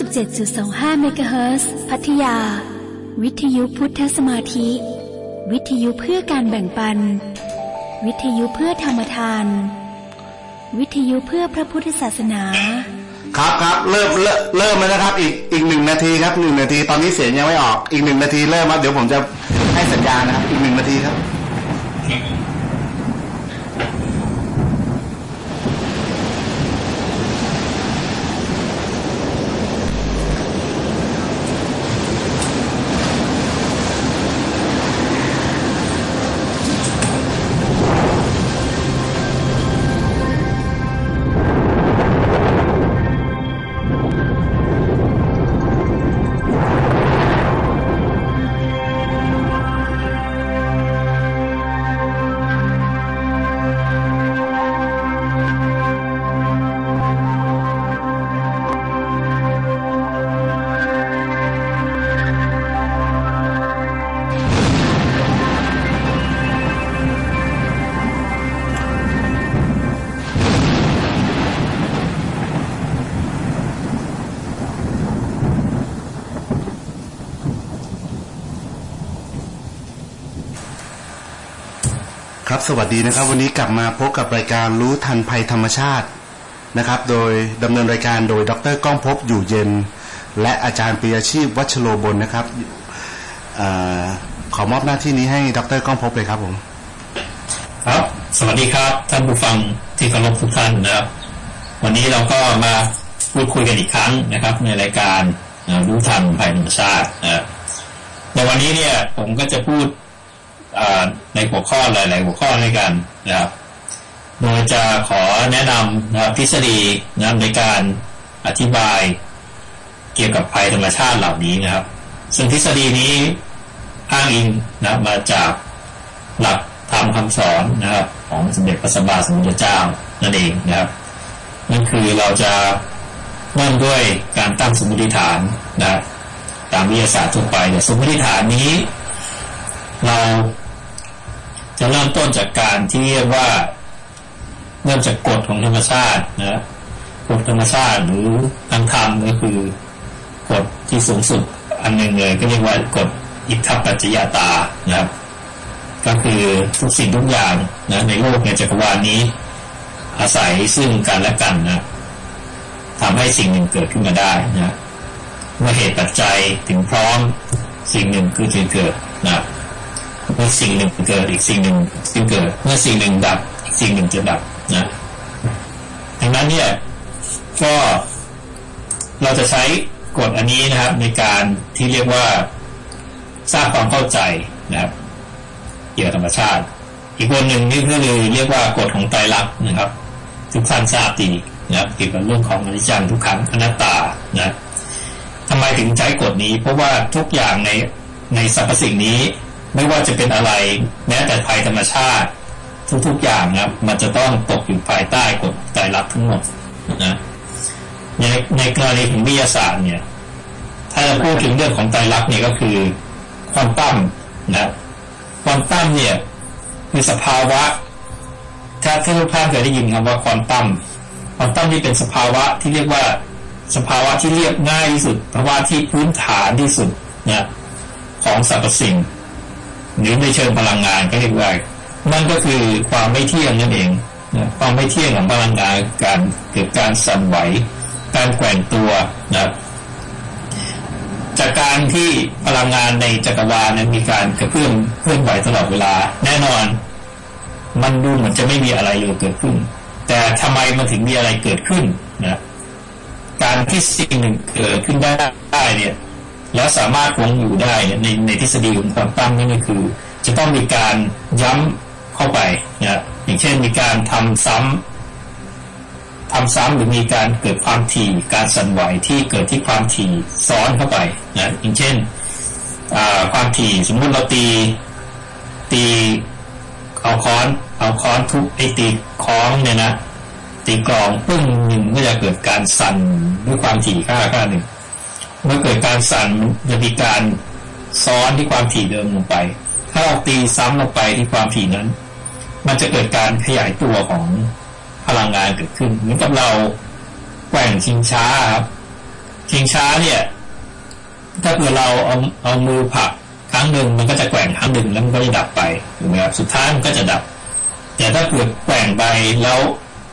97.25 เมกะเฮิรตซ์พัทยา วิทยุพุทธสมาธิ วิทยุเพื่อการแบ่งปัน วิทยุเพื่อธรรมทาน วิทยุเพื่อพระพุทธศาสนา ครับครับเริ่มเริ่มเริ่มแล้วนะครับ อีกอีกหนึ่งนาทีครับหนึ่งนาทีตอนนี้เสียงยังไม่ออกอีกหนึ่งนาทีเริ่มครับเดี๋ยวผมจะให้สัญญาณนะครับอีกหนึ่งนาทีครับ สวัสดีนะครับ วันนี้กลับมาพบกับรายการรู้ทันภัยธรรมชาตินะครับ โดยดำเนินรายการโดยดรก้องพบอยู่เย็น และอาจารย์ปริยชีพวัชโรบลนะครับอขอมอบหน้าที่นี้ให้ดรก้องพบเลยครับผม ครับ สวัสดีครับท่านผู้ฟังที่เคารพทุกท่านนะครับ วันนี้เราก็มาพูดคุยกันอีกครั้งนะครับ ในรายการรู้ทันภัยธรรมชาตินะในวันนี้เนี่ยผมก็จะพูด หัวข้อหลาย ๆ หัวข้อด้วยกันนะครับ โดยจะขอแนะนำนะครับทฤษฎีนะครับในการอธิบายเกี่ยวกับภัยธรรมชาติเหล่านี้นะครับ ซึ่งทฤษฎีนี้อ้างอิงนะครับมาจากหลักธรรมคำสอนนะครับ ของสมเด็จพระสัมมาสัมพุทธเจ้านั่นเองนะครับนั่นคือเราจะเริ่มด้วยการตั้งสมมติฐานนะครับตามวิทยาศาสตร์ทั่วไปเนี่ยสมมติฐานนี้ เรา จะเริ่มต้นจากการที่เรียกว่า เริ่มจากกฎของธรรมชาตินะกฎธรรมชาติหรือทางธรรมก็คือกฎที่สูงสุดอันหนึ่งเลยก็เรียกว่ากฎอิทธปัจจยตานะครับ ก็คือทุกสิ่งทุกอย่างนะในโลกในจักรวาลนี้ อาศัยซึ่งกันและกันนะทำให้สิ่งหนึ่งเกิดขึ้นมาได้นะเมื่อเหตุปัจจัยถึงพร้อมสิ่งหนึ่งคือจึงเกิดนะ มื่อสิ่งหนึ่งเกิดอีกสิ่งหนึ่งจึงเกิด เมื่อสิ่งหนึ่งดับอีกสิ่งหนึ่งจะดับนะดังนั้นเนี่ยก็เราจะใช้กฎอันนี้นะครับ ในการที่เรียกว่าสร้างความเข้าใจนะครับเกี่ยวกับธรรมชาติ อีกคนหนึ่งนี่ก็คือเรียกว่ากฎของไตรลักษณ์นะครับ ทุกท่านทราบดีนะครับเกี่ยวกับเรื่องของอนิจจังทุกขังอนัตตานะทำไมถึงใช้กฎนี้ เพราะว่าทุกอย่างในในสรรพสิ่งนี้ ไม่ว่าจะเป็นอะไร แม้แต่ภัยธรรมชาติ ทุกๆอย่างนะครับ มันจะต้องตกอยู่ภายใต้กฎไตรลักษณ์ทั้งหมดนะในในกรณีของวิทยาศาสตร์เนี่ย ถ้าจะพูดถึงเรื่องของไตรลักษณ์เนี่ยก็คือควอนตัมนะควอนตัมเนี่ยคือสภาวะ ถ้าท่านทุกท่านเคยได้ยินคำว่าควอนตัมควอนตัมนี่เป็นสภาวะที่เรียกว่า สภาวะที่เรียบง่ายที่สุดภาวะที่พื้นฐานที่สุดนะของสรรพสิ่ง หรือในเชิงพลังงานก็เรียกว่านั่นก็คือความไม่เที่ยงนั่นเองนะความไม่เที่ยงของพลังงานการเกิดการสั่นไหว การแกว่งตัวนะจากการที่พลังงานในจักรวาลนั้นมีการกระเพื่อมเคลื่อนไหวตลอดเวลา แน่นอน มันดูเหมือนจะไม่มีอะไรเลยเกิดขึ้น แต่ทำไมมันถึงมีอะไรเกิดขึ้นนะการที่สิ่งหนึ่งเกิดขึ้นได้ได้เนี่ย แล้วสามารถคงอยู่ได้ในในทฤษฎีของความตั้งนี่ก็คือ จะต้องมีการย้ำเข้าไปนะอย่างเช่นมีการทำซ้ำทำซ้ำหรือมีการเกิดความถี่การสั่นไหวที่เกิดที่ความถี่ซ้อนเข้าไปนะอย่างเช่นความถี่สมมุติเราตีตีเอาค้อนเอาค้อนทุบไอตีคล้องเนี่ยนะตีกลองปึ้งหนึ่งก็จะเกิดการสั่นด้วยความถี่ค่าค่าหนึ่ง เมื่อเกิดการสั่นจะมีการซ้อนที่ความถี่เดิมลงไป ถ้าเราตีซ้ำลงไปที่ความถี่นั้น มันจะเกิดการขยายตัวของพลังงานเกิดขึ้นเหมือนกับเราแกว่งชิงช้าครับชิงช้าเนี่ย ถ้าเผื่อเราเอาเอามือผลักครั้งหนึ่งมันก็จะแกว่งครั้งหนึ่งแล้วมันก็จะดับไปถูกไหมครับสุดท้ายมันก็จะดับ แต่ถ้าเผื่อแกว่งไปแล้ว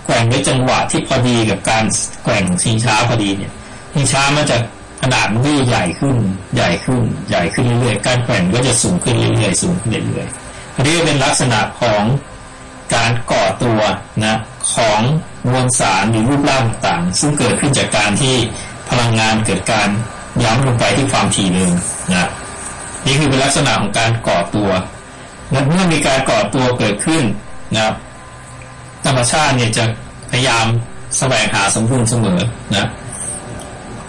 แกว่งด้วยจังหวะที่พอดีกับการแกว่งชิงช้าพอดีเนี่ยชิงช้ามันจะ ขนาดมันก็ใหญ่ขึ้น ใหญ่ขึ้น ใหญ่ขึ้นเรื่อยๆการแกว่งก็จะสูงขึ้นเรื่อยๆสูงขึ้นเรื่อยๆอันนี้เป็นลักษณะของการก่อตัวนะของมวลสารหรือรูปร่างต่าง ซึ่งเกิดขึ้นจากการที่พลังงานเกิดการย้ำลงไปที่ความถี่เดิมนะนี่คือเป็นลักษณะของการก่อตัวและเมื่อมีการก่อตัวเกิดขึ้นนะธรรมชาติเนี่ยจะพยายามแสวงหาสมดุลเสมอนะ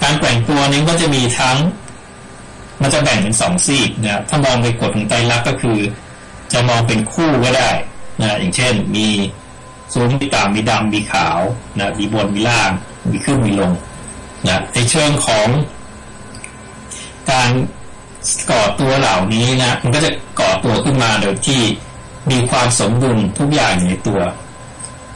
การแกว่งตัวนี้ก็จะมีทั้ง มันจะแบ่งเป็นสองซีกนะถ้ามองในกฎของไตรลักษณ์ก็คือ จะมองเป็นคู่ก็ได้นะอย่างเช่น มีสูงมีต่ำมีดำมีขาวนะมีบนมีล่าง มีขึ้นมีลงนะในเชิงของการก่อตัวเหล่านี้นะมันก็จะก่อตัวขึ้นมาโดยที่มีความสมดุลทุกอย่างในตัว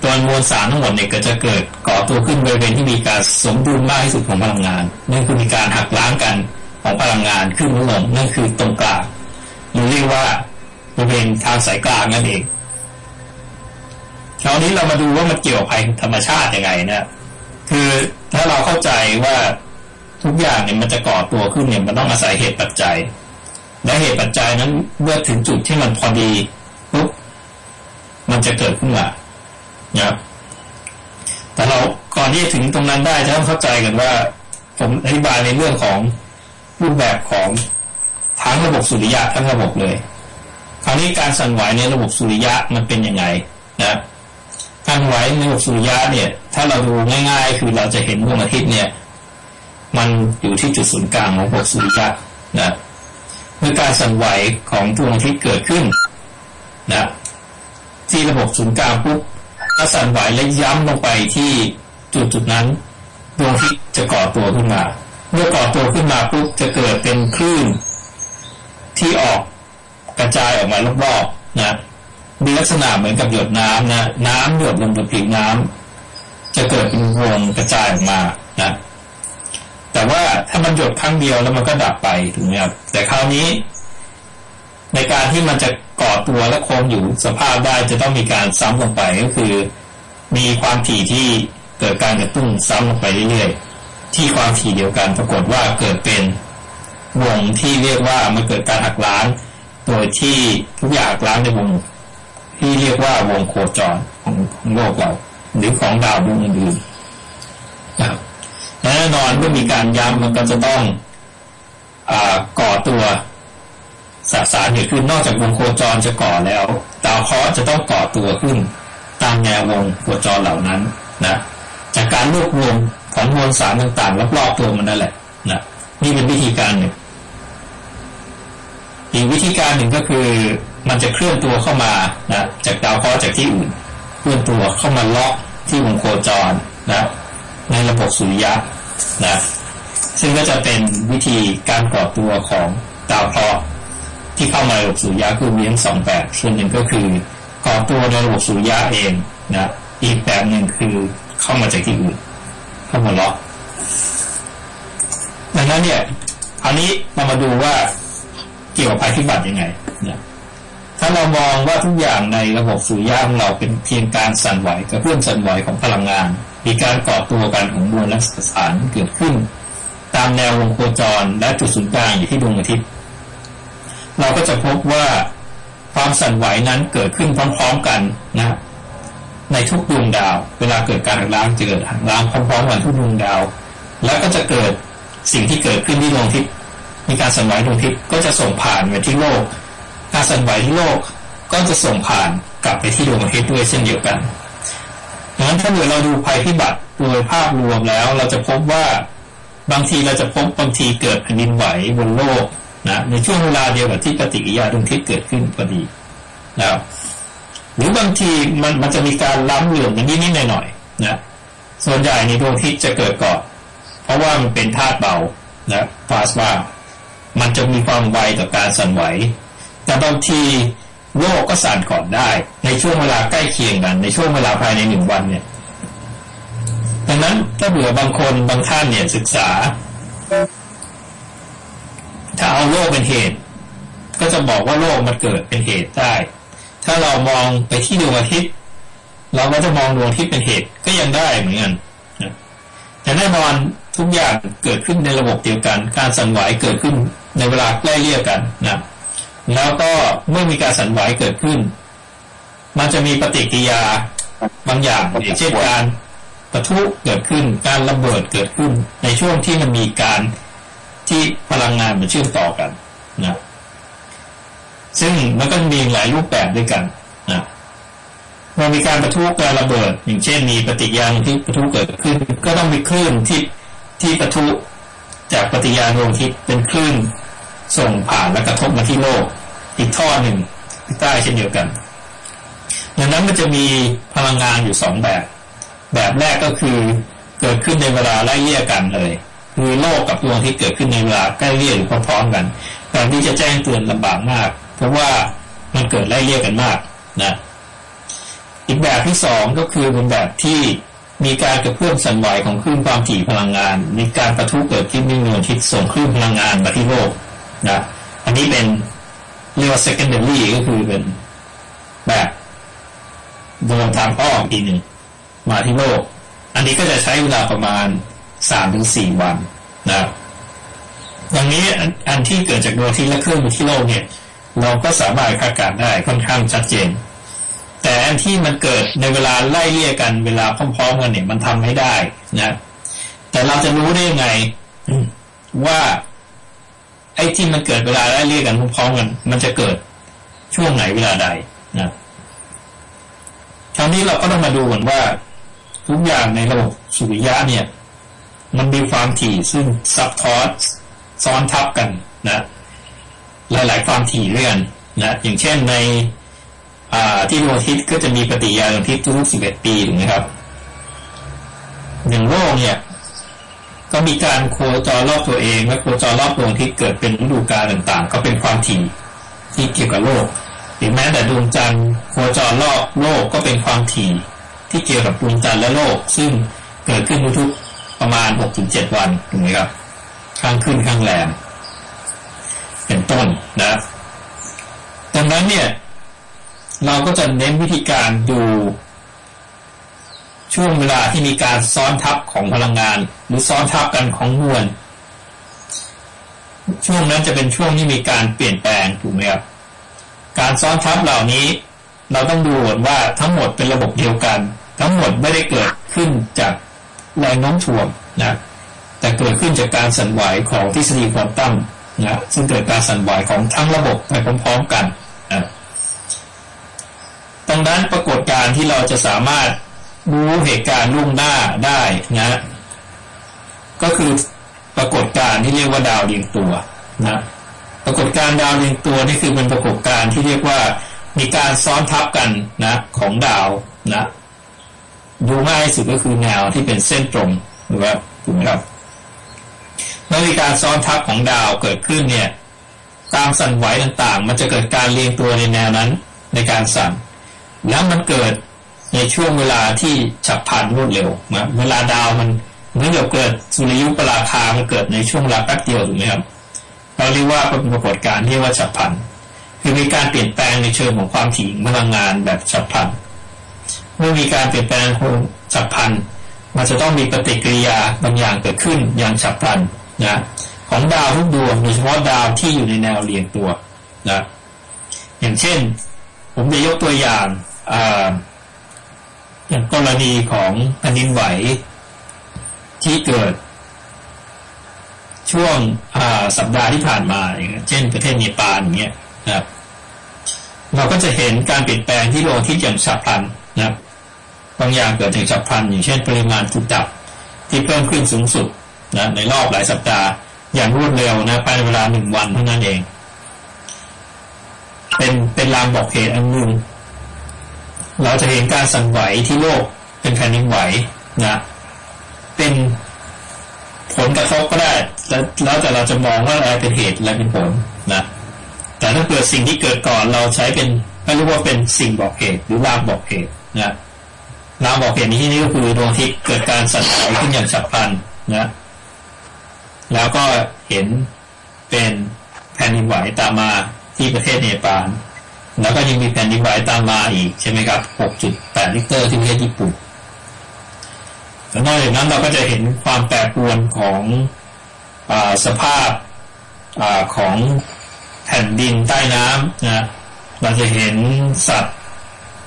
ตัวมวลสารทั้งหมดเนี่ยก็จะเกิดก่อตัวขึ้นบริเวณที่มีการสมดุลมากที่สุดของพลังงานนั่นคือมีการหักล้างกันของพลังงานขึ้นลงนั่นคือตรงกลางหรือเรียกว่าบริเวณทางสายกลางนั่นเองคราวนี้เรามาดูว่ามันเกี่ยวภัยธรรมชาติยังไงนะคือถ้าเราเข้าใจว่าทุกอย่างเนี่ยมันจะก่อตัวขึ้นเนี่ยมันต้องอาศัยเหตุปัจจัย และเหตุปัจจัยนั้นเมื่อถึงจุดที่มันพอดีปุ๊บมันจะเกิดขึ้นมา นะครับแต่เราก่อนที่จะถึงตรงนั้นได้จะต้องเข้าใจกันว่า ผมอธิบายในเรื่องของรูปแบบของทั้งระบบสุริยะทั้งระบบเลย คราวนี้การสั่นไหวในระบบสุริยะมันเป็นยังไงนะการไหวในระบบสุริยะเนี่ย ถ้าเราดูง่ายๆ คือเราจะเห็นดวงอาทิตย์เนี่ย มันอยู่ที่จุดศูนย์กลางของระบบสุริยะนะเมื่อการสั่นไหวของดวงอาทิตย์เกิดขึ้นนะที่ระบบศูนย์กลางปุ๊บ ถ้าสั่นไหวและย้ำลงไปที่จุดจุดนั้นดวงอาทิตย์จะก่อตัวขึ้นมา เมื่อก่อตัวขึ้นมาปุ๊บจะเกิดเป็นคลื่น ที่ออกกระจายออกมารอบๆนะมีลักษณะเหมือนกับหยดน้ำนะน้ำหยดลงบนผิวน้ำจะเกิดเป็นวงกระจายออกมานะแต่ว่าถ้ามันหยดครั้งเดียวแล้วมันก็ดับไปถูกไหมครับแต่คราวนี้ ในการที่มันจะก่อตัวและคงอยู่สภาพได้จะต้องมีการซ้ำลงไปก็คือ มีความถี่ที่เกิดการกระตุ้นซ้ำลงไปเรื่อยๆที่ความถี่เดียวกันปรากฏว่าเกิดเป็นวงที่เรียกว่ามันเกิดการหักล้างโดยที่ทุกอย่างหักล้างในวงที่เรียกว่าวงโคจรของโลกเรา หรือของดาวดวงอื่นๆนะครับแน่นอนเมื่อมีการย้ำมันก็จะต้องอก่อตัว สสารเนี่ยคือนอกจากวงโคจรจะก่อแล้ว ดาวเคราะห์จะต้องก่อตัวขึ้น ตามแนววงโคจรเหล่านั้นนะจากการรวบรวมของมวลสารต่างๆรอบๆตัวมันนั่นแหละนะนี่เป็นวิธีการหนึ่งอีกวิธีการหนึ่งก็คือมันจะเคลื่อนตัวเข้ามานะจากดาวเคราะห์จากที่อื่น เคลื่อนตัวเข้ามาล็อกที่วงโคจรนะในระบบสุริยะนะซึ่งก็จะเป็นวิธีการก่อตัวของดาวเคราะห์ ที่เข้ามาระบบสุริยะคือมีทั้งสองแบบส่วนหนึ่งก็คือก่อตัวในระบบสุริยะเองนะอีกแบบหนึ่งคือเข้ามาจากที่อื่นเข้ามาล็อกดังนั้นเนี่ยคราวนี้เรามาดูว่าเกี่ยวกับภัยพิบัติยังไงนะถ้าเรามองว่าทุกอย่างในระบบสุริยะของเราเป็นเพียงการสั่นไหวกระเพื่อมสั่นไหวของพลังงาน มีการก่อตัวกันของมวลและสสารเกิดขึ้น ตามแนววงโคจรและจุดศูนย์กลางอยู่ที่ดวงอาทิตย์ เราก็จะพบว่าความสั่นไหวนั้นเกิดขึ้นพร้อมๆกันนะในทุกดวงดาว เวลาเกิดการหักล้างจะเกิดหักล้างพร้อมๆกันทุกดวงดาว แล้วก็จะเกิดสิ่งที่เกิดขึ้นที่ดวงอาทิตย์มีการสั่นไหวดวงอาทิตย์ก็จะส่งผ่านไปที่โลก การสั่นไหวที่โลกก็จะส่งผ่านกลับไปที่ดวงอาทิตย์ด้วยเช่นเดียวกันดังนั้นถ้าเกิดเราดูภัยพิบัติโดยภาพรวมแล้ว เราจะพบว่าบางทีเราจะพบบางทีเกิดแผ่นดินไหวบนโลก นะในช่วงเวลาเดียวกับที่ปฏิกิริยาดวงอาทิตย์เกิดขึ้นพอดีนะครับหรือบางทีมันมันจะมีการล้ำเหลื่อมกันนิดหน่อยๆนะส่วนใหญ่ในดวงอาทิตย์จะเกิดก่อนเพราะว่ามันเป็นธาตุเบานะพาสมามันจะมีความไวต่อการสั่นไหว แต่บางทีโลกก็สั่นก่อนได้ ในช่วงเวลาใกล้เคียงกัน ในช่วงเวลาภายในหนึ่งวันเนี่ยดังนั้นถ้าเผื่อบางคนบางท่านเนี่ยศึกษา ถ้าเอาโลกเป็นเหตุ ก็จะบอกว่าโลกมันเกิดเป็นเหตุได้ ถ้าเรามองไปที่ดวงอาทิตย์ เราก็จะมองดวงอาทิตย์เป็นเหตุก็ยังได้เหมือนกันแต่แน่นอนทุกอย่างเกิดขึ้นในระบบเดียวกัน การสั่นไหวเกิดขึ้นในเวลาใกล้เรียกกันนะแล้วก็เมื่อมีการสั่นไหวเกิดขึ้น มันจะมีปฏิกิริยาบางอย่างอย่างเช่นการปะทุเกิดขึ้น การระเบิดเกิดขึ้น ในช่วงที่มันมีการ ที่พลังงานมันเชื่อมต่อกันนะซึ่งมันก็มีหลายรูปแบบด้วยกันนะเมื่อมีการประทุการระเบิด อย่างเช่นมีปฏิกิริยาที่ประทุเกิดขึ้น ก็ต้องมีคลื่นที่ที่ประทุจากปฏิกิริยาดวงอาทิตย์เป็นคลื่นส่งผ่านและกระทบมาที่โลก อีกท่อหนึ่งที่ใต้เช่นเดียวกันดังนั้นมันจะมีพลังงานอยู่สองแบบ แบบแรกก็คือเกิดขึ้นในเวลาไล่เลี่ยกันเลย คือโลกกับดวงที่เกิดขึ้นในเวลาใกล้เลี่ยหรือพร้อมๆกันแบบนี้จะแจ้งเตือนลำบากมาก เพราะว่ามันเกิดไล่เลี่ยกันมากนะอีกแบบที่สองก็คือเป็นแบบที่มีการกระเพื่อมสั่นไหวของคลื่นความถี่พลังงาน มีการประทุเกิดขึ้นในดวงอาทิตย์ส่งคลื่นพลังงานมาที่โลกนะอันนี้เป็นเรียกว่า secondary ก็คือเป็นแบบโดนทางอ้อมอีกหนึ่งมาที่โลก อันนี้ก็จะใช้เวลาประมาณ สามถึงสี่วันนะอย่างนี้อันที่เกิดจากดวงอาทิตย์และเคลื่อนมาที่โลกเนี่ย เราก็สามารถคาดการณ์ได้ค่อนข้างชัดเจน แต่อันที่มันเกิดในเวลาไล่เลี่ยกันเวลาพร้อมๆกันเนี่ยมันทำไม่ได้นะ แต่เราจะรู้ได้ยังไงว่า ไอ้ที่มันเกิดเวลาไล่เลี่ยกันพร้อมๆกัน มันจะเกิดช่วงไหนเวลาใดนะคราวนี้เราก็ต้องมาดูก่อนว่าทุกอย่างในระบบสุริยะเนี่ย มันมีความถี่ซึ่งซับซ้อนซ้อนทับกันนะ หลาย ๆ ความถี่ด้วยกันนะอย่างเช่นในที่ดวงอาทิตย์ก็จะมีปฏิยาดวงอาทิตย์ทุก11ปีถูกไหมครับอย่างโลกเนี่ย ก็มีการโคจรรอบตัวเองและโคจรรอบดวงอาทิตย์เกิดเป็นฤดูกาลต่างๆ ก็เป็นความถี่ที่เกี่ยวกับโลกหรือแม้แต่ดวงจันทร์โคจรรอบโลกก็เป็นความถี่ที่เกี่ยวกับดวงจันทร์และโลก ซึ่งเกิดขึ้นทุกๆ ประมาณ6-7วันถูกไหมครับข้างขึ้นข้างแรมเป็นต้นนะดังนั้นเนี่ย เราก็จะเน้นวิธีการดูช่วงเวลาที่มีการซ้อนทับของพลังงาน หรือซ้อนทับกันของมวล ช่วงนั้นจะเป็นช่วงที่มีการเปลี่ยนแปลงถูกไหมครับการซ้อนทับเหล่านี้ เราต้องดูว่าทั้งหมดเป็นระบบเดียวกัน ทั้งหมดไม่ได้เกิดขึ้นจาก แรงโน้มถ่วงนะแต่เกิดขึ้นจากการสั่นไหวของทฤษฎีควอนตัมนะซึ่งเกิดการสั่นไหวของทั้งระบบไปพร้อมๆกันนะดังนั้นปรากฏการที่เราจะสามารถรู้เหตุการณ์ล่วงหน้าได้นะก็คือปรากฏการที่เรียกว่าดาวเรียงตัวนะปรากฏการดาวเรียงตัวนี่คือเป็นปรากฏการที่เรียกว่ามีการซ้อนทับกันนะของดาวนะ ดูง่ายสุดก็คือแนวที่เป็นเส้นตรงหรือว่าถูกไหมครับเมื่อมีการซ้อนทับของดาวเกิดขึ้นเนี่ย ตามสั่นไหวต่างๆ มันจะเกิดการเรียงตัวในแนวนั้นในการสั่น แล้วมันเกิดในช่วงเวลาที่ฉับพลันรวดเร็วนะเวลาดาวมันเมื่อเกิดสุริยุปราคามันเกิดในช่วงเวลาแป๊บเดียวถูกไหมครับเราเรียกว่าเป็นปรากฏการณ์ที่ว่าฉับพลัน คือมีการเปลี่ยนแปลงในเชิงของความถี่พลังงานแบบฉับพลัน เมื่อมีการเปลี่ยนแปลงของฉับพลัน มันจะต้องมีปฏิกิริยาบางอย่างเกิดขึ้นอย่างฉับพลันนะของดาวทุกดวงโดยเฉพาะดาวที่อยู่ในแนวเรียงตัวนะอย่างเช่น ผมจะยกตัวอย่างอย่างกรณีของแผ่นดินไหวที่เกิด ช่วงสัปดาห์ที่ผ่านมาอย่างเช่นประเทศเนปาลอย่างเงี้ยนะเราก็จะเห็นการเปลี่ยนแปลงที่ดวงอาทิตอย่างฉับพลันนะ บางอย่างเกิดจากฉับพลันอย่างเช่นปริมาณจุดดับที่เพิ่มขึ้นสูงสุดนะในรอบหลายสัปดาห์อย่างรวดเร็วนะภายในเวลาหนึ่งวันเท่านั้นเอง เป็นเป็นลางบอกเหตุอันหนึ่งเราจะเห็นการสั่นไหวที่โลกเป็นแผ่นดินไหวนะเป็นผลกระทบก็ได้ แล้วแล้วแต่เราจะมองว่าอะไรเป็นเหตุอะไรเป็นผลนะแต่ถ้าเกิดสิ่งที่เกิดก่อนเราใช้เป็นไม่รู้ว่าเป็นสิ่งบอกเหตุหรือลางบอกเหตุนะ ลางบอกเหตุนี้ที่นี่ก็คือดวงอาทิตย์เกิดการสั่นไหวขึ้นอย่างฉับพลันนะแล้วก็เห็นเป็นแผ่นดินไหวตามมาที่ประเทศเนปาลแล้วก็ยังมีแผ่นดินไหวตามมาอีกใช่ไหมครับ 6.8ริกเตอร์ที่ประเทศญี่ปุ่นแล้วนอกจากนั้นเราก็จะเห็นความแปรปรวนของอสภาพอของแผ่นดินใต้น้ำนะเราจะเห็นสัตว์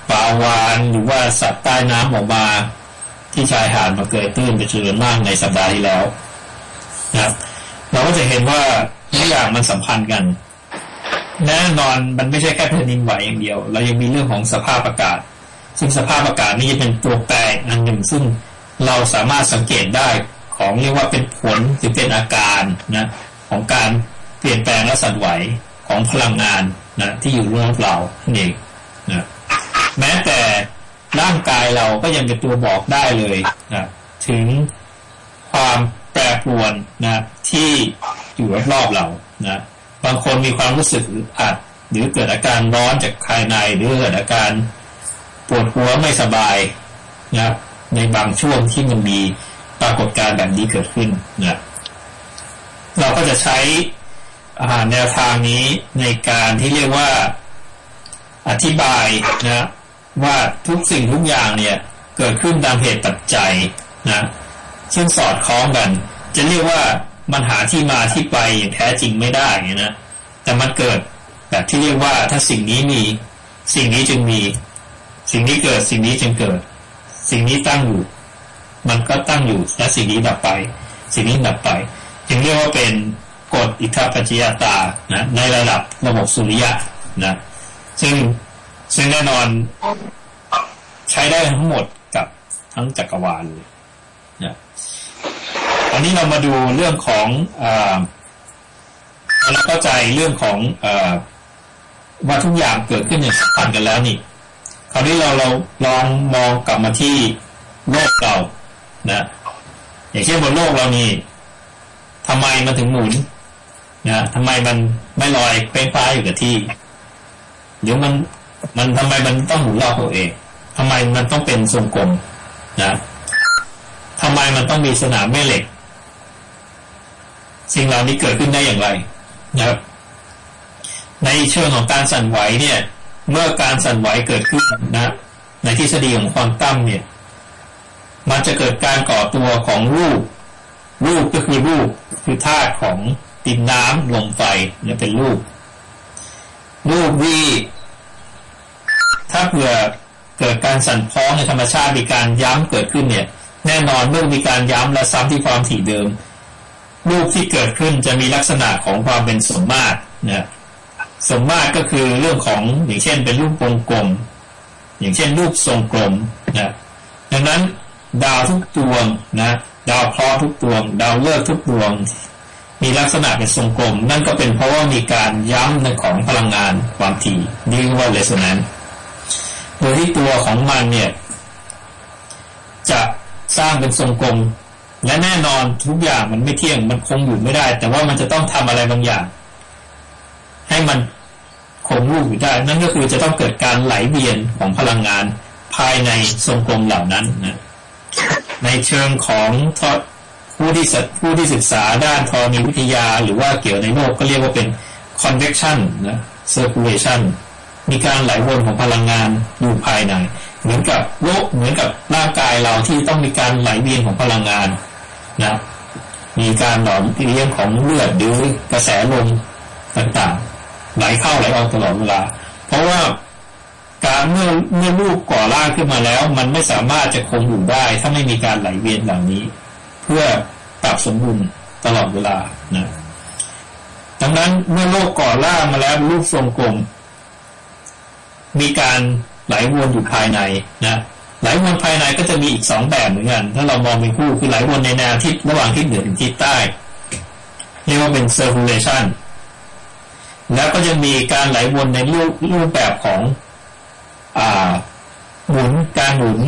ปลาวาฬหรือว่าสัตว์ใต้น้ำออกมา ที่ชายหาดมาเกยตื้นเป็นจำนวนมากในสัปดาห์ที่แล้วนะเราก็จะเห็นว่าทุกอย่างมันสัมพันธ์กัน แน่นอนมันไม่ใช่แค่แผ่นดินไหวอย่างเดียว เรายังมีเรื่องของสภาพอากาศ ซึ่งสภาพอากาศนี่จะเป็นตัวแปรอันหนึ่ง ซึ่งเราสามารถสังเกตได้ของเรียกว่าเป็นผลหรือเป็นอาการนะของการเปลี่ยนแปลงและสั่นไหวของพลังงานนะที่อยู่รอบเราเองนะ แม้แต่ร่างกายเราก็ยังเป็นตัวบอกได้เลยนะถึงความแปรปรวนนะที่อยู่รอบๆเรานะบางคนมีความรู้สึกอัด หรือเกิดอาการร้อนจากภายในหรือเกิดอาการปวดหัวไม่สบายนะในบางช่วงที่มันมีปรากฏการณ์แบบนี้เกิดขึ้นนะเราก็จะใช้แนวทางนี้ในการที่เรียกว่า อธิบายนะว่าทุกสิ่งทุกอย่างเนี่ยเกิดขึ้นตามเหตุปัจจัยนะซึ่งสอดคล้องกัน จะเรียกว่ามันหาที่มาที่ไปอย่างแท้จริงไม่ได้นะแต่มันเกิดแบบที่เรียกว่าถ้าสิ่งนี้มี สิ่งนี้จึงมี สิ่งนี้เกิดสิ่งนี้จึงเกิด สิ่งนี้ตั้งอยู่ มันก็ตั้งอยู่และสิ่งนี้ดับไป สิ่งนี้ดับไป จึงเรียกว่าเป็นกฎอิทธิปัจจยตานะในระดับระบบสุริยะนะ ซึ่งซึ่งแน่นอนใช้ได้ทั้งหมดกับทั้งจักรวาลเลยนะอันนี้เรามาดูเรื่องของเราเข้าใจเรื่องของอว่าทุกอย่างเกิดขึ้นอย่างสัมพันธ์กันแล้วนี่ คราวนี้เราเราลองมองกลับมาที่โลกเรานะอย่างเช่นบนโลกเรานี่ทำไมมันถึงหมุนนะทำไมมันไม่ลอยเป้งฟ้าอยู่กับที่ เดี๋ยวมันมันทำไมมันต้องหมุนรอบตัวเองทำไมมันต้องเป็นทรงกลมนะทำไมมันต้องมีสนามแม่เหล็ก สิ่งเหล่านี้เกิดขึ้นได้อย่างไรนะครับ ในเชิงของการสั่นไหวเนี่ย เมื่อการสั่นไหวเกิดขึ้นนะ ในทฤษฎีของควอนตัมเนี่ย มันจะเกิดการก่อตัวของรูป รูปก็คือรูปคือธาตุของดินน้ำลมไฟเนี่ยเป็นรูป รูปวี ถ้าเผื่อเกิดการสั่นพ้องในธรรมชาติมีการย้ำเกิดขึ้นเนี่ย แน่นอนเมื่อมีการย้ำและซ้ำที่ความถี่เดิมรูปที่เกิดขึ้นจะมีลักษณะของความเป็นสมมาตรนะสมมาตรก็คือเรื่องของอย่างเช่น เป็นรูปวงกลม อย่างเช่น รูปทรงกลมนะดังนั้นดาวทุกดวงนะดาวเคราะห์ทุกดวง ดาวฤกษ์ทุกดวง มีลักษณะเป็นทรงกลม นั่นก็เป็นเพราะว่ามีการย้ำในของพลังงานความถี่เรียกว่าเรโซแนนซ์ โดยที่ตัวของมันเนี่ย จะสร้างเป็นทรงกลม และแน่นอนทุกอย่างมันไม่เที่ยง มันคงอยู่ไม่ได้ แต่ว่ามันจะต้องทำอะไรบางอย่าง ให้มันคงรูปอยู่ได้ นั่นก็คือจะต้องเกิดการไหลเวียนของพลังงานภายในทรงกลมเหล่านั้นนะในเชิงของทผู้ที่ผู้ที่ศึกษาด้านธรณีวิทยา หรือว่าเกี่ยวในโลกก็เรียกว่าเป็น convection นะ circulation มีการไหลวนของพลังงานอยู่ภายใน เหมือนกับโลกเหมือนกับร่างกายเราที่ต้องมีการไหลเวียนของพลังงานนะมีการหล่อเลี้ยงของเลือดหรือกระแสลมต่างๆ ไหลเข้าไหลออกตลอดเวลา เพราะว่าการเมื่อเมื่อลูกก่อร่างขึ้นมาแล้ว มันไม่สามารถจะคงอยู่ได้ ถ้าไม่มีการไหลเวียนเหล่านี้ เพื่อปรับสมดุลตลอดเวลานะดังนั้นเมื่อโลกก่อร่างมาแล้วรูปทรงกลม มีการไหลวนอยู่ภายในนะไหลวนภายในก็จะมีอีกสองแบบเหมือนกัน ถ้าเรามองเป็นคู่คือไหลวนในแนวทิศระหว่างทิศเหนือถึงทิศใต้เรียกว่าเป็น circulation แล้วก็จะมีการไหลวนในรูปรูปแบบของ อ่าหมุนการหมุน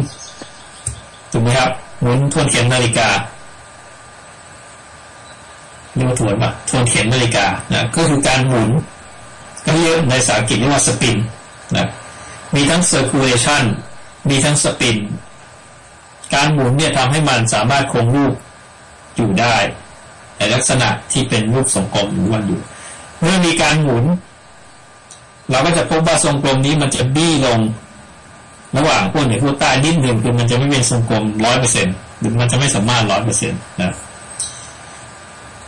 ถูกไหมครับหมุนทวนเข็มนาฬิกาเรียกว่าทวนปะทวนเข็มนาฬิกานะก็คือการหมุนก็เรียกในภาษาอังกฤษเรียกว่าสปิน นะมีทั้ง circulation มีทั้งสปินการหมุนเนี่ยทำให้มันสามารถคงรูปอยู่ได้ในลักษณะที่เป็นรูปทรงกลมมันอยู่ เมื่อมีการหมุน เราก็จะพบว่าทรงกลมนี้มันจะบี้ลง ระหว่างขั้วเหนือขั้วใต้นิดหนึ่งคือมันจะไม่เป็นทรงกลมร้อยเปอร์เซ็นหรือมันจะไม่สามารถร้อยเปอร์เซ็นต์นะ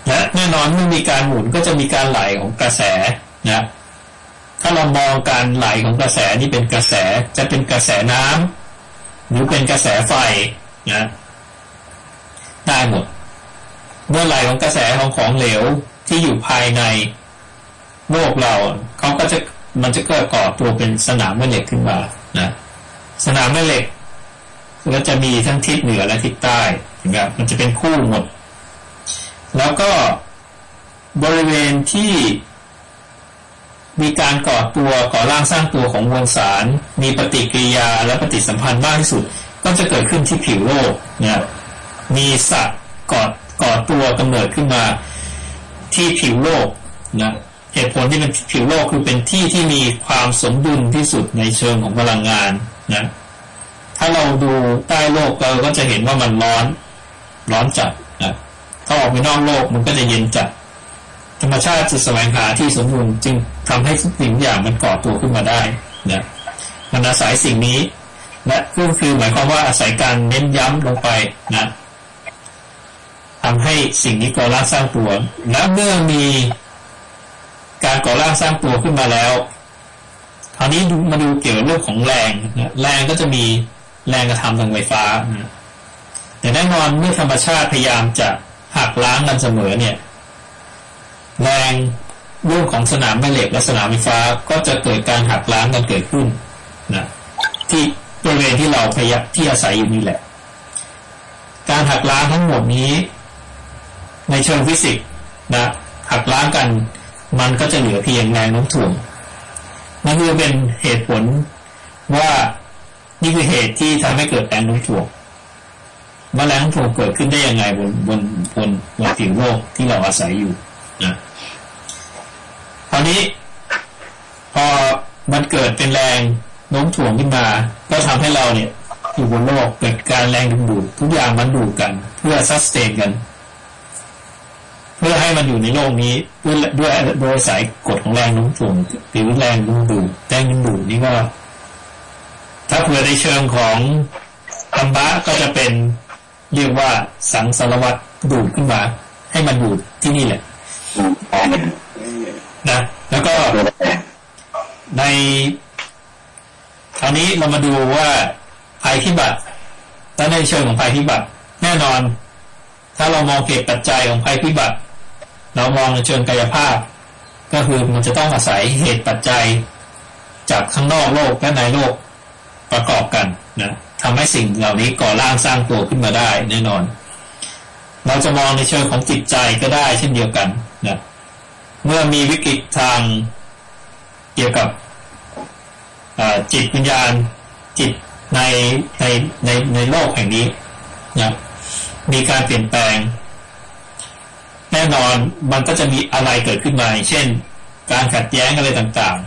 และแน่นอนเมื่อมีการหมุนก็จะมีการไหลของกระแสนะ ถ้าเรามองการไหลของกระแสนี่เป็นกระแสจะเป็นกระแสน้ำหรือเป็นกระแสไฟนะได้หมดเมื่อไหลของกระแสของของเหลวที่อยู่ภายในโลกเราเขาก็จะมันจะเกิดก่อตัวเป็นสนามแม่เหล็กขึ้นมานะสนามแม่เหล็กก็จะมีทั้งทิศเหนือและทิศใต้นะครับมันจะเป็นคู่หมด แล้วก็บริเวณที่ มีการก่อตัวก่อร่างสร้างตัวของมวลสาร มีปฏิกิริยาและปฏิสัมพันธ์มากที่สุด ก็จะเกิดขึ้นที่ผิวโลกนะมีสัตว์ก่อก่อตัวกำเนิดขึ้นมา ที่ผิวโลกนะเหตุผลที่เป็นผิวโลกคือเป็นที่ที่มีความสมดุลที่สุดในเชิงของพลังงานนะถ้าเราดูใต้โลกเราก็จะเห็นว่ามันร้อน ร้อนจัดนะถ้าออกไปนอกโลกมันก็จะเย็นจัด ธรรมชาติจะแสวงหาที่สมดุลจึงทำให้สิ่งอย่างมันก่อตัวขึ้นมาได้นะมันอาศัยสิ่งนี้และก็คือหมายความว่าอาศัยการเน้นย้ำลงไปนะทำให้สิ่งนี้ก่อร่างสร้างตัวและเมื่อมีการก่อร่างสร้างตัวขึ้นมาแล้วคราวนี้มาดูเกี่ยวกับเรื่องของแรงนะแรงก็จะมีแรงกระทำทางไฟฟ้านะแต่แน่นอนเมื่อธรรมชาติพยายามจะหักล้างกันเสมอเนี่ย แรงเรื่องของสนามแม่เหล็กและสนามไฟฟ้าก็จะเกิดการหักล้างกันเกิดขึ้นนะที่บริเวณที่เราพยาที่อาศัยอยู่นี่แหละ การหักล้างทั้งหมดนี้ ในเชิงฟิสิกส์นะหักล้างกัน มันก็จะเหลือเพียงแรงโน้มถ่วงนั่นคือเป็นเหตุผลว่านี่คือเหตุที่ทำให้เกิดแรงโน้มถ่วงว่าแรงโน้มถ่วงเกิดขึ้นได้ยังไงบนบนบนบนผิวโลกที่เราอาศัยอยู่นะ คราวนี้ พอมันเกิดเป็นแรงโน้มถ่วงขึ้นมา ก็ทำให้เราเนี่ยอยู่บนโลกเกิดการแรงดึงดูดทุกอย่างมันดูดกัน เพื่อซัสเตนกัน เพื่อให้มันอยู่ในโลกนี้ด้วยด้วยโดยสายกฎของแรงโน้มถ่วงหรือแรงดึงดูดแรงดึงดูดนี่ก็ถ้าเผื่อในเชิงของธรรมะก็จะเป็นเรียกว่าสังสารวัตรดูดขึ้นมา ให้มันดูดที่นี่แหละ นะแล้วก็ในคราวนี้เรามาดูว่าภัยพิบัติถ้าในเชิงของภัยพิบัติ แน่นอน ถ้าเรามองเหตุปัจจัยของภัยพิบัติ เรามองในเชิงกายภาพ ก็คือมันจะต้องอาศัยเหตุปัจจัย จากข้างนอกโลกและในโลกประกอบกันนะทำให้สิ่งเหล่านี้ก่อร่างสร้างตัวขึ้นมาได้ แน่นอน เราจะมองในเชิงของจิตใจก็ได้เช่นเดียวกันนะ เมื่อมีวิกฤตทางเกี่ยวกับจิตวิญญาณจิตในในในในโลกแห่งนี้นะมีการเปลี่ยนแปลง แน่นอนมันก็จะมีอะไรเกิดขึ้นมา เช่น การขัดแย้งอะไรต่าง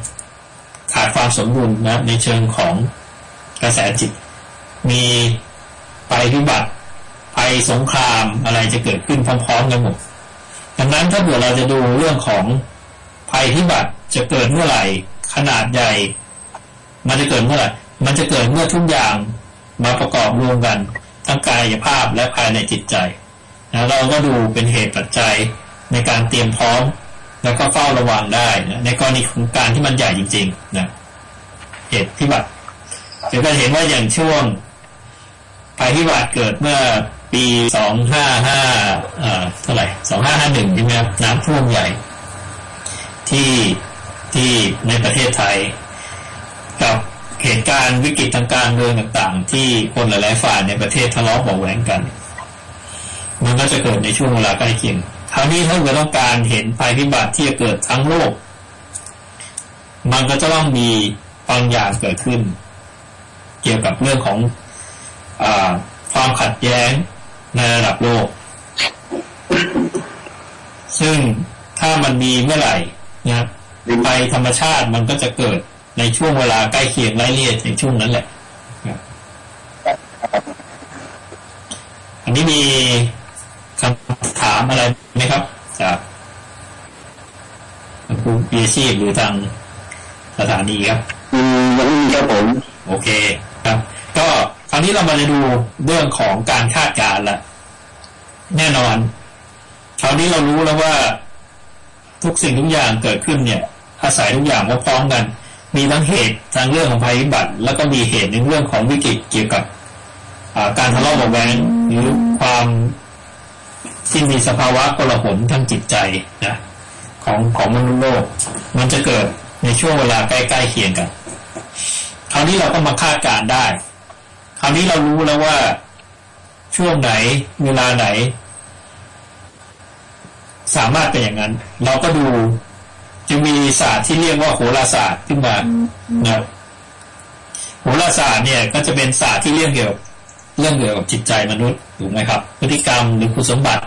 ๆ ขาดความสมดุลนะในเชิงของกระแสจิต มีภัยพิบัติภัยสงครามอะไรจะเกิดขึ้นพร้อมๆกันหมด ดังนั้นถ้าเผื่อเราจะดูเรื่องของภัยพิบัติจะเกิดเมื่อไหร่ ขนาดใหญ่ มันจะเกิดเมื่อไหร่ มันจะเกิดเมื่อทุกอย่างมาประกอบรวมกันทั้งกายภาพและภายในจิตใจนะเราก็ดูเป็นเหตุปัจจัยในการเตรียมพร้อม แล้วก็เฝ้าระวังได้นะในกรณีของการที่มันใหญ่จริงๆนะเหตุพิบัติจะก็เห็นว่าอย่างช่วงภัยพิบัติเกิดเมื่อ ปีสองห้าห้าเท่าไหร่สองห้าห้าหนึ่งใช่ไหมครับน้ำท่วมใหญ่ที่ที่ในประเทศไทย กับเหตุการณ์วิกฤตทางการเมืองต่างๆ ที่คนหลายๆฝ่ายในประเทศทะเลาะเบาแหวงกัน มันก็จะเกิดในช่วงเวลาใกล้เคียงคราวนี้ถ้าเราต้องการเห็นภัยพิบัติที่จะเกิดทั้งโลก มันก็จะต้องมีบางอย่างเกิดขึ้น เกี่ยวกับเรื่องของอความขัดแย้ง ในระดับโลก ซึ่งถ้ามันมีเมื่อไหร่นะภัยธรรมชาติมันก็จะเกิดในช่วงเวลาใกล้เคียงไล่เลี่ยในช่วงนั้นแหละ อันนี้มีคำถามอะไรไหมครับ จากคุณปีชีพหรือทางสถานีครับ อืมยังไม่มีครับผม โอเคครับ ก็ คราวนี้เรามาจะดูเรื่องของการคาดการณ์ละแน่นอนคราวนี้เรารู้แล้วว่าทุกสิ่งทุกอย่างเกิดขึ้นเนี่ย อาศัยทุกอย่างว่าพร้อมกัน มีทั้งเหตุทางเรื่องของภัยพิบัติ แล้วก็มีเหตุในเรื่องของวิกฤตเกี่ยวกับการทะเลาะเบาะแวงหรือความที่มีสภาวะกลหนทางจิตใจนะของของมนุษย์โลก มันจะเกิดในช่วงเวลาใกล้ๆเคียงกันคราวนี้เราก็มาคาดการณ์ได้ คราวนี้เรารู้แล้วว่าช่วงไหนเวลาไหน สามารถเป็นอย่างนั้น เราก็ดูจะมีศาสตร์ที่เรียกว่าโหราศาสตร์ขึ้นมานะครับโหราศาสตร์เนี่ย ก็จะเป็นศาสตร์ที่เรื่องเกี่ยวกับเรื่องเกี่ยวกับจิตใจมนุษย์ถูกไหมครับ พฤติกรรมหรือคุณสมบัติ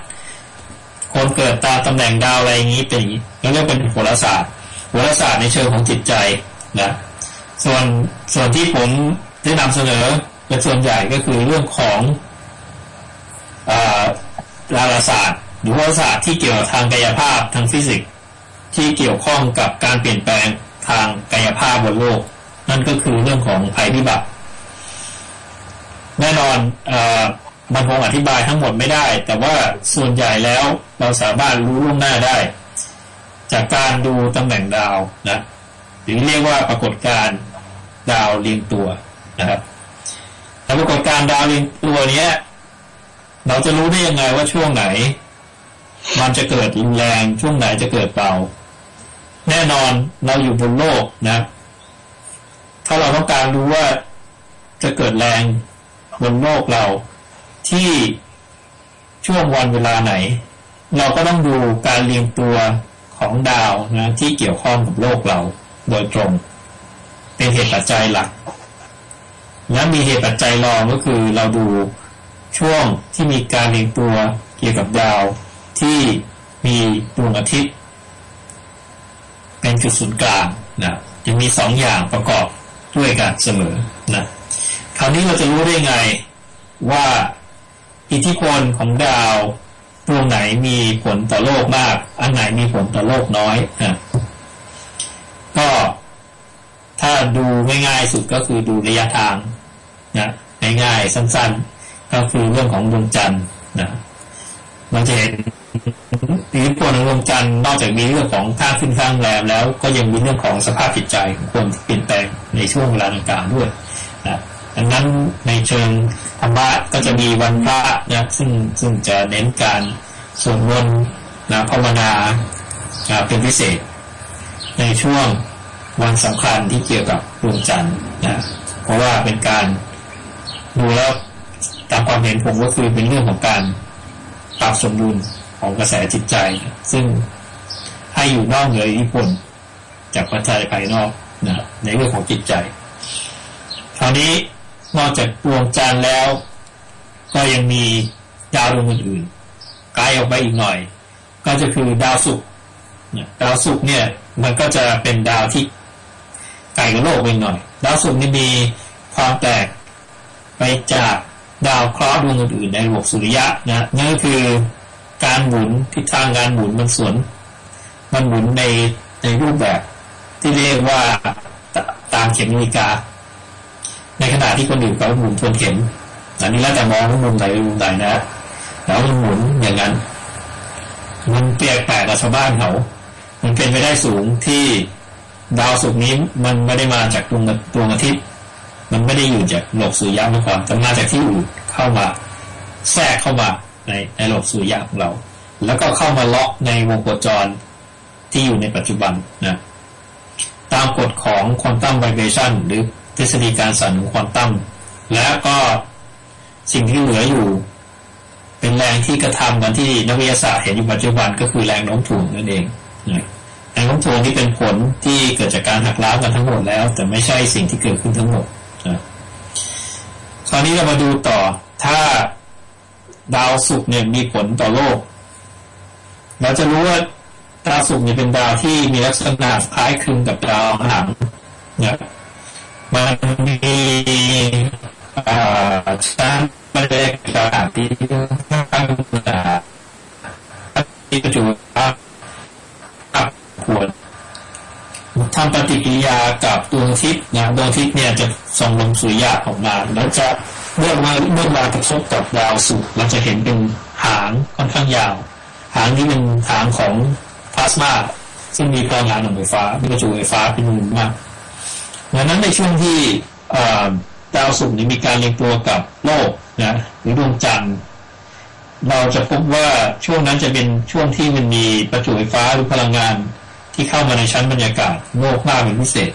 คนเกิดตามตำแหน่งดาวอะไรอย่างนี้เป็นอย่างนี้แล้วเรียกเป็นโหราศาสตร์โหราศาสตร์ในเชิงของจิตใจนะส่วนส่วนที่ผมได้นำเสนอ เป็นส่วนใหญ่ก็คือเรื่องของอดาราศาสตร์ หรือโหราศาสตร์ที่เกี่ยวทางกายภาพทางฟิสิกส์ที่เกี่ยวข้องกับการเปลี่ยนแปลงทางกายภาพบนโลก นั่นก็คือเรื่องของภัยพิบัติแน่นอนออมันคงอธิบายทั้งหมดไม่ได้ แต่ว่าส่วนใหญ่แล้วเราสามารถรู้ล่วงหน้าได้ จากการดูตำแหน่งดาวนะหรือเรียกว่าปรากฏการณ์ดาวเรียงตัวนะครับ แต่ปรากฏการดาวเรียงตัวเนี้ย เราจะรู้ได้ยังไงว่าช่วงไหน มันจะเกิดรุนแรงช่วงไหนจะเกิดเบาแน่นอนเราอยู่บนโลกนะ ถ้าเราต้องการรู้ว่าจะเกิดแรงบนโลกเราที่ช่วงวันเวลาไหน เราก็ต้องดูการเรียงตัวของดาวนะที่เกี่ยวข้องกับโลกเราโดยตรง เป็นเหตุปัจจัยหลัก และมีเหตุปัจจัยรองก็คือเราดูช่วงที่มีการเรียงตัวเกี่ยวกับดาวที่มีดวงอาทิตย์ เป็นจุดศูนย์กลางนะจะมีสองอย่างประกอบด้วยกันเสมอนะคราวนี้เราจะรู้ได้ไงว่าอิทธิพลของดาวดวงไหนมีผลต่อโลกมาก อันไหนมีผลต่อโลกน้อยนะ ถ้าดูง่ายๆสุดก็คือดูระยะทางนะง่ายๆสั้นๆ ก็คือเรื่องของดวงจันทร์นะมันจะเห็นอิทธิพลของดวงจันทร์นอกจากมีเรื่องของข้างขึ้นข้างแรมแล้วก็ยังมีเรื่องของสภาพจิตใจของคนที่เปลี่ยนแปลงในช่วงเวลาต่างๆด้วยนะดังนั้นในเชิงธรรมะก็จะมีวันพระนะซึ่งซึ่งจะเน้นการสวดมนต์นะภาวนาเป็นพิเศษ ในช่วง วันสำคัญที่เกี่ยวกับดวงจันทร์นะเพราะว่าเป็นการดูแล้วตามความเห็นผมก็คือเป็นเรื่องของการปรับสมดุลของกระแสจิตใจ ซึ่งให้อยู่นอกเหนืออิทธิพลจากปัจจัยภายนอกนะในเรื่องของจิตใจ คราวนี้นอกจากดวงจันทร์แล้ว ก็ยังมีดาวดวงอื่นๆไกลออกไปอีกหน่อย ก็จะคือดาวศุกร์ดาวศุกร์เนี่ย มันก็จะเป็นดาวที่ ไกลกับโลกไปหน่อย ดาวศุกร์นี่มีความแตกไปจากดาวเคราะห์ดวงอื่นๆในระบบสุริยะนะนั่นก็คือการหมุนทิศทางการหมุนมันสวน มันหมุนในในรูปแบบ ที่เรียกว่าตตามเข็มนาฬิกา ในขณะที่คนอื่นเขาหมุนทวนเข็มอันนี้แล้วแต่มองว่ามุมไหนมุมไหนนะแล้วมันหมุนอย่างนั้น มันเปลี่ยนแปลกกับชาวบ้านเขา มันเป็นไปได้สูงที่ ดาวศุกร์นี้มันไม่ได้มาจากดวงดวงอาทิตย์ มันไม่ได้อยู่จากโลกสุริยะมาก่อนแต่มาจากที่อื่นเข้ามาแทรกเข้ามาในในโลกสุริยะของเรา แล้วก็เข้ามาล็อกในวงโคจรที่อยู่ในปัจจุบันนะตามกฎของควอนตัมไวเบชันหรือทฤษฎีการสั่นของควอนตัมและก็สิ่งที่เหลืออยู่ เป็นแรงที่กระทำกันที่นักวิทยาศาสตร์เห็นอยู่ปัจจุบันก็คือแรงโน้มถ่วงนั่นเองนะ แรงโน้มถ่วงที่เป็นผลที่เกิดจากการหักล้างกันทั้งหมดแล้ว แต่ไม่ใช่สิ่งที่เกิดขึ้นทั้งหมดนะคราวนี้เรามาดูต่อ ถ้าดาวศุกร์เนี่ยมีผลต่อโลก เราจะรู้ว่าดาวศุกร์เนี่ยเป็นดาวที่มีลักษณะคล้ายคลึงกับดาวหางเนี่ยมันมีอ่าชั้นบรรยากาศที่ข้างหนาที่ประจุอัพอัพ ควรำปฏิกิริยากับดวงอาทิตย์นะดวงอาทิตย์เนี่ยจะส่งลมสุริยะออกมาแล้วจะเมื่อมาเมื่อมากระทบกับดาวศุกร์เราจะเห็นเป็นหางค่อนข้างยาว หางนี้เป็นหางของพลาสมาซึ่งมีพลังงานของไฟฟ้ามีประจุไฟฟ้าเป็นมูลมากดังนั้นในช่วงที่ดาวศุกร์นี้มีการเรียงตัวกับโลกนะหรือดวงจันทร์เราจะพบว่าช่วงนั้นจะเป็นช่วงที่มันมีประจุไฟฟ้าหรือพลังงาน ที่เข้ามาในชั้นบรรยากาศโลกมากเป็นพิเศษ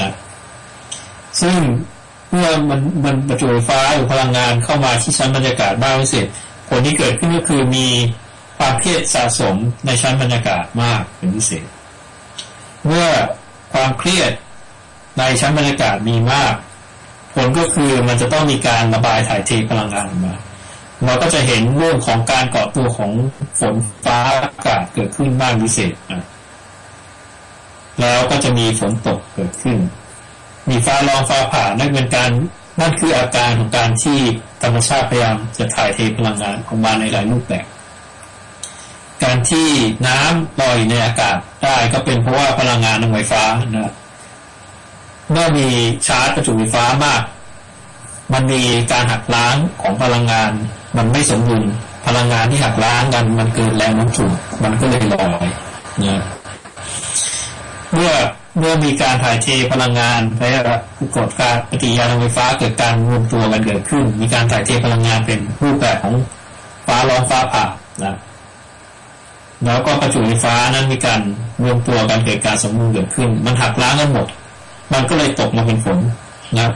นะซึ่งเมื่อมันมันประจุไฟฟ้าหรือพลังงานเข้ามาที่ชั้นบรรยากาศมากพิเศษผลที่เกิดขึ้นก็คือมีความเครียดสะสมในชั้นบรรยากาศมากเป็นพิเศษ เมื่อความเครียดในชั้นบรรยากาศมีมาก ผลก็คือมันจะต้องมีการระบายถ่ายเทพลังงานออกมา เราก็จะเห็นเรื่องของการเกาะตัวของฝนฟ้าอากาศเกิดขึ้นมากพิเศษนะ แล้วก็จะมีฝนตกเกิดขึ้น มีฟ้าร้องฟ้าผ่านั่นเป็นการนั่นคืออาการของการที่ธรรมชาติพยายามจะถ่ายเทพลังงานออกมาในหลายรูปแบบ การที่น้ำลอยในอากาศได้ก็เป็นเพราะว่าพลังงานของไฟฟ้านะเมื่อมีชาร์จประจุไฟฟ้ามาก มันมีการหักล้างของพลังงาน มันไม่สมดุลพลังงานที่หักล้างกันมันเกินแรงโน้มถ่วงมันก็เลยลอยนะ เมื่อเมื่อมีการถ่ายเทพลังงานและกฎการปฏิกิริยาทางไฟฟ้าเกิดการรวมตัวกันเกิดขึ้น มีการถ่ายเทพลังงานเป็นรูปแบบของฟ้าร้องฟ้าผ่านะแล้วก็ประจุไฟฟ้านั้นมีการรวมตัวกันเกิดการสมดุลเกิดขึ้น มันหักล้างกันหมด มันก็เลยตกมาเป็นฝนนะ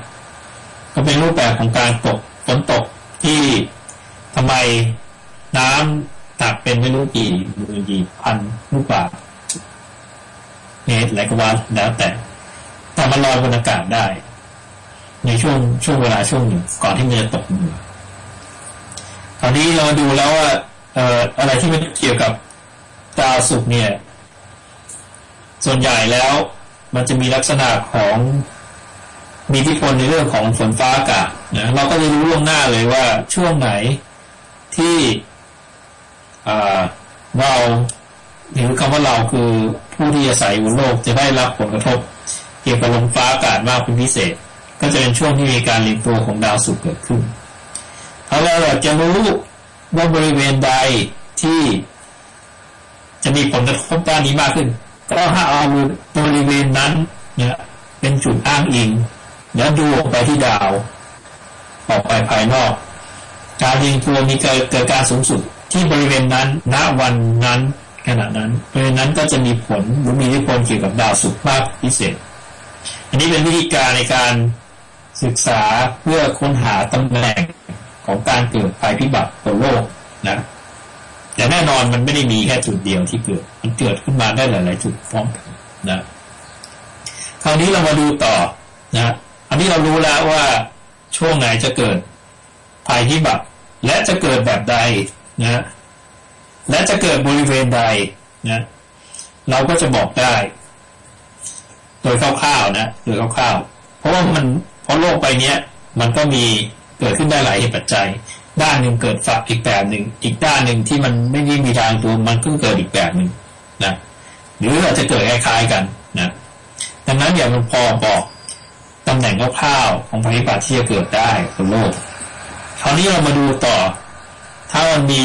ก็เป็นรูปแบบของการตกฝนตกที่ทำไมน้ำตักเป็นไม่รู้กี่หมื่นกี่พันลูกบาศ เมตรอะไรก็ว่าแล้วแต่ แต่มันลอยบนอากาศได้ ในช่วงช่วงเวลาช่วงหนึ่งก่อนที่มันจะตกมือคราวนี้เราดูแล้วว่าเอ่ออะไรที่มันเกี่ยวกับดาวศุกร์เนี่ย ส่วนใหญ่แล้ว มันจะมีลักษณะของมีอิทธิพลในเรื่องของฝนฟ้าอากาศนะเราก็จะรู้ล่วงหน้าเลยว่าช่วงไหนที่เราหรือคำว่าเราคือ ผู้ที่อาศัยบนโลกจะได้รับผลกระทบ เกี่ยวกับลมฟ้าอากาศมากเป็นพิเศษ ก็จะเป็นช่วงที่มีการเรียงตัวของดาวศุกร์เกิดขึ้นเอาเราจะรู้ว่าบริเวณใดที่จะมีผลกระทบด้านนี้มากขึ้น ก็ให้เอาบริเวณนั้น เนี่ย เป็นจุดอ้างอิง แล้วดูออกไปที่ดาว ออกไปภายนอก การเรียงตัวมีเกิดเกิดการสูงสุดที่บริเวณนั้นณวันนั้น ขณะนั้นเพราะฉะนั้นก็จะมีผลหรือมีอิทธิพลเกี่ยวกับดาวศุกร์มากพิเศษ อันนี้เป็นวิธีการในการศึกษาเพื่อค้นหาตำแหน่งของการเกิดภัยพิบัติบนโลกนะแต่แน่นอนมันไม่ได้มีแค่จุดเดียวที่เกิด มันเกิดขึ้นมาได้หลาย ๆ จุดพร้อมกันนะคราวนี้เรามาดูต่อนะอันนี้เรารู้แล้วว่าช่วงไหนจะเกิดภัยพิบัติและจะเกิดแบบใดนะ และจะเกิดบริเวณใดนะเราก็จะบอกได้ โดยคร่าวๆนะโดยคร่าวๆเพราะว่ามันเพราะโลกไปเนี้ย มันก็มีเกิดขึ้นได้หลายเหตุปัจจัย ด้านหนึ่งเกิดฝักอีกแบบหนึ่งอีกด้านหนึ่งที่มันไม่ได้มีทางตัวมันก็เกิดอีกแบบหนึ่งนะหรืออาจจะเกิดคล้ายๆกันนะดังนั้นอย่ามันพอบอกตำแหน่งคร่าวๆของภัยพิบัติที่จะเกิดได้บนโลกคราวนี้เรามาดูต่อ ถ้ามันมี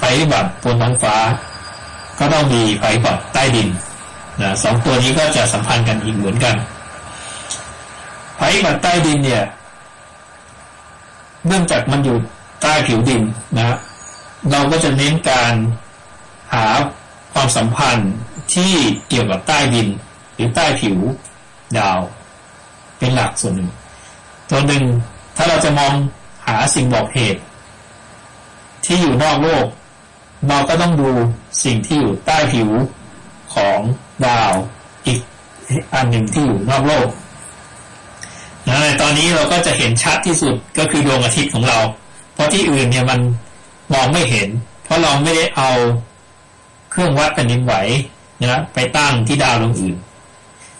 ภัยพิบัติบนท้องฟ้า ก็ต้องมีภัยพิบัติใต้ดินนะสองตัวนี้ก็จะสัมพันธ์กันอีกเหมือนกันภัยพิบัติใต้ดินเนี่ย เนื่องจากมันอยู่ใต้ผิวดินนะเราก็จะเน้นการหาความสัมพันธ์ที่เกี่ยวกับใต้ดิน หรือใต้ผิวดาว เป็นหลักส่วนหนึ่ง ตัวหนึ่งถ้าเราจะมองหาสิ่งบอกเหตุ ที่อยู่นอกโลก เราก็ต้องดูสิ่งที่อยู่ใต้ผิวของดาวอีกอันหนึ่งที่อยู่นอกโลกนะในตอนนี้เราก็จะเห็นชัดที่สุดก็คือดวงอาทิตย์ของเรา เพราะที่อื่นเนี่ยมันมองไม่เห็น เพราะเราไม่ได้เอาเครื่องวัดแผ่นดินไหวนะไปตั้งที่ดาวดวงอื่น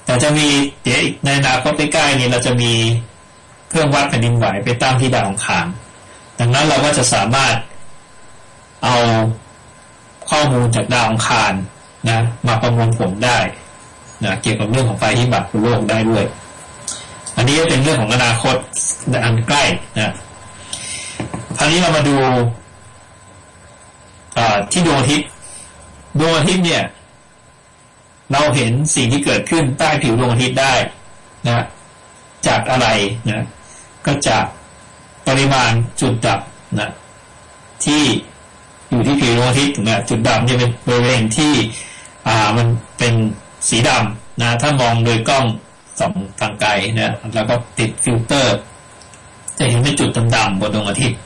แต่จะมีเดี๋ยวในอนาคตใกล้ๆนี้เราจะมีเครื่องวัดแผ่นดินไหวไปตั้งที่ดาวองคารดังนั้นเราก็จะสามารถ เอาข้อมูลจากดาวอังคารนะ มาประมวลผลได้นะเกี่ยวกับเรื่องของภัยพิบัติบนโลกได้ด้วย อันนี้เป็นเรื่องของอนาคตอันใกล้นะคราวนี้เรามาดูที่ดวงอาทิตย์ดวงอาทิตย์เนี่ย เราเห็นสิ่งที่เกิดขึ้นใต้ผิวดวงอาทิตย์ได้นะ จากอะไรนะ ก็จากปริมาณจุดดับนะ ที่ อยู่ที่ผิวดวงอาทิตย์นะจุดดำจะเป็นบริเวณที่ อ่ามันเป็นสีดำนะ ถ้ามองโดยกล้องส่องทางไกลนะแล้วก็ติดฟิลเตอร์ จะเห็นเป็นจุดดำๆบนดวงอาทิตย์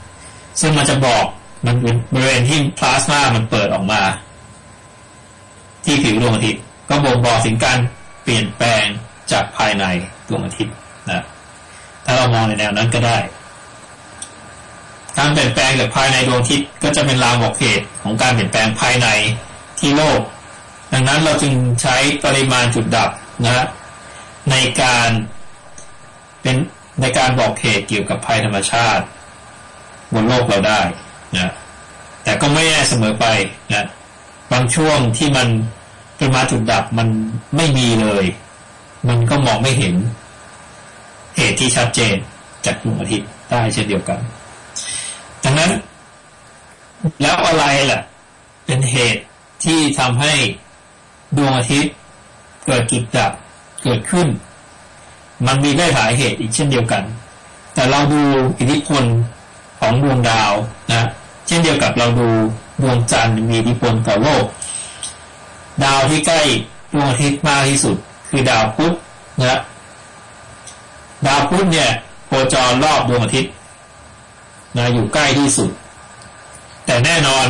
ซึ่งมันจะบอกมันเป็นบริเวณที่พลาสมามันเปิดออกมา ที่ผิวดวงอาทิตย์ ก็บ่งบอกถึงการเปลี่ยนแปลงจากภายในดวงอาทิตย์นะถ้าเรามองในแนวนั้นก็ได้ การเปลี่ยนแปลงจากภายในดวงอาทิตย์ก็จะเป็นลางบอกเหตุของการเปลี่ยนแปลงภายในที่โลก ดังนั้นเราจึงใช้ปริมาณจุดดับนะในการเป็นในการบอกเหตุเกี่ยวกับภัยธรรมชาติ บนโลกเราได้นะแต่ก็ไม่แน่เสมอไปนะบางช่วงที่มันป็นมาณจุดดับมันไม่มีเลย มันก็มองไม่เห็นเหตุที่ชัดเจนจากดวงอาทิตย์ได้เช่นเดียวกัน ดังนั้น แล้วอะไรล่ะ เป็นเหตุที่ทำให้ดวงอาทิตย์ เกิดจุดดับเกิดขึ้น มันมีได้หลายเหตุอีกเช่นเดียวกัน แต่เราดูอิทธิพลของดวงดาวนะ เช่นเดียวกับเราดูดวงจันทร์มีอิทธิพลต่อโลก ดาวที่ใกล้ดวงอาทิตย์มากที่สุด คือดาวพุธนะดาวพุธเนี่ยโคจรรอบดวงอาทิตย์ นะอยู่ใกล้ที่สุด แต่แน่นอน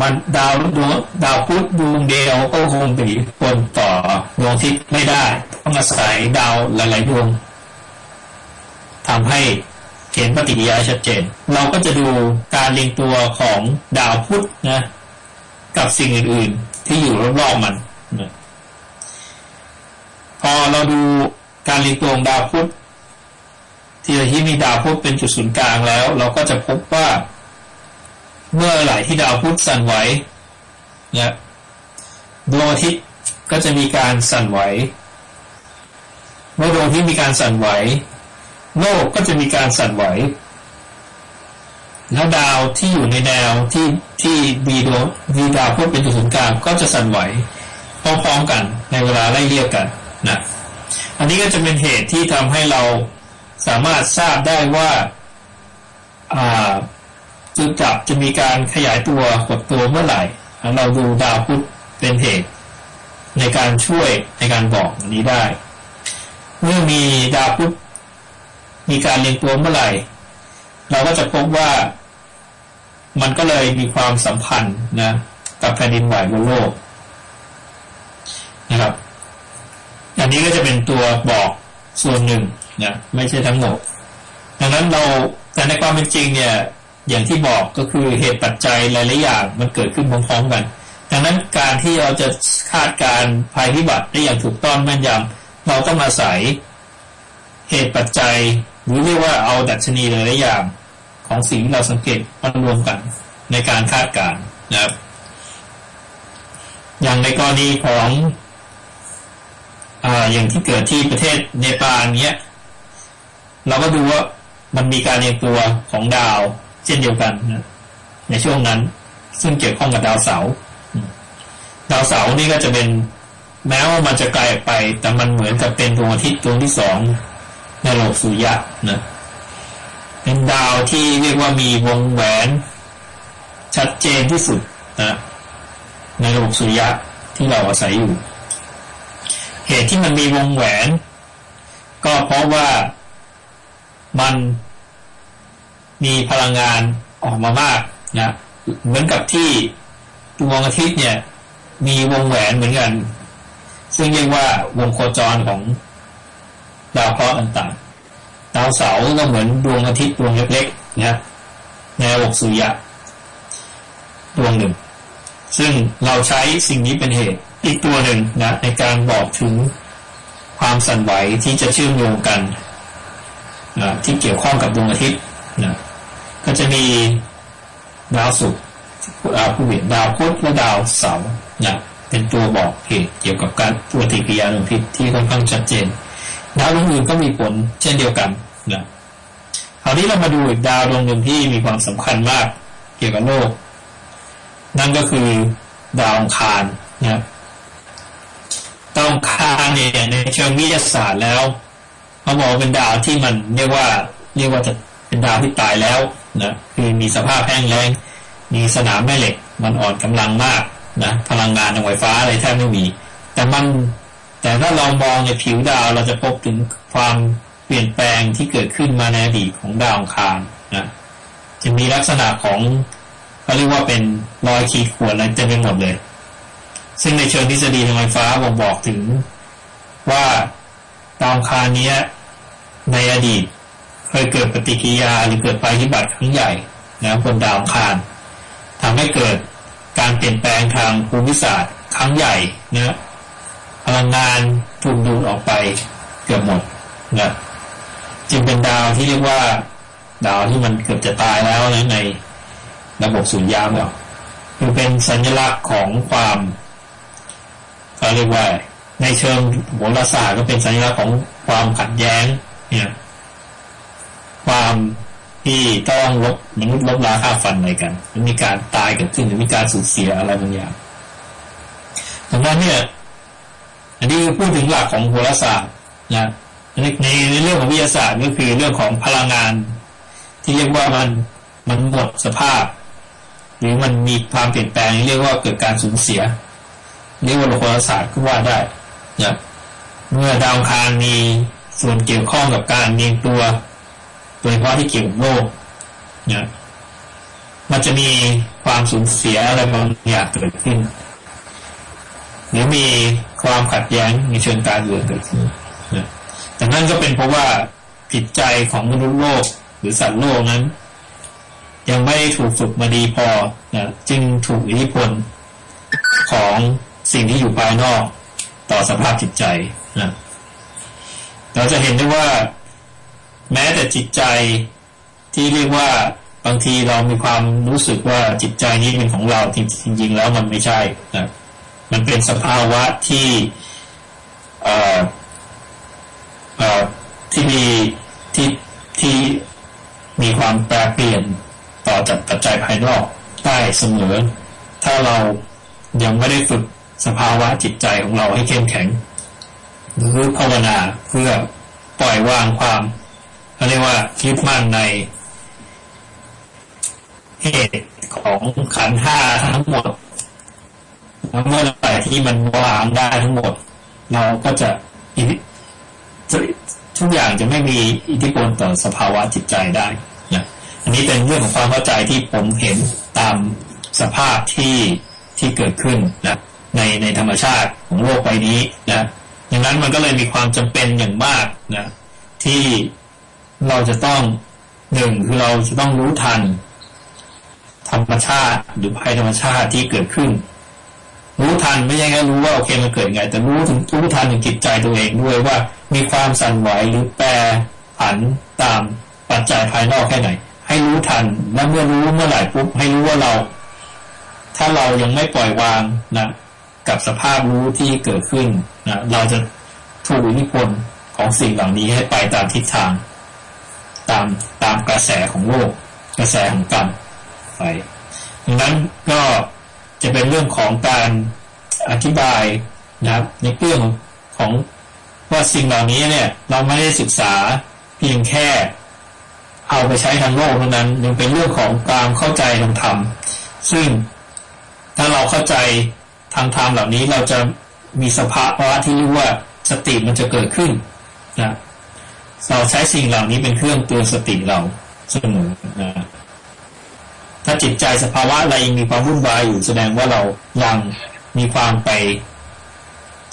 มันดาวดวงดาวพุธดวงเดียวก็คงมีผลต่อดวงอาทิตย์ไม่ได้ต้องอาศัยดาวหลาย ๆ ดวงทำให้เห็นปฏิกิริยาชัดเจน เราก็จะดูการเรียงตัวของดาวพุธนะ กับสิ่งอื่น ๆ ที่อยู่รอบๆมันนะพอเราดูการเรียงตัวของดาวพุธ ที่ที่มีดาวพุธเป็นจุดศูนย์กลางแล้ว เราก็จะพบว่า เมื่อไหร่ที่ดาวพุธสั่นไหวเนี่ยดวงอาทิตย์ก็จะมีการสั่นไหว เมื่อดวงอาทิตย์มีการสั่นไหว โลกก็จะมีการสั่นไหว แล้วดาวที่อยู่ในแนวที่ที่มีดวงมีดาวพุธเป็นจุดศูนย์กลางก็จะสั่นไหวพร้อมๆกันในเวลาไล่เรียกกันนะอันนี้ก็จะเป็นเหตุที่ทำให้เรา สามารถทราบได้ว่าจุดจับจะมีการขยายตัวหดตัวเมื่อไหร่ เราดูดาวพุธเป็นเหตุ ในการช่วยในการบอกนนี้ได้ เมื่อมีดาวพุธมีการเรียงตัวเมื่อไหร่ เราก็จะพบว่ามันก็เลยมีความสัมพันธ์นะ กับแผ่นดินไหวบนโลกนะครับ อันนี้ก็จะเป็นตัวบอกส่วนหนึ่ง นะไม่ใช่ทั้งหมด ดังนั้นเราแต่ในความเป็นจริงเนี่ย อย่างที่บอกก็คือเหตุปัจจัยหลายๆอย่างมันเกิดขึ้นพร้อมๆกัน ดังนั้นการที่เราจะคาดการภัยพิบัติได้อย่างถูกต้องแม่นยำเราต้องอาศัยเหตุปัจจัยหรือเรียกว่าเอาดัชนีหลายๆอย่างของสิ่งที่เราสังเกตมารวมกันในการคาดการนะครับ อย่างในกรณีของอ่าอย่างที่เกิดที่ประเทศเนปาลเนี้ย เราก็ดูว่ามันมีการเรียงตัวของดาว เช่นเดียวกันนะในช่วงนั้น ซึ่งเกี่ยวข้องกับดาวเสาร์ดาวเสาร์นี่ก็จะเป็นแม้ว่ามันจะไกลไป แต่มันเหมือนกับเป็นดวงอาทิตย์ดวงที่สองในโลกสุริยะนะเป็นดาวที่เรียกว่ามีวงแหวน ชัดเจนที่สุดนะในระบบสุริยะที่เราอาศัยอยู่ เหตุที่มันมีวงแหวน ก็เพราะว่า มันมีพลังงานออกมามากนะเหมือนกับที่ดวงอาทิตย์เนี่ย มีวงแหวนเหมือนกัน ซึ่งเรียกว่าวงโคจรของดาวเคราะห์ต่างๆดาวเสาร์ก็เหมือนดวงอาทิตย์ดวงเล็กๆนะในระบบสุริยะดวงหนึ่ง ซึ่งเราใช้สิ่งนี้เป็นเหตุอีกตัวหนึ่งนะในการบอกถึงความสั่นไหวที่จะเชื่อมโยงกัน ที่เกี่ยวข้องกับดวงอาทิตย์นะก็จะมีดาวศุกร์ดาวพุธดาวพุธและดาวเสาร์นะเป็นตัวบอกเหตุเกี่ยวกับการปฏิกิริยาของพิษที่ค่อนข้างชัดเจน ดาวดวงอื่นก็มีผลเช่นเดียวกันนะคราวนี้เรามาดูอีกดาวดวงหนึ่งที่มีความสำคัญมากเกี่ยวกับโลก นั่นก็คือดาวองคารนะดาวองคารเนี่ยในเชิงวิทยาศาสตร์แล้ว เขาบอกเป็นดาวที่มันเรียกว่า เรียกว่าจะเป็นดาวที่ตายแล้วนะคือมีสภาพแห้งแล้งมีสนามแม่เหล็ก มันอ่อนกำลังมากนะพลังงานทางไฟฟ้าอะไรแทบไม่มี แต่มันแต่ถ้าเรามองในผิวดาวเราจะพบถึงความเปลี่ยนแปลงที่เกิดขึ้นมาในอดีตของดาวอังคารนะจะมีลักษณะของเขาเรียกว่าเป็นรอยขีดข่วนอะไรเต็มไปหมดเลย ซึ่งในเชิงทฤษฎีทางไฟฟ้าบอกบอกถึงว่าดาวอังคารนี้ ในอดีต เคยเกิดปฏิกิริยาหรือเกิดภัยพิบัติครั้งใหญ่นะบนดาวอังคารทำให้เกิดการเปลี่ยนแปลงทางภูมิศาสตร์ครั้งใหญ่นะพลังงานถูกดูดออกไปเกือบหมดนะจึงเป็นดาวที่เรียกว่าดาวที่มันเกือบจะตายแล้วนะในระบบสุญญากาศคือเป็นสัญลักษณ์ของความเขาเรียกว่า ในเชิงโหราศาสตร์ก็เป็นสัญลักษณ์ของความขัดแย้ง เนี่ย ความที่ต้องลบมนุษย์ลบราค่าฟันอะไรกันมันมีการตายเกิดขึ้นหรือมีการสูญเสียอะไรบางอย่างดังนั้นเนี่ย อันนี้พูดถึงหลักของโหราศาสตร์นะในในเรื่องของวิทยาศาสตร์ก็คือเรื่องของพลังงาน ที่เรียกว่ามันมันหมดสภาพ หรือมันมีความเปลี่ยนแปลงเรียกว่าเกิดการสูญเสียเรียกว่าโหราศาสตร์ก็ว่าได้นะเมื่อดาวคารมี ส่วนเกี่ยวข้องกับการเรียงตัวโดยเฉพาะที่เกี่ยวกับโลกเนี่ยมันจะมีความสูญเสียอะไรบางอย่างเกิดขึ้น หรือมีความขัดแย้งในเชิงการเมืองเกิดขึ้นแต่นั่นก็เป็นเพราะว่าจิตใจของมนุษย์โลกหรือสัตว์โลกนั้น ยังไม่ถูกฝึกมาดีพอนะจึงถูกอิทธิพลของสิ่งที่อยู่ภายนอก ต่อสภาพจิตใจนะ เราจะเห็นได้ว่า แม้แต่จิตใจที่เรียกว่าบางทีเรามีความรู้สึกว่าจิตใจนี้เป็นของเราจริงๆแล้วมันไม่ใช่นะมันเป็นสภาวะที่เออเออที่มีที่ที่มีความแปรเปลี่ยนต่อจากปัจจัยภายนอกได้เสมอ ถ้าเรายังไม่ได้ฝึกสภาวะจิตใจของเราให้เข้มแข็ง หรือภาวนาเพื่อปล่อยวางความเขาเรียกว่ายึดมั่นในเหตุของขันห้าทั้งหมดแล้วเมื่อไหร่ที่มันวางได้ทั้งหมด เราก็จะทุกอย่างจะไม่มีอิทธิพลต่อสภาวะจิตใจได้นะอันนี้เป็นเรื่องของความเข้าใจที่ผมเห็นตามสภาพที่ที่เกิดขึ้นนะในในธรรมชาติของโลกใบนี้นะ ดังนั้นมันก็เลยมีความจำเป็นอย่างมากนะที่เราจะต้องหนึ่งคือเราจะต้องรู้ทัน ธรรมชาติหรือภัยธรรมชาติที่เกิดขึ้น รู้ทันไม่ใช่แค่รู้ว่าโอเคมันเกิดไง แต่รู้ถึงรู้ทันถึงจิตใจตัวเองด้วยว่ามีความสั่นไหวหรือแปรผันตามปัจจัยภายนอกแค่ไหน ให้รู้ทันและเมื่อรู้เมื่อไหร่ปุ๊บให้รู้ว่าเรา ถ้าเรายังไม่ปล่อยวางนะ กับสภาพรู้ที่เกิดขึ้นนะเราจะถูกอิทธิพลของสิ่งเหล่านี้ให้ไปตามทิศทาง ตามตามกระแสของโลก กระแสของกรรมไปดังนั้นก็จะเป็นเรื่องของการอธิบายนะครับ ในเรื่องของว่าสิ่งเหล่านี้เนี่ย เราไม่ได้ศึกษาเพียงแค่เอาไปใช้ทางโลกเท่านั้นยังเป็นเรื่องของการเข้าใจทางธรรมซึ่งถ้าเราเข้าใจ ทางธรรมเหล่านี้เราจะมีสภาวะที่เรียกว่าสติมันจะเกิดขึ้นนะเราใช้สิ่งเหล่านี้เป็นเครื่องเตือนสติเราเสมอนะถ้าจิตใจสภาวะอะไรยังมีความวุ่นวายอยู่แสดงว่าเรายังมีความไป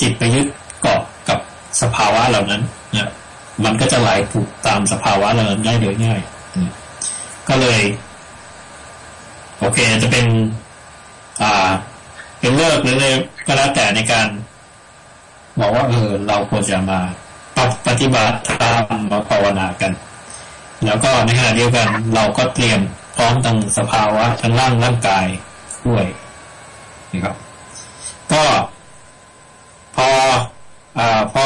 จิตไปยึดเกาะกับสภาวะเหล่านั้นนะมันก็จะไหลถูกตามสภาวะเหล่านั้นได้โดยง่ายนะก็เลย โอเคจะเป็น อ่า เป็นเลิกหรือเลยก็แล้วแต่ในการบอกว่าเออเราควรจะมาปฏิบัติตามมาภาวนากัน แล้วก็ในขณะเดียวกันเราก็เตรียมพร้อมตั้งสภาวะทั้งร่างร่างกายด้วยนะครับ ก็พออ่าพอ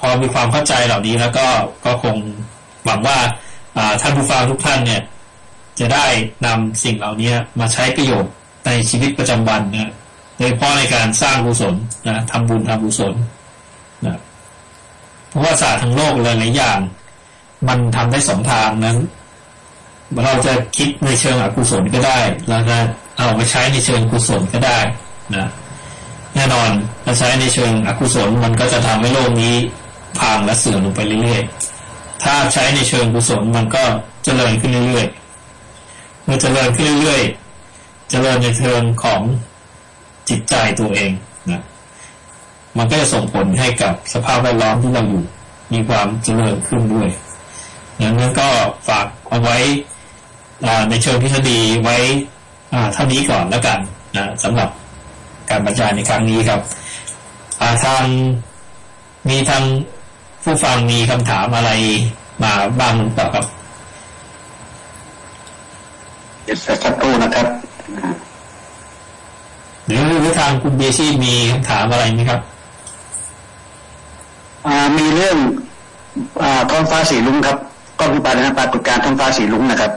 พอมีความเข้าใจเหล่านี้แล้วก็ก็คงหวังว่าท่านผู้ฟังทุกท่านเนี่ย จะได้นำสิ่งเหล่านี้มาใช้ประโยชน์ในชีวิตประจำวันนะ โดยเฉพาะในการสร้างกุศลนะทำบุญทำกุศลนะเพราะว่าศาสตร์ทั้งโลกหลายๆอย่าง มันทำได้สองทางนั้น เราจะคิดในเชิงอกุศลก็ได้ เราจะเอาไปใช้ในเชิงกุศลก็ได้นะแน่นอนถ้าใช้ในเชิงอกุศลมันก็จะทำให้โลกนี้พังและเสื่อมลงไปเรื่อยๆ ถ้าใช้ในเชิงกุศลมันก็เจริญขึ้นเรื่อยๆ เมื่อเจริญขึ้นเรื่อยๆเจริญในเชิงของ จิตใจตัวเองนะมันก็จะส่งผลให้กับสภาพแวดล้อมที่เราอยู่ มีความเจริญขึ้นด้วยดังนั้นก็ฝากเอาไว้ในเชิงทฤษฎีไว้เท่านี้ก่อนแล้วกันนะสำหรับการบรรยายในครั้งนี้ครับทางมีทางผู้ฟังมีคำถามอะไรมาบ้างหรือเปล่าครับเดี๋ยวสักครู่นะครับ หรือหรือทางคุณเบชี่มีคำถามอะไรไหมครับมีเรื่องอท้องฟ้าสีลุ้งครับ ก็คือปาปรากฏการท้องฟ้าสีลุ้งนะครับ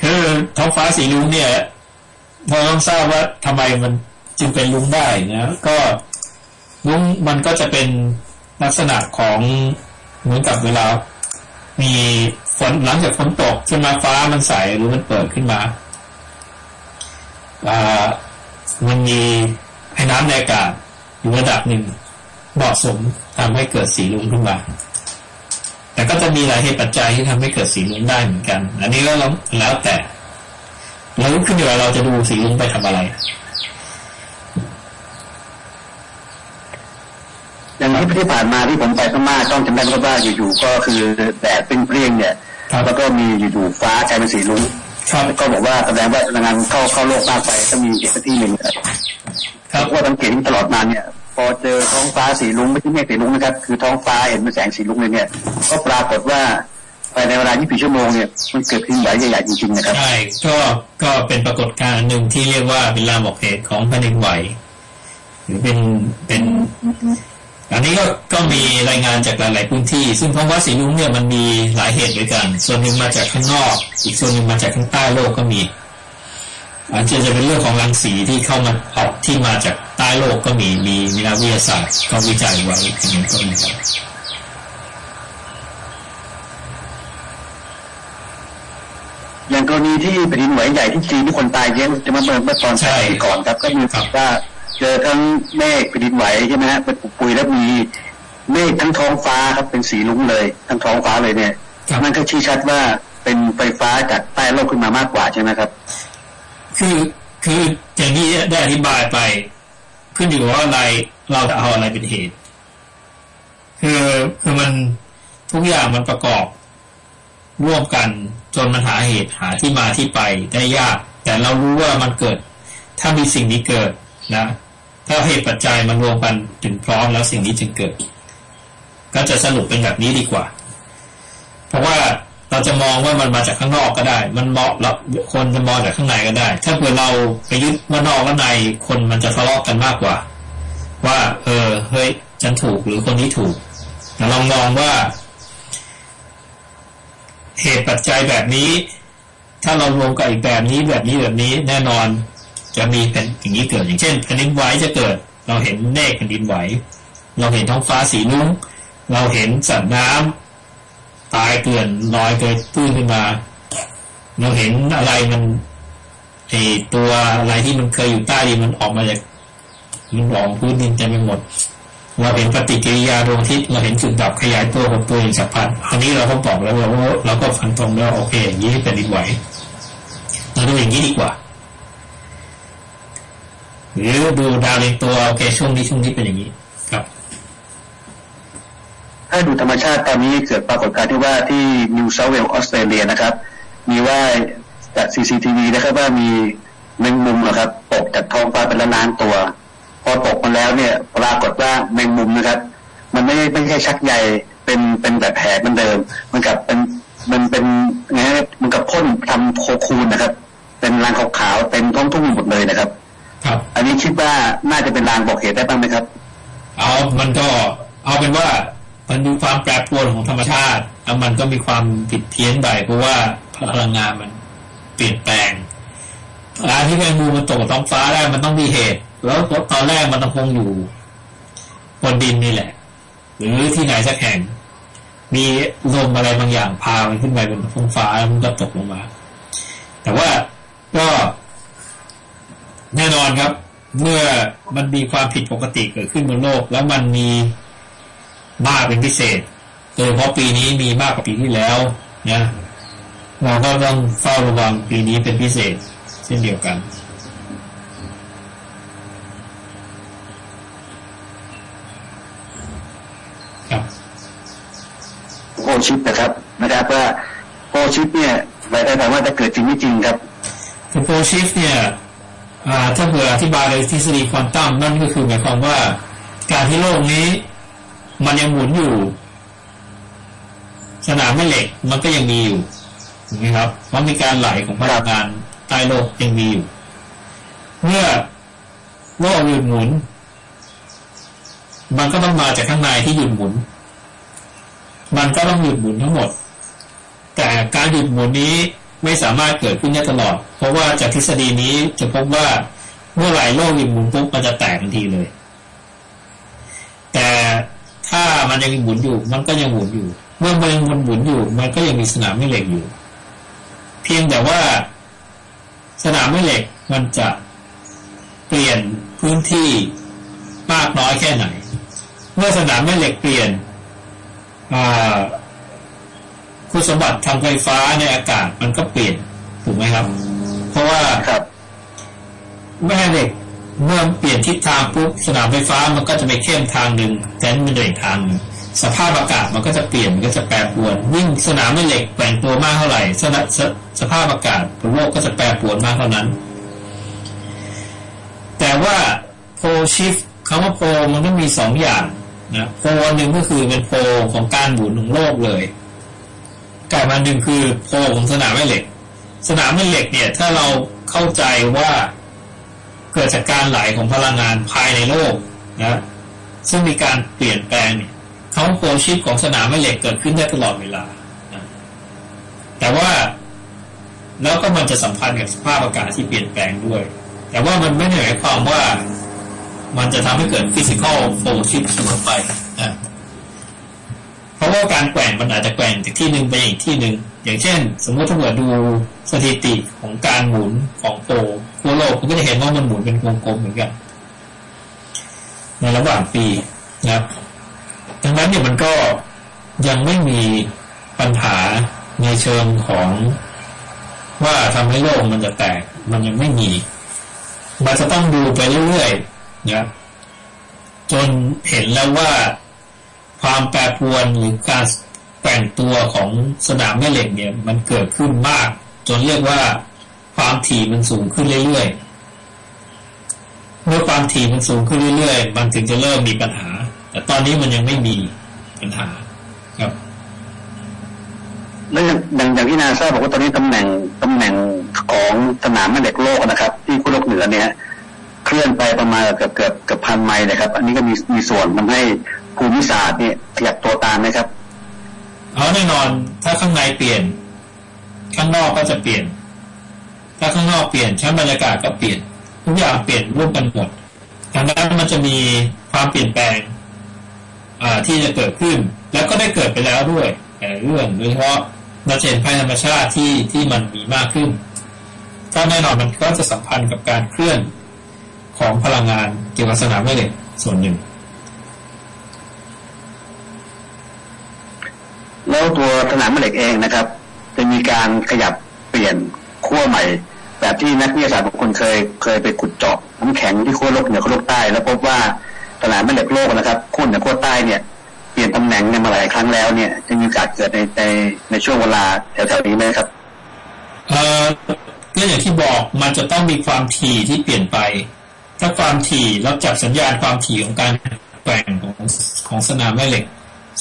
คือท้องฟ้าสีลุ้งเนี่ยเราต้องทราบว่าทำไมมันจึงเป็นลุ้งได้นะก็ลุ้งมันก็จะเป็นลักษณะของเหมือนกับเวลา มีฝนหลังจากฝนตกขึ้นมาฟ้ามันใสหรือมันเปิดขึ้นมาอ่า มันมีให้น้ำในอากาศอยู่ระดับหนึ่งเหมาะสมทำให้เกิดสีลุ้งขึ้นมา แต่ก็จะมีหลายเหตุปัจจัยที่ทำให้เกิดสีลุ้งได้เหมือนกัน อันนี้ก็แล้วแต่แล้วขึ้นอยู่กับเราจะดูสีลุ้งไปทำอะไรอย่างที่ที่ผ่านมาที่ผมไปพม่าต้องจำได้ว่าอยู่ๆก็คือแดดเป็นเปรี้ยงเนี่ยแล้วก็มีอยู่ๆฟ้ากลายเป็นสีลุ้ง ก็บอกว่าแสดงว่าพลังงานเข้าเข้าโลกมากไปก็มีเหตุที่หนึ่งครับว่าสังเกตตลอดมาเนี่ย พอเจอท้องฟ้าสีลุ้งไม่ใช่เมฆสีลุ้งนะครับ คือท้องฟ้าเห็นเป็นแสงสีลุ้งเลยเนี่ย ก็ปรากฏว่าภายในเวลา 24 ชั่วโมงเนี่ย มันเกิดขึ้นใหญ่ใหญ่จริงๆนะครับ ใช่ ก็ ก็เป็นปรากฏการณ์หนึ่งที่เรียกว่าเป็นลามบอกเหตุของแผ่นดินไหว หรือเป็น เป็น อันนี้ก็ก็มีรายงานจากหลาย ๆ พื้นที่ ซึ่งท้องฟ้าสีลุ้งเนี่ยมันมีหลายเหตุด้วยกัน ส่วนหนึ่งมาจากข้างนอก อีกส่วนหนึ่งมาจากข้างใต้โลกก็มีอาจจะจะเป็นเรื่องของรังสีที่เข้ามาออกที่มาจากใต้โลกก็มีมีมีนักวิทยาศาสตร์เขาวิจัยไว้เป็นต้นครับอย่างกรณีที่แผ่นดินไหวใหญ่ที่จีนที่คนตายเยอะจะมาเมื่อเมื่อตอนใก่อนครับก็มีว่า เจอทั้งเมฆแผ่นดินไหวใช่ไหมฮะเป็นปุยแล้วมีเมฆทั้งท้องฟ้าครับเป็นสีลุ้งเลย ทั้งท้องฟ้าเลยเนี่ยนั่นก็ชี้ชัดว่าเป็นไฟฟ้าจากใต้โลกขึ้นมามากกว่าใช่ไหมครับ คือคืออย่างที่ได้อธิบายไป ขึ้นอยู่ว่าอะไรเราจะเอาอะไรเป็นเหตุ คือคือมันทุกอย่างมันประกอบร่วมกันจนมันหาเหตุหาที่มาที่ไปได้ยาก แต่เรารู้ว่ามันเกิด ถ้ามีสิ่งนี้เกิด นะถ้าเหตุปัจจัยมันรวมกันถึงพร้อมแล้วสิ่งนี้จึงเกิด ก็จะสรุปเป็นแบบนี้ดีกว่า เพราะว่าเราจะมองว่ามันมาจากข้างนอกก็ได้ มันเหมาะแล้วคนจะมองจากข้างในก็ได้ ถ้าเกิดเราไปยึดว่านอกว่าในคนมันจะทะเลาะกันมากกว่า ว่า เออเฮ้ยฉันถูกหรือคนนี้ถูกแต่เรามองว่าเหตุปัจจัยแบบนี้ ถ้าเรารวมกับอีกแบบนี้แบบนี้แบบนี้แน่นอน จะมีเป็นอย่างนี้เกิดอย่างเช่นแผ่นดินไหวจะเกิด เราเห็นเมฆแผ่นดินไหว เราเห็นท้องฟ้าสีลุ้งเราเห็นสัตว์น้ำตายเกลื่อนลอยเกิดตื้นขึ้นมา เราเห็นอะไรมันไอตัวอะไรที่มันเคยอยู่ใต้ดินมันออกมาจากมันออกพื้นดินเต็มไปหมด เราเห็นปฏิกิริยาดวงอาทิตย์เราเห็นจุดดับขยายตัวของตัวอย่างฉับพลันอันนี้เราก็บอกแล้วว่าเราก็ฟันตรงแล้วโอเคอย่างนี้เป็นดินไหวเราดูอย่างนี้ดีกว่า หรือดูดาวเรียงตัวโอเคช่วงนี้ช่วงนี้เป็นอย่างนี้ครับ ถ้าดูธรรมชาติตอนนี้เกิดปรากฏการณ์ที่ว่าที่นิวเซาเวลออสเตรเลียนะครับ มีว่าจาก CCTV นะครับว่ามีแมงมุมนะครับตกจากท้องฟ้าเป็นล้านล้านตัว พอตกมาแล้วเนี่ยปรากฏว่าแมงมุมนะครับ มันไม่ไม่ใช่ชักใหญ่เป็นเป็นแบบแผลเหมือนเดิม มันกับเป็นมันเป็นไงมันกับพ่นทำโคคูนนะครับ เป็นรางขาวๆเต็มท้องทุ่งหมดเลยนะครับ ครับ อันนี้คิดว่าน่าจะเป็นลางบอกเหตุได้บ้างไหมครับ เอามันก็เอาเป็นว่ามันมีความแปรปรวนของธรรมชาติแล้วมันก็มีความผิดเพี้ยนไปเพราะว่าพลังงานมันเปลี่ยนแปลงการที่แมงมุมมันตกท้องฟ้าได้มันต้องมีเหตุ แล้วตอนแรกมันต้องคงอยู่บนดินนี่แหละ หรือที่ไหนสักแห่ง มีลมอะไรบางอย่างพามันขึ้นไปบนท้องฟ้าแล้วมันก็ตกลงมา แต่ว่าก็ แน่นอนครับ เมื่อมันมีความผิดปกติเกิดขึ้นบนโลก แล้วมันมีมากเป็นพิเศษโดยเฉพาะปีนี้มีมากกว่าปีที่แล้วนะเราก็ต้องเฝ้าระวังปีนี้เป็นพิเศษ เช่นเดียวกันครับโอชิปนะครับนะครับว่าโอชิปเนี่ยหมายความว่าจะเกิดจริงไม่จริงครับคือโปรชิฟเนี่ย ถ้าเผื่ออธิบายในทฤษฎีควอนตัมนั่นก็คือหมายความว่า การที่โลกนี้ มันยังหมุนอยู่ สนามแม่เหล็กมันก็ยังมีอยู่ถูกไหมครับเพราะมีการไหลของพลังงานใต้โลกยังมีอยู่ เมื่อโลกหยุดหมุน มันก็ต้องมาจากข้างในที่หยุดหมุน มันก็ต้องหยุดหมุนทั้งหมด แต่การหยุดหมุนนี้ ไม่สามารถเกิดขึ้นได้ตลอด เพราะว่าจากทฤษฎีนี้จะพบว่าเมื่อไหร่โลกหยุดหมุนปุ๊บมันจะแตกทันทีเลย แต่ถ้ามันยังหมุนอยู่ มันก็ยังหมุนอยู่ เมื่อมันยังหมุนอยู่ มันก็ยังมีสนามแม่เหล็กอยู่ เพียงแต่ว่าสนามแม่เหล็กมันจะเปลี่ยนพื้นที่มากน้อยแค่ไหน เมื่อสนามแม่เหล็กเปลี่ยน คุณสมบัติทางไฟฟ้าในอากาศมันก็เปลี่ยนถูกไหมครับ เพราะว่าครับแม่เหล็กเมื่อเปลี่ยนทิศทางปุ๊บสนามไฟฟ้ามันก็จะไปเข้มทางหนึ่งแต่มันเดินทางสภาพอากาศมันก็จะเปลี่ยนมันก็จะแปรปรวนยิ่งสนามแม่เหล็กแปลงตัวมากเท่าไหร่สนสสภาพอากาศบนโลกก็จะแปรปรวนมากเท่านั้น แต่ว่าโพชิฟคำว่าโพมันก็มีสองอย่างนะโพหนึ่งก็คือเป็นโพของการหมุนของโลกเลย กับมาหนึ่งคือโพของสนามแม่เหล็ก สนามแม่เหล็กเนี่ย ถ้าเราเข้าใจว่าเกิดจากการไหลของพลังงานภายในโลกนะซึ่งมีการเปลี่ยนแปลงเนี่ยเขาโพชิปของสนามแม่เหล็กเกิดขึ้นได้ตลอดเวลานะแต่ว่าแล้วก็มันจะสัมพันธ์กับสภาพอากาศที่เปลี่ยนแปลงด้วย แต่ว่ามันไม่ได้หมายความว่ามันจะทำให้เกิด physical pole shift เสมอไปนะ เพราะว่าการแกว่งมันอาจจะแกว่งจากที่หนึ่งไปอีกที่หนึ่งอย่างเช่น สมมติถ้าเกิดดูสถิติของการหมุนของ pole ทั่วโลกคุณก็จะเห็นว่ามันหมุนเป็นวงกลมเหมือนกัน ในระหว่างปีนะครับดังนั้นเนี่ยมันก็ยังไม่มีปัญหาในเชิงของว่าทำให้โลกมันจะแตก มันยังไม่มี มันจะต้องดูไปเรื่อยๆนะจนเห็นแล้วว่า ความแปรปรวนหรือการแปลงตัวของสนามแม่เหล็กเนี่ย มันเกิดขึ้นมาก จนเรียกว่าความถี่มันสูงขึ้นเรื่อยๆ เมื่อความถี่มันสูงขึ้นเรื่อยๆ มันถึงจะเริ่มมีปัญหา แต่ตอนนี้มันยังไม่มีปัญหาครับแล้วอย่างอย่างที่นาซาบอกว่าตอนนี้ตำแหน่งตำแหน่งของสนามแม่เหล็กโลกนะครับ ที่คู่โลกเหนือเนี่ย เคลื่อนไปประมาณเกือบเกือบเกือบพันไมล์นะครับ อันนี้ก็มีมีส่วนทำให้ ภูมิศาสตร์เนี่ยขยับตัวตามไหมครับ เอาแน่นอน ถ้าข้างในเปลี่ยน ข้างนอกก็จะเปลี่ยน ถ้าข้างนอกเปลี่ยนชั้นบรรยากาศก็เปลี่ยนทุกอย่างเปลี่ยนร่วมกันหมดดังนั้นมันจะมีความเปลี่ยนแปลงอ่าที่จะเกิดขึ้น แล้วก็ได้เกิดไปแล้วด้วยแต่เรื่องโดยเฉพาะเราเห็นภัยธรรมชาติที่ที่มันมีมากขึ้นก็แน่นอนมันก็จะสัมพันธ์กับการเคลื่อนของพลังงานเกี่ยวกับสนามแม่เหล็กส่วนหนึ่ง แล้วตัวสนามแม่เหล็กเองนะครับ จะมีการขยับเปลี่ยนขั้วใหม่ แบบที่นักวิทยาศาสตร์บางคนเคยเคยไปขุดเจาะน้ำแข็งที่ขั้วโลกเหนือขั้วโลกใต้ แล้วพบว่าสนามแม่เหล็กโลกนะครับขั้วเหนือขั้วใต้เนี่ยเปลี่ยนตำแหน่งเนี่ยมาหลายครั้งแล้วเนี่ยจะมีโอกาสเกิดในในในช่วงเวลาแถวๆนี้ไหมครับเอ่อก็อย่างที่บอกมันจะต้องมีความถี่ที่เปลี่ยนไป ถ้าความถี่เราจับสัญญาณความถี่ของการแกว่งของของสนามแม่เหล็ก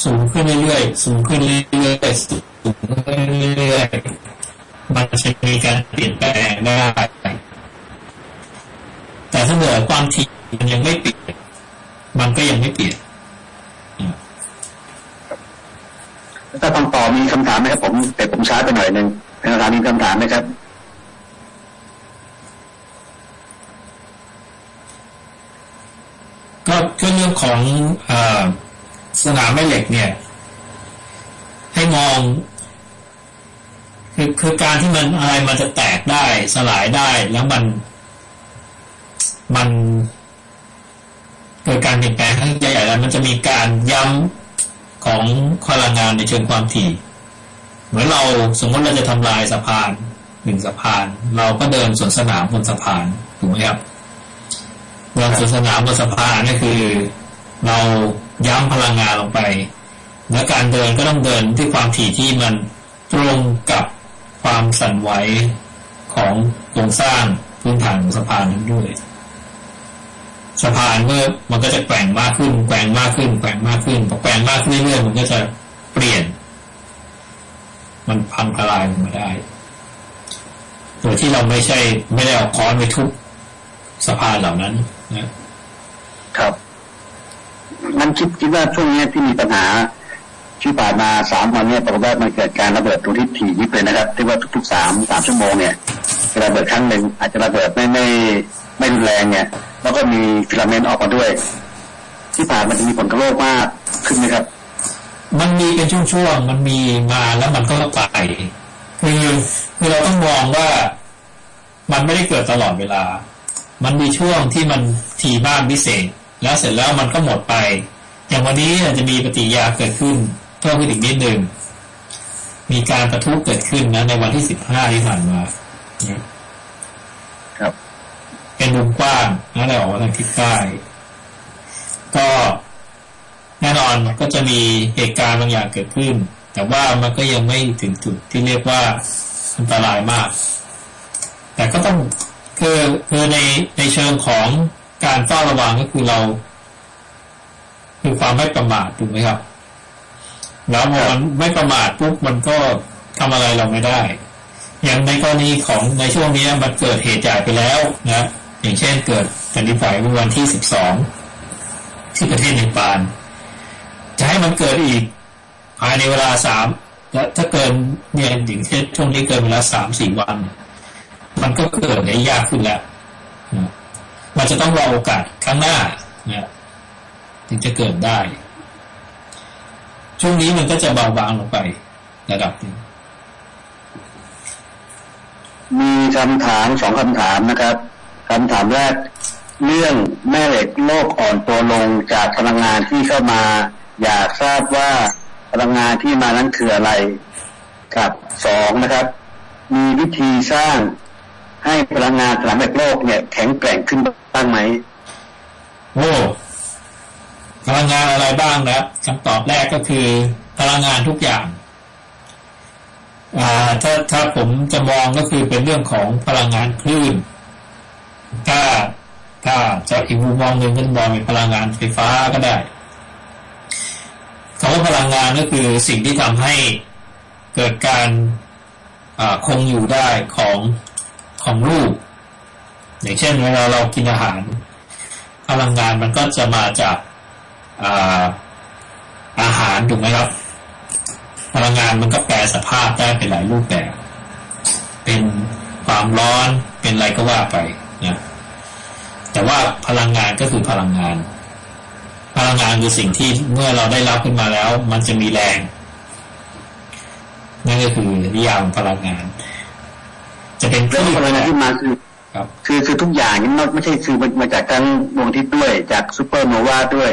สูงขึ้นเรื่อยๆ สูงขึ้นเรื่อยๆ สูงขึ้นเรื่อยๆ มันจะมีการเปลี่ยนแปลงได้ แต่แต่ถ้าเกิดความถี่มันยังไม่เปลี่ยน มันก็ยังไม่เปลี่ยนถ้าฟังต่อมีคำถามไหมครับผม แต่ผมช้าไปหน่อยหนึ่งคำถามมีคำถามไหมครับก็เรื่องของอ สนามแม่เหล็กเนี่ย ให้มองคือคือการที่มันอะไรมันจะแตกได้สลายได้แล้วมัน มันเกิดการเปลี่ยนแปลงครั้งใหญ่แล้วมันจะมีการย้ำของพลังงานในเชิงความถี่ เหมือนเราสมมติเราจะทำลายสะพานหนึ่งสะพาน เราก็เดินสวนสนามบนสะพานถูกไหมครับเดินสวนสนามบนสะพานนี่คือ เรา ย้ำพลังงานลงไปและการเดินก็ต้องเดินที่ความถี่ที่มันตรงกับความสั่นไหวของโครงสร้างพื้นฐานของสะพานนั้นด้วยสะพานเมื่อมันก็จะแกว่งมากขึ้นแกว่งมากขึ้นแกว่งมากขึ้นพอแกว่งมากขึ้นเรื่อยๆมันก็จะเปลี่ยน มันพังทลายลงมาได้โดยที่เราไม่ใช่ไม่ได้เอาค้อนไปทุบสะพานเหล่านั้นนะครับ มันคิดคิดว่าช่วงนี้ที่มีปัญหาที่ผ่านมาสามวันเนี่ยปรากฏว่ามันเกิดการระเบิดตรงที่ถี่ยิบเลยนะครับที่ว่าทุกๆสามสามชั่วโมงเนี่ยระเบิดครั้งหนึ่งอาจจะระเบิดไม่ไม่ไม่รุนแรงเนี่ยแล้วก็มีฟิลาเมนต์ออกมาด้วย ที่ผ่านมันจะมีผลกระโลกมากขึ้นไหมครับ มันมีเป็นช่วงๆมันมีมาแล้วมันก็ไปคือคือเราต้องมองว่ามันไม่ได้เกิดตลอดเวลา มันมีช่วงที่มันทีมากพิเศษ แล้วเสร็จแล้วมันก็หมดไป อย่างวันนี้จะมีปฏิยาเกิดขึ้นเพิ่มขึ้นอีกนิดหนึ่งมีการประทุเกิดขึ้นนะในวันที่สิบห้าที่ผ่านมาครับ เป็นวงกว้างนะในออกมาทางทิศใต้ก็แน่นอนก็จะมีเหตุการณ์บางอย่างเกิดขึ้น แต่ว่ามันก็ยังไม่ถึงจุดที่เรียกว่าอันตรายมาก แต่ก็ต้องคือคือในในเชิงของ การเฝ้าระวังก็คือเรา คือความไม่ประมาทถูกไหมครับ แล้วมันไม่ประมาทปุ๊บมันก็ทำอะไรเราไม่ได้ อย่างในกรณีของในช่วงนี้มันเกิดเหตุใหญ่ไปแล้วนะอย่างเช่นเกิดแผ่นดินไหวเมื่อวันที่สิบสองที่ประเทศเนปาลจะให้มันเกิดอีกภายในเวลาสามและถ้าเกินเนี่ยอย่างเช่นช่วงนี้เกินเวลาสามสี่วัน มันก็เกิดได้ยากขึ้นแล้ว มันจะต้องรอโอกาสข้างหน้าเนี่ยถึงจะเกิดได้ ช่วงนี้มันก็จะเบาบางลงไประดับหนึ่งมีคำถามสองคำถามนะครับคำถามแรกเรื่องแม่เหล็กโลกอ่อนตัวลงจากพลังงานที่เข้ามา อยากทราบว่าพลังงานที่มานั้นคืออะไรกับสองนะครับ มีวิธีสร้าง ให้พลังงานสนามแม่โลกเนี่ยแข็งแกร่งขึ้นบ้างไหมโอ้พลังงานอะไรบ้างนะคำตอบแรกก็คือ พลังงานทุกอย่างอ่าถ้าถ้าผมจะมองก็คือเป็นเรื่องของพลังงานคลื่น ถ้าถ้าจะอีกมุมมองหนึ่งก็มองเป็นพลังงานไฟฟ้าก็ได้คำว่าพลังงานก็คือสิ่งที่ทำให้เกิดการคงอยู่ได้ของ ของรูป อย่างเช่นเวลาเรากินอาหาร พลังงานมันก็จะมาจากอาอาหารถูกไหมครับ พลังงานมันก็แปลสภาพได้เป็นหลายรูปแบบ เป็นความร้อนเป็นอะไรก็ว่าไปนะแต่ว่าพลังงานก็คือพลังงาน พลังงานคือสิ่งที่เมื่อเราได้รับขึ้นมาแล้ว มันจะมีแรงนั่นก็คือนิยามพลังงาน จะเป็นเรื่องพลังงานที่มาคือครับคือคือทุกอย่างนี่ไม่ใช่คือมาจากทั้งดวงอาทิตย์ด้วย จากซูเปอร์โนวาด้วย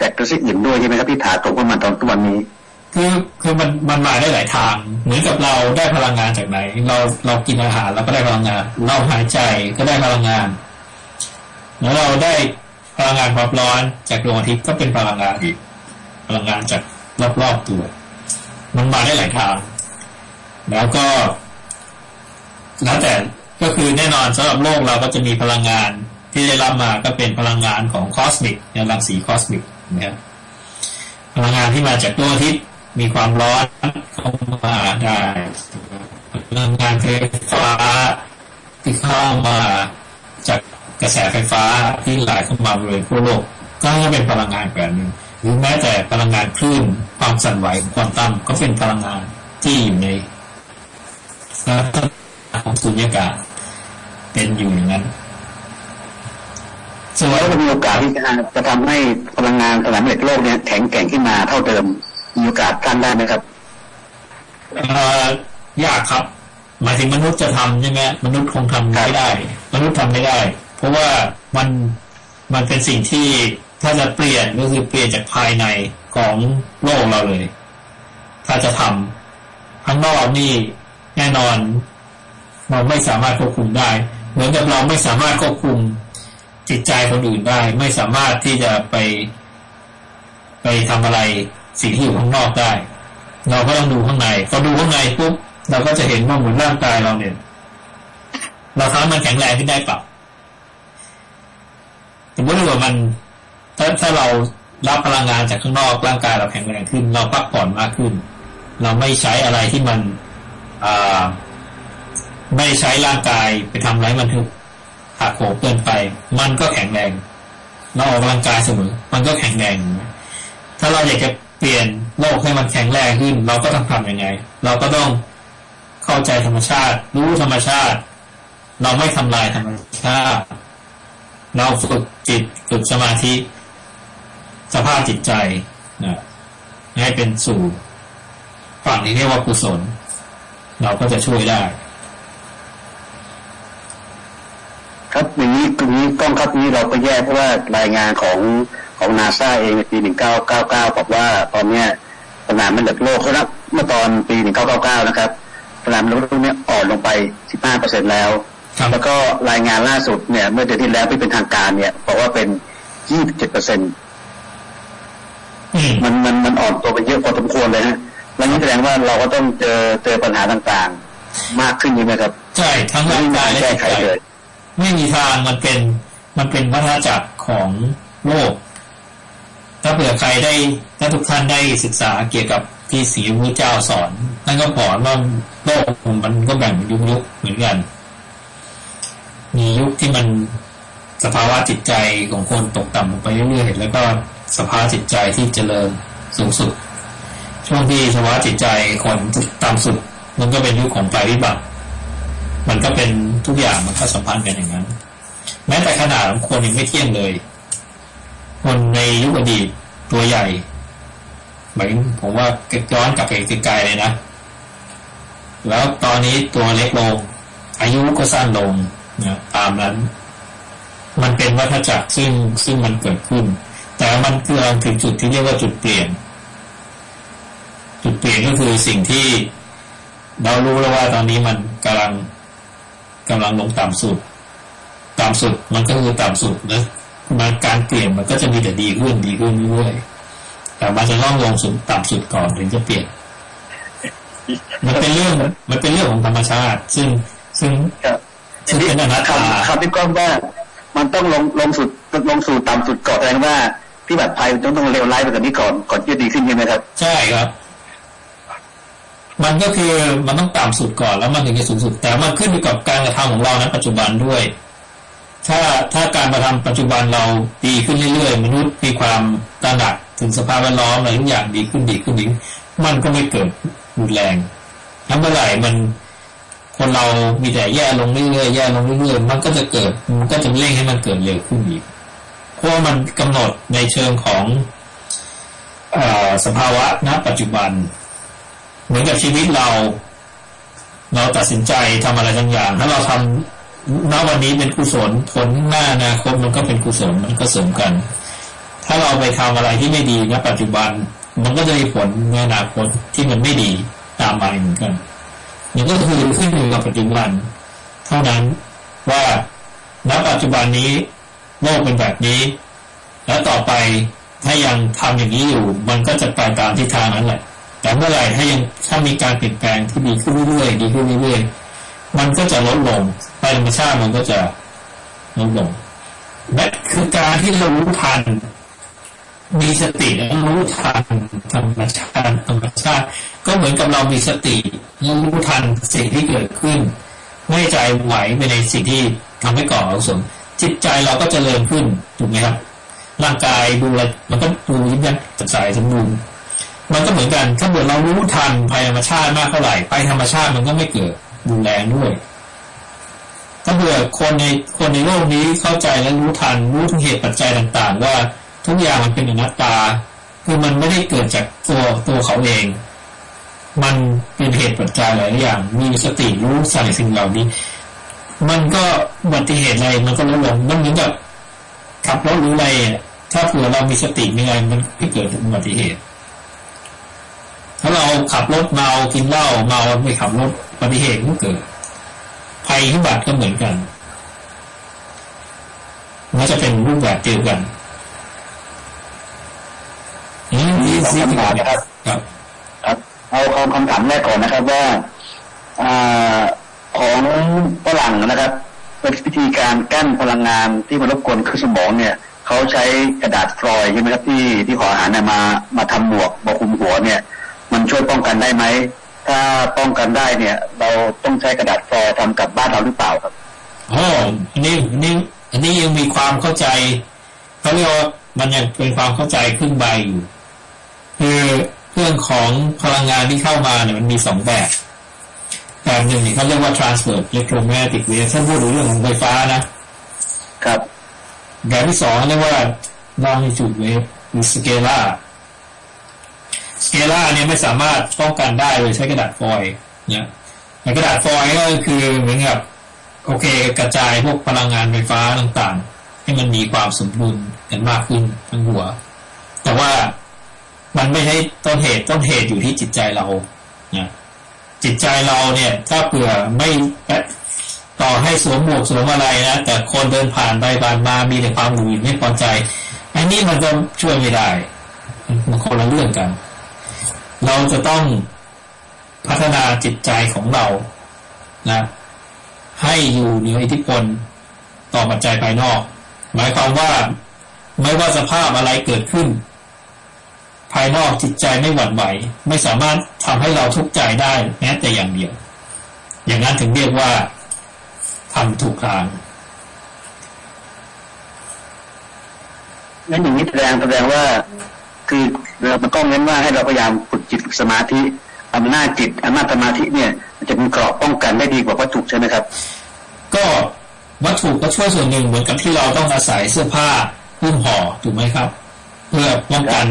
จากกระแสอื่นด้วยใช่ไหมครับที่ถาตกขึ้นมาตอนตัวนนี้ คือคือมันมันมาได้หลายทาง เหมือนกับเราได้พลังงานจากไหน เราเรากินอาหารเราก็ได้พลังงาน เราหายใจก็ได้พลังงาน แล้วเราได้พลังงานความร้อนจากดวงอาทิตย์ก็เป็นพลังงานอีกพลังงานจากรอบๆตัว มันมาได้หลายทาง แล้วก็ แล้วแต่ก็คือแน่นอนสำหรับโลกเราก็จะมีพลังงานที่ได้รับมาก็เป็นพลังงานของคอสมิกในรังสีคอสมิกนะครับพลังงานที่มาจากดวงอาทิตย์มีความร้อนเข้ามาได้พลังงานไฟฟ้าที่เข้ามาจากกระแสไฟฟ้าที่ไหลเข้ามาบริเวณทั่วโลก ก็เป็นพลังงานแบบหนึ่งหรือแม้แต่พลังงานคลื่นความสั่นไหวควอนตัมก็เป็นพลังงานที่อยู่ในลักษณะ ของสุญญากาศเป็นอยู่อย่างนั้นส่วนแล้วมีโอกาสที่จะจะทำให้พลังงานสนามเหล็กโลกเนี่ยแข็งแกร่งขึ้นมาเท่าเดิม มีโอกาสทันได้ไหมครับยากครับ หมายถึงมนุษย์จะทำใช่ไหมมนุษย์คงทำไม่ได้ มนุษย์ทำไม่ได้ เพราะว่ามันมันเป็นสิ่งที่ถ้าจะเปลี่ยนก็คือเปลี่ยนจากภายในของโลกเราเลย ถ้าจะทำข้างนอกนี่แน่นอน เราไม่สามารถควบคุมได้ เหมือนกับเราไม่สามารถควบคุมจิตใจคนอื่นได้ ไม่สามารถที่จะไป ไปทำอะไรสิ่งที่อยู่ข้างนอกได้ เราก็ต้องดูข้างในพอดูข้างในปุ๊บเราก็จะเห็นว่าเหมือนร่างกายเราเนี่ย เราทำมันแข็งแรงขึ้นได้ปรับสมมติว่ามันถ้าถ้าเรารับพลังงานจากข้างนอกร่างกายเราแข็งแรงขึ้น เราพักผ่อนมากขึ้น เราไม่ใช้อะไรที่มันอ่า ไม่ใช้ร่างกายไปทำไรมันทุกหักโหมเกินไป มันก็แข็งแรงเราออกกำลังกายเสมอ มันก็แข็งแรง ถ้าเราอยากจะเปลี่ยนโลกให้มันแข็งแรงขึ้น เราก็ต้องทำยังไง เราก็ต้องเข้าใจธรรมชาติ รู้ธรรมชาติ เราไม่ทำลายธรรมชาติ เราฝึกจิตฝึกสมาธิสภาพจิตใจนะให้เป็นสู่ฝั่งที่เรียกว่ากุศล เราก็จะช่วยได้ ครับอย่างนี้ตรงนี้กล้องครับนี้เราก็แยกเพราะว่ารายงานของของนาซาเองในปีหนึ่งเก้าเก้าเก้าบอกว่าตอนเนี้ยสนามมันเดือดโลกเขานับเมื่อตอนปีหนึ่งเก้าเก้าเก้านะครับสนามโลกนี้อ่อนลงไปสิบห้าเปอร์เซ็นแล้ว แล้วก็รายงานล่าสุดเนี่ย เมื่อเดือนที่แล้วที่เป็นทางการเนี่ยบอกว่าเป็นยี่สิบเจ็ดเปอร์เซ็นต์มันมันมันอ่อนตัวไปเยอะพอสมควรเลยฮะแล้วนี่แสดงว่าเราก็ต้องเจอเจอปัญหาต่างๆ มากขึ้นใช่ไหมครับ ใช่ทั้งร่างกายและจิตใจ ไม่มีทางมันเป็นมันเป็นวัฏจักรของโลก ถ้าเผื่อใครได้ถ้าทุกท่านได้ศึกษาเกี่ยวกับที่สีพระเจ้าสอนท่นก็บอกว่าโลกมันก็แบ่งยุคยุคเหมือนกัน มียุคที่มันสภาวะจิตใจของคนตกต่ำลงไปเรื่อยๆแล้วก็สภาวะจิตใจที่เจริญสูงสุด ช่วงที่สภาวะจิตใจคนต่ำสุด มันก็เป็นยุคของไฟวิบัติ มันก็เป็นทุกอย่างมันก็สัมพันธ์กันอย่างนั้น แม้แต่ขนาดของคนยังไม่เที่ยงเลย คนในยุคอดีตตัวใหญ่หมายผมว่าย้อนกลับไปไกลๆเลยนะ แล้วตอนนี้ตัวเล็กลง อายุก็สั้นลงนะตามนั้น มันเป็นวัฏจักรซึ่งซึ่งมันเกิดขึ้น แต่มันกำลังถึงจุดที่เรียกว่าจุดเปลี่ยน จุดเปลี่ยนก็คือสิ่งที่เรารู้แล้วว่าตอนนี้มันกำลัง กำลังลงต่ำสุด ต่ำสุดมันก็คือต่ำสุดนะมันการเปลี่ยนมันก็จะมีแต่ดีขึ้นดีขึ้นเรื่อยๆแต่มันจะต้องลงสุดต่ำสุดก่อนถึงจะเปลี่ยน มันเป็นเรื่องมันเป็นเรื่องของธรรมชาติ ซึ่งซึ่งซึ่งเป็นอนัตตาคำที่ก้องว่า มันต้องลงลงสุดลงสู่ต่ำสุดก่อนแสดงว่าที่แบบภัยต้องต้องเร็วไล่ไปกว่านี้ก่อนก่อนที่จะดีขึ้นใช่ไหมครับ ใช่ครับ มันก็คือมันต้องต่ำสุดก่อนแล้วมันถึงจะสูงสุด แต่มันขึ้นอยู่กับการกระทำของเรานะปัจจุบันด้วย ถ้าถ้าการกระทำปัจจุบันเราดีขึ้นเรื่อยๆ มนุษย์มีความตระหนักถึงสภาพแวดล้อมอะไรทุกอย่างดีขึ้นดีขึ้นดีมันก็ไม่เกิดรุนแรงถ้าเมื่อไหร่มันคนเรามีแต่แย่ลงเรื่อยๆแย่ลงเรื่อยๆมันก็จะเกิดมันก็จะเร่งให้มันเกิดเร็วขึ้นอีกเพราะมันกำหนดในเชิงของอสภาวะณปัจจุบัน เหมือนกับชีวิตเรา เราตัดสินใจทำอะไรบางอย่าง ถ้าเราทำณวันนี้เป็นกุศลผลหน้าอนาคตมันก็เป็นกุศลมันก็เสริมกัน ถ้าเราไปทำอะไรที่ไม่ดีณปัจจุบัน มันก็จะมีผลในอนาคตที่มันไม่ดีตามมาเหมือนกันนี่ก็คือขึ้นอยู่กับปัจจุบัน เท่านั้นว่าณปัจจุบันนี้โลกเป็นแบบนี้ แล้วต่อไปถ้ายังทำอย่างนี้อยู่ มันก็จะไปตามทิศทางนั้นแหละ แต่เมื่อไหร่ถ้ายังถ้ามีการเปลี่ยนแปลงที่ดีขึ้นเรื่อยๆดีขึ้นเรื่อยๆมันก็จะลดลงไปธรรมชาติมันก็จะลดลงและคือการที่เรารู้ทัน มีสติแล้วรู้ทันธรรมชาติธรรมชาติ ก็เหมือนกับเรามีสติแล้วรู้ทันสิ่งที่เกิดขึ้น ไม่ใจไหวไปในสิ่งที่ทำให้ก่ออกุศลจิตใจเราก็จเจริญขึ้นถูกไหมครับร่างกายดูอะไรมันก็ดูยิ้มแย้มสดใสสมบูรณ์ มันก็เหมือนกัน ถ้าเกิดเรารู้ทันภัยธรรมชาติมากเท่าไหร่ภัยธรรมชาติมันก็ไม่เกิดรุนแรงด้วย ถ้าเผื่อคนในคนในโลกนี้เข้าใจและรู้ทันรู้ถึงเหตุปัจจัยต่างๆ ว่าทุกอย่างมันเป็นอนัตตา คือมันไม่ได้เกิดจากตัวตัวเขาเอง มันเป็นเหตุปัจจัยหลายอย่าง มีสติรู้ใส่สิ่งเหล่านี้ มันก็อุบัติเหตุอะไรมันก็ลดลงมันเหมือนกับขับรถหรืออะไรถ้าเผื่อเรามีสติมีอะไรมันไม่เกิดอุบัติเหตุ ถ้าเราขับรถเมากินเหล้าเมาไม่ขับรถอุบัติเหตุก็เกิด ภัยพิบัติก็เหมือนกันมันจะเป็นรูปแบบเดียวกันนี่นี่คำถามนะครับครับ เอาคำคำถามแรกก่อนนะครับว่าอของฝรั่งนะครับเป็นวิธีการกั้นพลังงานที่มารบกวนขึ้นสมองเนี่ยเขาใช้กระดาษฟลอยใช่ไหมครับที่ที่ขออาหารเนี่ยมามาทำหมวกมาคุมหัวเนี่ย มันช่วยป้องกันได้ไหม ถ้าป้องกันได้เนี่ย เราต้องใช้กระดาษฟอยทำกับบ้านเราหรือเปล่าครับอ๋ออันนี้อันนี้อันนี้ยังมีความเข้าใจเขาเรียกว่ามันยังเป็นความเข้าใจขึ้นใบอยู่คือเรื่องของพลังงานที่เข้ามาเนี่ยมันมีสองแบบ แบบหนึ่งเขาเรียกว่า transfer electromagnetic wave ถ้าพูดถึงเรื่องของไฟฟ้านะครับ แบบที่สองเรียกว่า longitude wave หรือ scalar สเกล่าเนี่ยไม่สามารถป้องกันได้โดยใช้กระดาษฟอยล์เนี่ยกระดาษฟอยล์ก็คือเหมือนกับโอเค กระจายพวกพลังงานไฟฟ้าต่างๆ ให้มันมีความสมดุลกันมากขึ้นทั้งหัว แต่ว่ามันไม่ใช่ต้นเหตุต้นเหตุอยู่ที่จิตใจเราเนี่ยจิตใจเราเนี่ย ถ้าเผื่อไม่ต่อให้สวมหมวกสวมอะไรนะแต่คนเดินผ่านไปผ่านมามีแต่ความหงุดหงิดไม่พอใจ อันนี้มันก็ช่วยไม่ได้มันคนละเรื่องกัน เราจะต้องพัฒนาจิตใจของเรานะให้อยู่เหนืออิทธิพลต่อปัจจัยภายนอก หมายความว่าไม่ว่าสภาพอะไรเกิดขึ้น ภายนอกจิตใจไม่หวั่นไหว ไม่สามารถทำให้เราทุกข์ใจได้แม้แต่อย่างเดียว อย่างนั้นถึงเรียกว่าทำถูกทางงั้นอย่างนี้แสดงแสดงว่า คือเรามันก็เน้นว่าให้เราพยายามฝึกจิตสมาธิอำนาจจิตอำนาจสมาธิเนี่ยจะเป็นกรอบป้องกันได้ดีกว่าวัตถุใช่ไหมครับ ก็วัตถุก็ช่วยส่วนหนึ่งเหมือนกับที่เราต้องอาศัยเสื้อผ้าหุ้มห่อถูกไหมครับ เพื่อป้องกัน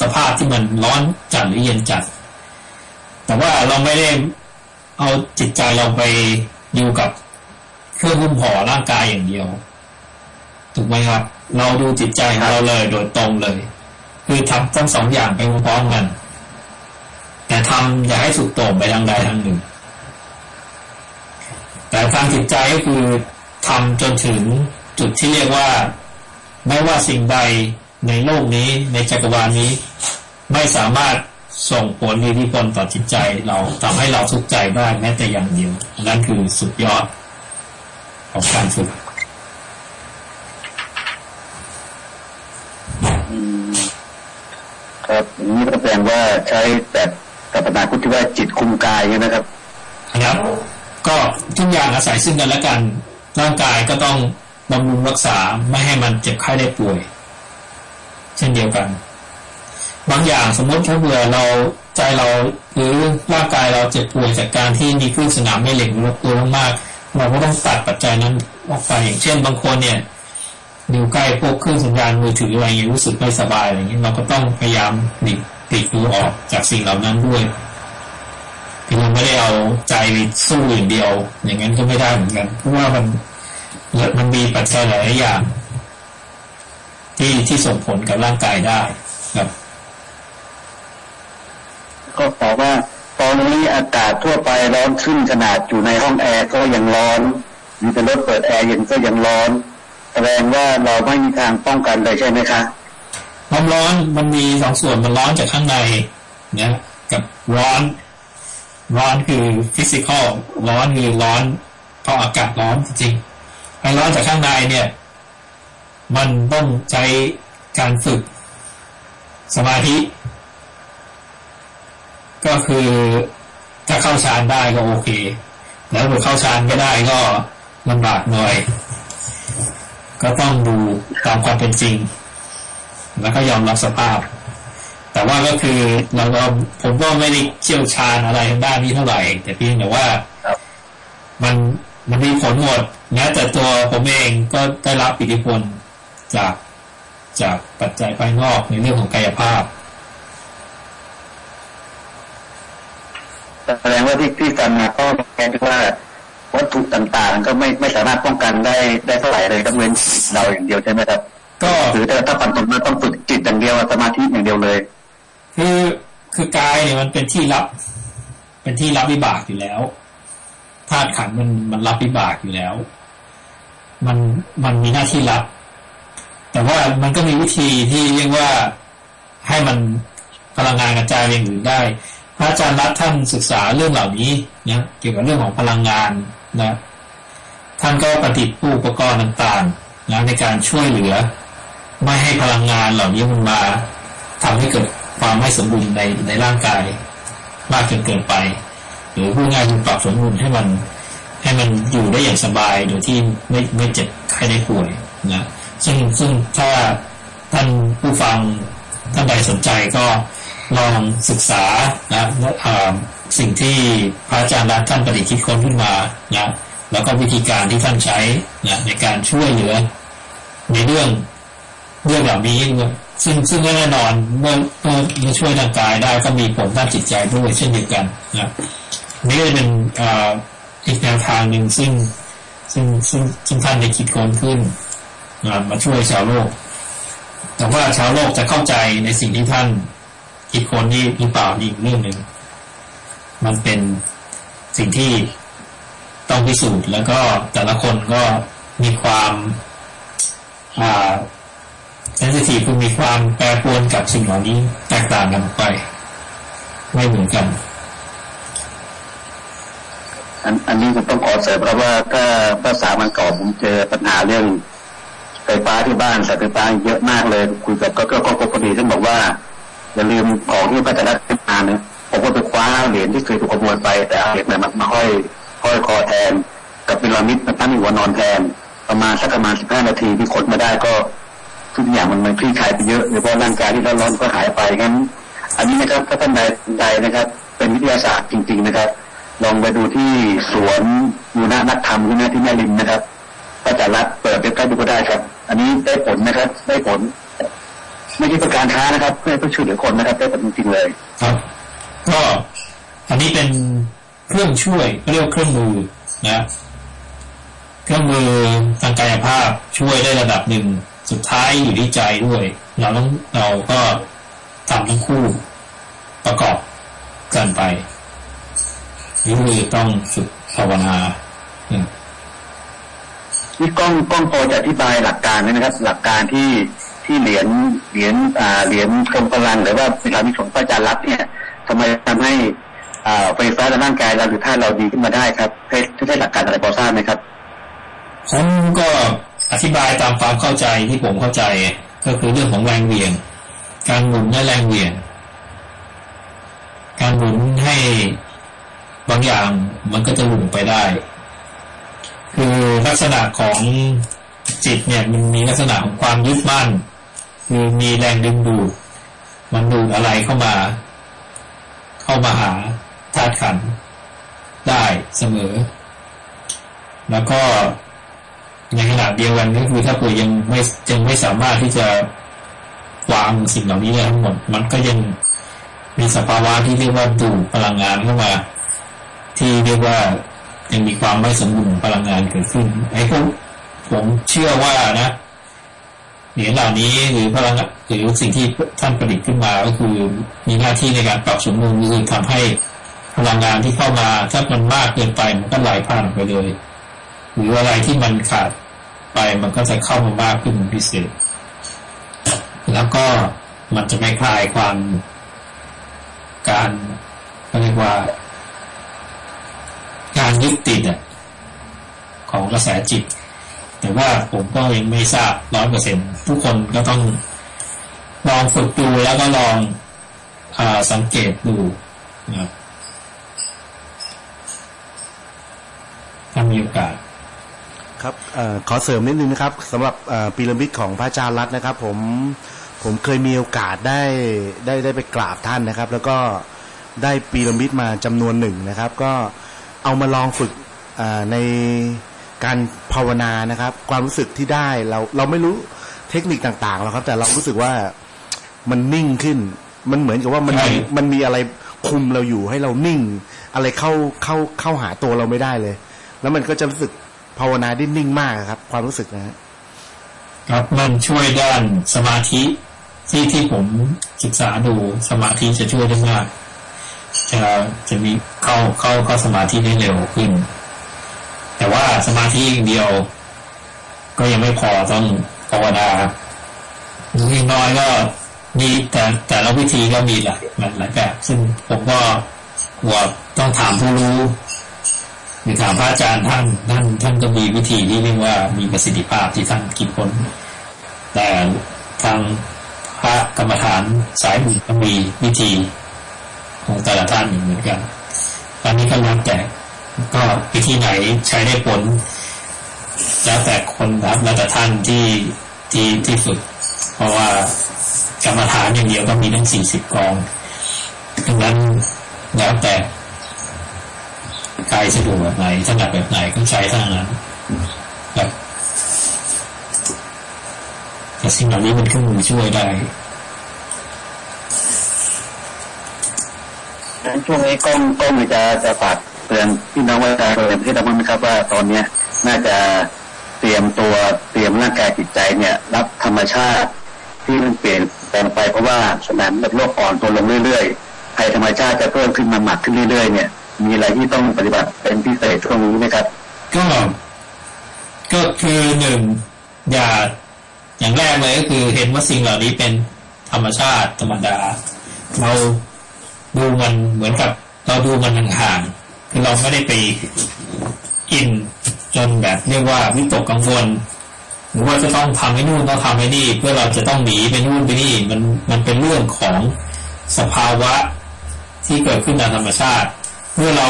สภาพที่มันร้อนจัดหรือเย็นจัด แต่ว่าเราไม่ได้เอาจิตใจเราไปอยู่กับเครื่องหุ้มห่อร่างกายอย่างเดียว ถูกไหมครับ เราดูจิตใจของเราเลยโดยตรงเลย คือทำทั้งสองอย่างไปพร้อมกัน แต่ทำอย่าให้สุดโต่งไปทางใดทางหนึ่ง แต่ทางจิตใจก็คือทำจนถึงจุดที่เรียกว่า ไม่ว่าสิ่งใดในโลกนี้ในจักรวาลนี้ ไม่สามารถส่งผลมีอิทธิพลต่อจิตใจเราทำให้เราทุกข์ใจได้แม้แต่อย่างเดียว นั่นคือสุดยอดของการฝึก ครับนี้ก็แปลว่าใช้แบบกัปนาพุทธิว่าจิตคุมกายนะครับครับก็ทุกอย่างอาศัยซึ่งกันและกัน ร่างกายก็ต้องบำรุงรักษาไม่ให้มันเจ็บไข้ได้ป่วย เช่นเดียวกัน บางอย่างสมมติถ้าเบื่อเราใจเราหรือร่างกายเราเจ็บป่วยจากการที่มีคลื่นสนามไม่เหล็กรบกวนมาก เราก็ต้องตัดปัจจัยนั้นออกไปอย่างเช่นบางคนเนี่ย อยู่ใกล้พวกเครื่องสัญญาณมือถืออะไรอย่างนี้รู้สึกไม่สบายอะไรอย่างนี้เราก็ต้องพยายามหลีกปิดดูออกจากสิ่งเหล่านั้นด้วยคือเราไม่ได้เอาใจสู้อย่างเดียว อย่างนั้นก็ไม่ได้เหมือนกันเพราะว่ามันมันมีปัจจัยหลายอย่าง ที่ที่ส่งผลกับร่างกายได้ครับ ก็ตอบว่า ตอนนี้อากาศทั่วไปร้อนขึ้นขนาดอยู่ในห้องแอร์ก็ยังร้อนมีแต่รถเปิดแอร์เย็นก็ยังร้อน แสดงว่าเราไม่มีทางป้องกันเลยใช่ไหมคะความร้อนมันมีสองส่วนมันร้อนจากข้างในเนี่ยกับร้อนร้อนคือ physical ร้อนคือร้อนเพราะอากาศร้อนจริงไอ้ร้อนจากข้างในเนี่ย มันต้องใช้การฝึกสมาธิ ก็คือถ้าเข้าฌานได้ก็โอเค แล้วถ้าเข้าฌานไม่ได้ก็ลำบากหน่อย ก็ต้องดูตามความเป็นจริง แล้วก็ยอมรับสภาพ แต่ว่าก็คือเราก็ผมก็ไม่ได้เชี่ยวชาญอะไรทางด้านนี้เท่าไหร่ แต่เพียงแต่ว่ามันมันมีผลหมดแม้แต่ตัวผมเองก็ได้รับอิทธิพลจากจากปัจจัยภายนอกในเรื่องของกายภาพแสดงว่าที่ที่ฟังมาก็แค่ว่า วัตถุต่างๆ ก็ไม่ไม่สามารถป้องกันได้ได้เท่าไหร่เลยต้องเว้นเราอย่างเดียวใช่ไหมครับ ก็หรือแต่ถ้าฝันตรงนั้นต้องฝึกจิตอย่างเดียวสมาธิอย่างเดียวเลย คือคือกายเนี่ยมันเป็นที่รับ เป็นที่รับวิบากอยู่แล้วธาตุขันมันมันรับวิบากอยู่แล้ว มันมันมีหน้าที่รับ แต่ว่ามันก็มีวิธีที่เรียกว่าให้มันพลังงานกระจายอย่างอื่นได้ พระอาจารย์รัฐท่านศึกษาเรื่องเหล่านี้นะเกี่ยวกับเรื่องของพลังงาน นะท่านก็ประดิษฐ์อุปกรณ์ต่างๆนะในการช่วยเหลือ ไม่ให้พลังงานเหล่านี้มันมาทำให้เกิดความไม่สมบูรณ์ในในร่างกาย มากจนเกินไป หรือผู้งานปรับสมดุลให้มันให้มันอยู่ได้อย่างสบายโดยที่ไม่ไม่เจ็บใครได้ป่วยนะซึ่งซึ่งถ้าท่านผู้ฟังท่านใดสนใจก็ ลองศึกษานะสิ่งที่พระอาจารย์รัท่านประดิษฐ์คิดค้นขึ้นมานะแล้วก็วิธีการที่ท่านใช้นะในการช่วยเหลือ ในเรื่องเรื่องแบบนี้ซึ่งซึ่งแน่นอนเมื่อเมื่อช่วยทางกายได้ก็มีผลด้านจิตใจด้วยเช่นเดียวกันนะนี่ก็เป็นอีกแนวทางหนึ่งซึ่งซึ่งซึ่งซึ่งท่านได้คิดค้นขึ้นมาช่วยชาวโลก แต่ว่าชาวโลกจะเข้าใจในสิ่งที่ท่าน คิดคนนี่หรือเปล่าอีกเรื่องหนึ่งมันเป็นสิ่งที่ต้องพิสูจน์แล้วก็แต่ละคนก็มีความอ่าเซนซิทีฟคือมีความแปรปรวนกับสิ่งเหล่านี้แตกต่างกันไป ไม่เหมือนกัน อันอันนี้ผมต้องขอเสริมเพราะว่าถ้าภาษามันก่อผมเจอปัญหาเรื่องไฟฟ้าที่บ้านสายไฟฟ้าเยอะมากเลย คุยกับก็ก็ก็พอดีท่านบอกว่า อย่าลืมของที่พระจันทร์ขึ้นมาเนี่ยผมก็ไปคว้าเหรียญที่เคยถูกขโมยไปแต่เอาเหรียญใหม่มาห้อยห้อยคอแทน กับพีระมิดมาตั้งหัวนอนแทน ประมาณสักประมาณสิบห้านาทีที่ขนมาได้ก็ทุกอย่างมันมันคลี่คลายไปเยอะโดยเฉพาะร่างกายที่ร้อนก็หายไปงั้น อันนี้นะครับถ้าท่านใดใดนะครับ เป็นวิทยาศาสตร์จริง ๆนะครับ ลองไปดูที่สวนยูนานักธรรมที่แม่ที่แม่ริมนะครับพระจันทร์เปิดเว็บไซต์ดูก็ได้ครับ อันนี้ได้ผลนะครับ ได้ผล ไม่ใช่ประการค้านะครับ เพื่อเพื่อช่วยเหลือคนนะครับได้ผลจริงๆเลยครับ ก็อันนี้เป็นเครื่องช่วยเรียกเครื่องมือนะเครื่องมือทางกายภาพช่วยได้ระดับหนึ่งสุดท้ายอยู่ที่ใจด้วย เราต้องเราก็ทำทั้งคู่ประกอบกันไปนี่คือต้องฝึกภาวนานี่กล้องกล้องพอจะอธิบายหลักการนะครับ หลักการที่ ที่เหรียญเหรียญอ่าเหรียญทรงพลังหรือว่าเวลามีของพระอาจารย์รับเนี่ยทำไมทำให้อ่าไฟฟ้าในร่างกายเราหรือท่าเราดีขึ้นมาได้ครับใช้ใช้หลักการอะไรพอทราบไหมครับผมก็อธิบายตามความเข้าใจที่ผมเข้าใจ ก็คือเรื่องของแรงเหวี่ยง การหมุนและแรงเหวี่ยง การหมุนให้บางอย่างมันก็จะหลุดไปได้ คือลักษณะของจิตเนี่ยมันมีลักษณะของความยึดมั่น คือมีแรงดึงดูดมันดูดอะไรเข้ามา เข้ามาหาธาตุขันได้เสมอ แล้วก็ในขณะเดียวกันก็คือถ้าเผื่อยังไม่ยังไม่สามารถที่จะวางสิ่งเหล่านี้ได้ทั้งหมด มันก็ยังมีสภาวะที่เรียกว่าดูดพลังงานเข้ามา ที่เรียกว่ายังมีความไม่สมบูรณ์พลังงานเกิดขึ้นไอ้พวกผมเชื่อว่านะ เหรียญเหล่านี้หรือพลังหรือสิ่งที่ท่านประดิษฐ์ขึ้นมาก็คือมีหน้าที่ในการปรับสมดุลคือทำให้พลังงานที่เข้ามาถ้ามันมากเกินไปมันก็ไหลผ่านไปเลย หรืออะไรที่มันขาดไปมันก็จะเข้ามามากขึ้นพิเศษ แล้วก็มันจะไม่คลายความการเรียกว่า การยึดติดของกระแสจิต แต่ว่าผมก็ยังไม่ทราบร้อยเปอร์เซ็นทุกคนก็ต้องลองฝึกดูแล้วก็ลองอสังเกตดูนะครับถ้ามีโอกาสครับอขอเสริมนิดนึงนะครับสำหรับพีระมิดของพระอาจารย์รัตนะครับ ผมผมเคยมีโอกาสได้ได้ได้ไปกราบท่านนะครับ แล้วก็ได้พีระมิดมาจำนวนหนึ่งนะครับ ก็เอามาลองฝึกใน การภาวนานะครับ ความรู้สึกที่ได้เราเราไม่รู้เทคนิคต่างๆหรอกครับ แต่เรารู้สึกว่ามันนิ่งขึ้น มันเหมือนกับว่ามันมันมีอะไรคุมเราอยู่ให้เรานิ่ง อะไรเข้าเข้าเข้าหาตัวเราไม่ได้เลย แล้วมันก็จะรู้สึกภาวนาได้นิ่งมากครับ ความรู้สึกนะครับมันช่วยด้านสมาธิที่ที่ผมศึกษาดูสมาธิจะช่วยได้มากจะจะมีเข้าเข้าเข้าสมาธิได้เร็วขึ้น แต่ว่าสมาธิอย่างเดียว ก็ยังไม่พอต้องภาวนาดูน้อยก็มีแต่แต่ละวิธีก็มีหลายหลายแบบ ซึ่งผมก็หัวต้องถามผู้รู้หรือถามพระอาจารย์ท่านท่านท่านก็มีวิธีที่เรียกว่ามีประสิทธิภาพที่ท่านคิดค้นแต่ทางพระกรรมฐานสายอื่นก็มีวิธีของแต่ละท่านเหมือนกันอันนี้ก็แล้วแต่ ก็วิธีไหนใช้ได้ผล แล้วแต่คนครับแล้วแต่ท่านที่ที่ที่ฝึก เพราะว่ากรรมฐานอย่างเดียวก็มีทั้งสี่สิบกองดังนั้นแล้วแต่กายสะดวกแบบไหนถนัดแบบไหนก็ใช้ทางนั้นแบบแต่สิ่งเหล่านี้มันเครื่องมือช่วยได้ช่วงนี้ก้องก้องจะจะฝาก เตือนพี่น้องว่าการเรียนที่เราบ้างไหมครับว่าตอนเนี้ยน่าจะเตรียมตัวเตรียมร่างกายจิตใจเนี่ย รับธรรมชาติที่มันเปลี่ยนแปลงไปเพราะว่าสนามโลกอ่อนตัวลงเรื่อยๆภัยธรรมชาติจะเพิ่มขึ้นมาหมักขึ้นเรื่อยๆ เนี่ย มีอะไรที่ต้องปฏิบัติเป็นพิเศษช่วงนี้ไหมครับก็ก็คือหนึ่งอย่าอย่างแรกเลยก็คือเห็นว่าสิ่งเหล่านี้เป็นธรรมชาติธรรมดา เราดูมันเหมือนกับ เราดูมันห่างๆ เราไม่ได้ไปอินจนแบบเรียกว่าวิตกกังวลหรือว่าจะต้องทำให้นู่นต้องทำให้นี่ เพื่อเราจะต้องหนีไปนู่นไปนี่มันมันเป็นเรื่องของสภาวะที่เกิดขึ้นตามธรรมชาติ เมื่อเรา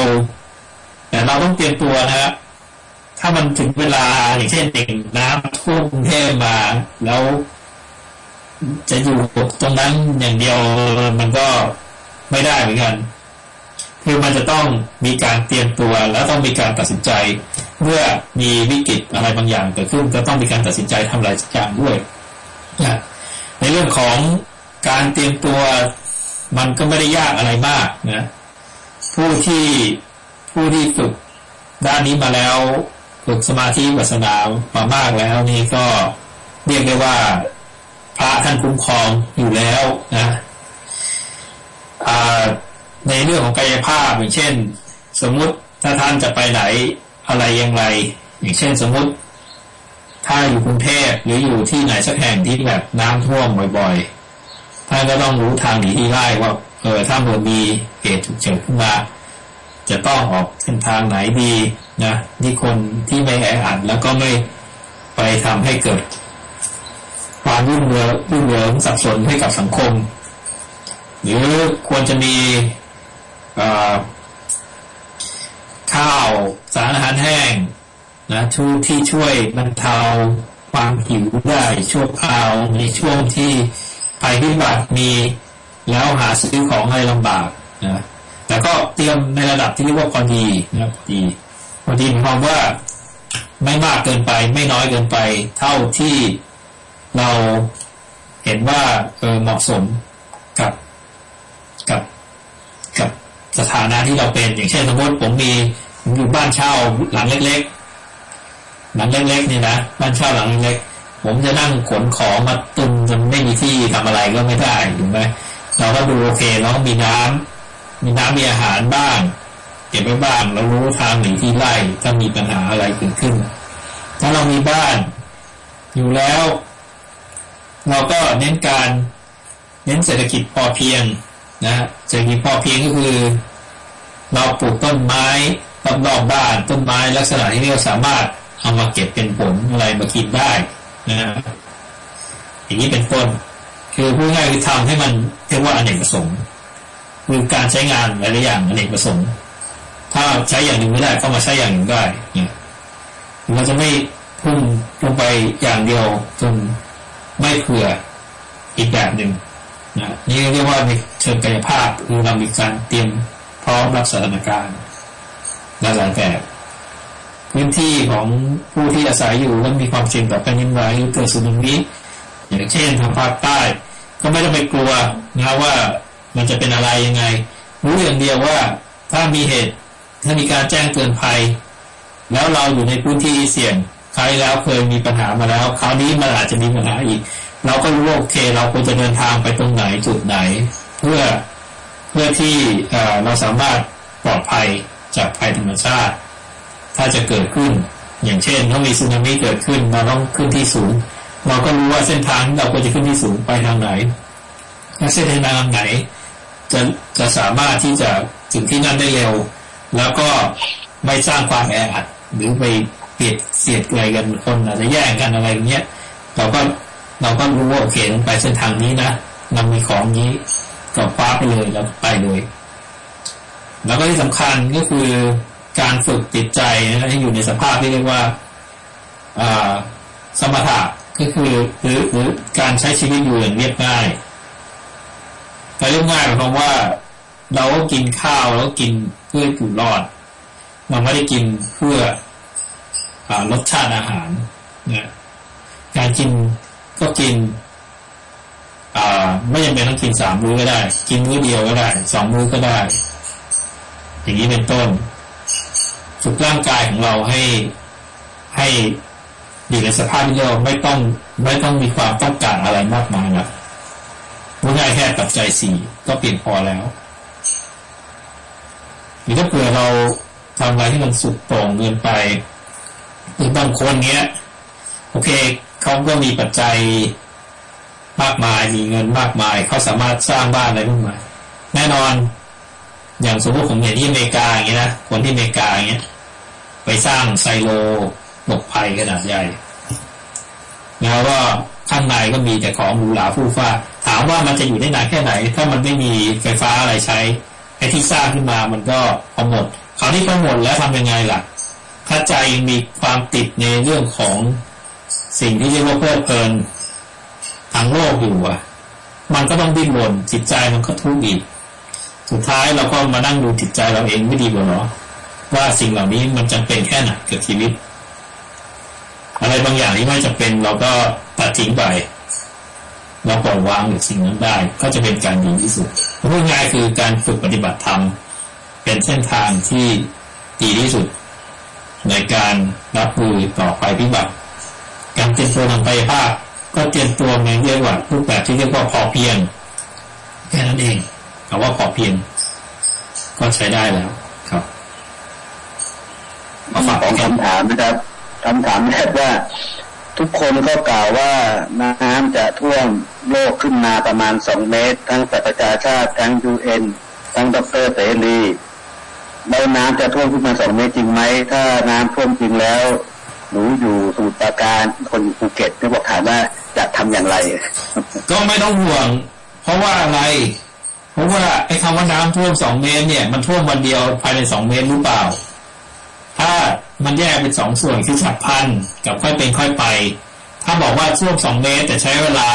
แต่เราต้องเตรียมตัวนะถ้ามันถึงเวลาอย่างเช่นเด็กน้ำท่วมกรุงเทพมา แล้ว จะอยู่ตรงนั้นอย่างเดียวมันก็ไม่ได้เหมือนกัน คือมันจะต้องมีการเตรียมตัวแล้วต้องมีการตัดสินใจ เมื่อมีวิกฤตอะไรบางอย่างเกิดขึ้นก็ต้องมีการตัดสินใจทำอะไรสักอย่างด้วยนะในเรื่องของการเตรียมตัวมันก็ไม่ได้ยากอะไรมากนะผู้ที่ผู้ที่ฝึกด้านนี้มาแล้วฝึกสมาธิวัสนามามากแล้วนี่ก็เรียกได้ว่าพระท่านคุ้มครองอยู่แล้วนะอ่า ในเรื่องของกายภาพอย่างเช่น สมมุติถ้าท่านจะไปไหนอะไรยังไงอย่างเช่นสมมุติ ถ้าอยู่กรุงเทพหรืออยู่ที่ไหนสักแห่งที่แบบน้ำท่วมบ่อยๆท่านก็ต้องรู้ทางหนีที่ไล่ว่าเออถ้ามันมีเหตุฉุกเฉินขึ้นมา จะต้องออกเส้นทางไหนดีนะที่คนที่ไม่แออัดแล้วก็ไม่ไปทำให้เกิดความรุ่งเรืองรุ่งเรืองสับสนให้กับสังคม หรือควรจะมี ข้าวสารอาหารแห้งนะชูที่ช่วยบรรเทาความหิวได้ชั่วคราวในช่วงที่ภัยพิบัติมีแล้วหาซื้อของอะไรลำบากนะแต่ก็เตรียมในระดับที่เรียกว่าพอดีนะพอดีพอดีหมายความว่าไม่มากเกินไปไม่น้อยเกินไป เท่าที่เราเห็นว่าเออเหมาะสมกับกับกับ สถานะที่เราเป็น อย่างเช่นสมมติผมมีผมอยู่บ้านเช่าหลังเล็กๆ หลังเล็กๆนี่นะบ้านเช่าหลังเล็กผมจะนั่งขนของมาตุนจนไม่มีที่ทำอะไรก็ไม่ได้ถูกไหมเราก็ดูโอเคเรามีน้ำมีน้ำมีอาหารบ้างเก็บไว้บ้างเรารู้ทางหนีที่ไล่ถ้ามีปัญหาอะไรเกิดขึ้น ถ้าเรามีบ้าน อยู่แล้ว เราก็เน้นการ เน้นเศรษฐกิจพอเพียง นะเศรษฐกิจพอเพียงก็คือ เราปลูกต้นไม้รอบๆบ้านต้นไม้ลักษณะที่เราสามารถเอามาเก็บเป็นผลอะไรมากินได้นะอย่างนี้เป็นต้น คือพูดง่ายคือทำให้มันเรียกว่าอเนกประสงค์คือการใช้งานหลายอย่างอเนกประสงค์ ถ้าใช้อย่างหนึ่งไม่ได้ก็มาใช้อย่างหนึ่งได้เนี่ยเราจะไม่พุ่งลงไปอย่างเดียวจนไม่เผื่ออีกแบบหนึ่ง นะนี่เรียกว่าในเชิงกายภาพคือเรามีการเตรียมพร้อมรับสถานการณ์หลายแบบพื้นที่ของผู้ที่อาศัยอยู่ก็มีความเสี่ยงต่อแผ่นดินไหวหรือเกิดสึนามิอย่างเช่นทางภาคใต้ ก็ไม่ต้องไปกลัวนะว่ามันจะเป็นอะไรยังไง รู้อย่างเดียวว่าถ้ามีเหตุถ้ามีการแจ้งเตือนภัย แล้วเราอยู่ในพื้นที่เสี่ยงใครแล้วเคยมีปัญหามาแล้ว คราวนี้มันอาจจะมีปัญหาอีก เราก็รู้โอเค เราควรจะเดินทางไปตรงไหนจุดไหน เพื่อเพื่อที่เราสามารถปลอดภัยจากภัยธรรมชาติ ถ้าจะเกิดขึ้น อย่างเช่นถ้ามีสึนามิเกิดขึ้นเราต้องขึ้นที่สูง เราก็รู้ว่าเส้นทางเราควรจะขึ้นที่สูงไปทางไหนและเส้นทางไหน จะจะสามารถที่จะถึงที่นั่นได้เร็ว แล้วก็ไม่สร้างความแออัดหรือไปเปียดเสียดอะไรกันคนอาจจะแย่งกันอะไรเงี้ยเราก็ เราก็รู้ว่าโอเคไปเส้นทางนี้นะนำมีของนี้ก็คว้าไปเลยแล้วไปเลย แล้วก็ที่สำคัญก็คือการฝึกจิตใจนะให้อยู่ในสภาพที่เรียกว่าสมถะก็คือหรือหรือการใช้ชีวิตอยู่อย่างเรียบง่ายแต่เรียบง่ายหมายความว่า เราก็กินข้าวแล้วกินเพื่ออยู่รอดเราไม่ได้กินเพื่อรสชาติอาหารนี่ยการกิน ก็กินไม่จำเป็นต้องกินสามมื้อก็ได้ กินมื้อเดียวก็ได้สองมื้อก็ได้ อย่างนี้เป็นต้นฝึกร่างกายของเราให้ให้อยู่ในสภาพที่เราไม่ต้องไม่ต้องมีความต้องการอะไรมากมายนะง่ายแค่ปัจจัยสี่ก็เปลี่ยนพอแล้วหรือถ้าเผื่อเราทำอะไรที่มันสุดโต่งเกินไปหรือบางคนเนี้ย โอเค เขาก็มีปัจจัยมากมายมีเงินมากมาย เขาสามารถสร้างบ้านอะไรขึ้นมาแน่นอน อย่างสมมติผมเห็นที่อเมริกาอย่างเงี้ยนะคนที่อเมริกาอย่างเงี้ย ไปสร้างไซโลหลบภัยขนาดใหญ่แล้วก็ข้างในก็มีแต่ของหรูหราผู้ฟ้า ถามว่ามันจะอยู่ได้นานแค่ไหน ถ้ามันไม่มีไฟฟ้าอะไรใช้ไอ้ที่สร้างขึ้นมามันก็พอหมดคราวนี้พอหมดแล้วทำยังไงล่ะ ถ้าใจมีความติดในเรื่องของ สิ่งที่เรียกว่าเพลิดเพลินทางโลกอยู่อะ มันก็ต้องดิ้นรนจิตใจมันก็ทุกข์อีกสุดท้ายเราก็มานั่งดูจิตใจเราเองไม่ดีกว่าหรอว่าสิ่งเหล่านี้มันจำเป็นแค่ไหนกับชีวิต อะไรบางอย่างที่ไม่จำเป็นเราก็ตัดทิ้งไปเราปล่อยวางสิ่งนั้นได้ ก็จะเป็นการดีที่สุดพูดง่ายคือการฝึกปฏิบัติธรรมเป็นเส้นทางที่ดีที่สุด ในการรับมือต่อภัยพิบัติ การเตรียมตัวทางไปภาคก็เตรียมตัวในเรียกว่ารูปแบบที่เรียกว่าพอเพียงแค่นั้นเองคำว่าพอเพียง ก็ใช้ได้แล้วครับมาฝากของคำถามนะครับคำถามแรกว่า ทุกคนก็กล่าวว่าน้ำจะท่วมโลกขึ้นมาประมาณสองเมตร ทั้งสประชาชาติทั้งยูเอ็นทั้งดรเสรีแล้วน้ำจะท่วมขึ้นมาสองเมตรจริงไหม ถ้าน้ำท่วมจริงแล้ว หนูอยู่สมุทรปราการคนอยู่ภูเก็ตที่บอกถามว่าจะทำอย่างไร ก็ไม่ต้องห่วง เพราะว่าอะไร เพราะว่าไอ้คำว่าน้ำท่วมสองเมตรเนี่ย มันท่วมวันเดียวภายในสองเมตรหรือเปล่า ถ้ามันแยกเป็นสองส่วนคือฉับพันกับค่อยเป็นค่อยไป ถ้าบอกว่าท่วมสองเมตร แต่ใช้เวลา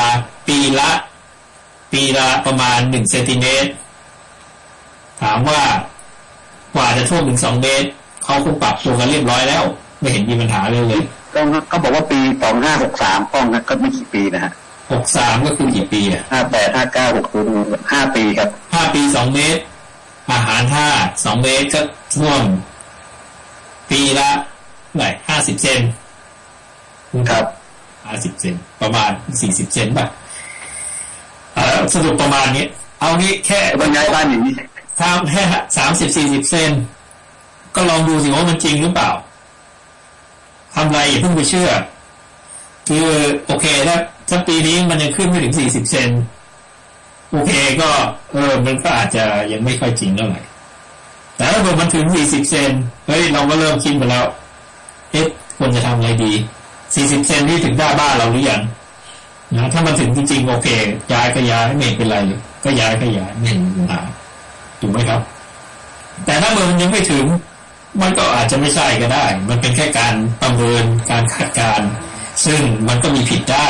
ปีละ ปีละประมาณหนึ่งเซนติเมตรถามว่ากว่าจะท่วมถึงสองเมตร เขาคงปรับตัวกันเรียบร้อยแล้ว ไม่เห็นมีปัญหาเลยเลยก็เขาบอกว่าปีสองห้าหกสามป้องนะก็ไม่กี่ปีนะฮะหกสามก็คือกี่ปีอะห้าแปดห้าเก้าหกศูนย์ห้าปีครับห้าปีสองเมตร อาหารห้าสองเมตรก็ท่วมปีละไหนห้าสิบเซนครับห้าสิบเซนประมาณสี่สิบเซนป่ะสรุปประมาณนี้ เอานี้แค่บรรยายบ้านอย่างนี้ทำแค่สามสิบสี่สิบเซนก็ลองดูสิว่ามันจริงหรือเปล่า ทำไรอย่าเพิ่งไปเชื่อ คือโอเคถ้าถ้าปีนี้มันยังขึ้นไม่ถึงสี่สิบเซนโอเคก็เออมันก็อาจจะยังไม่ค่อยจริงเท่าไหร่แต่ถ้าเกิดมันถึงสี่สิบเซนเฮ้ยเราก็เริ่มคิดไปแล้วเอ๊ะควรจะทำอะไรดีสี่สิบเซนนี่ถึงหน้าบ้านเราหรือยังนะถ้ามันถึงจริงๆโอเค ย้ายก็ย้ายไม่เป็นไร ก็ย้ายก็ย้ายไม่เห็นปัญหาถูกไหมครับ แต่ถ้าเมืองยังไม่ถึง มันก็อาจจะไม่ใช่ก็ได้ มันเป็นแค่การประเมินการคาดการณ์ซึ่งมันก็มีผิดได้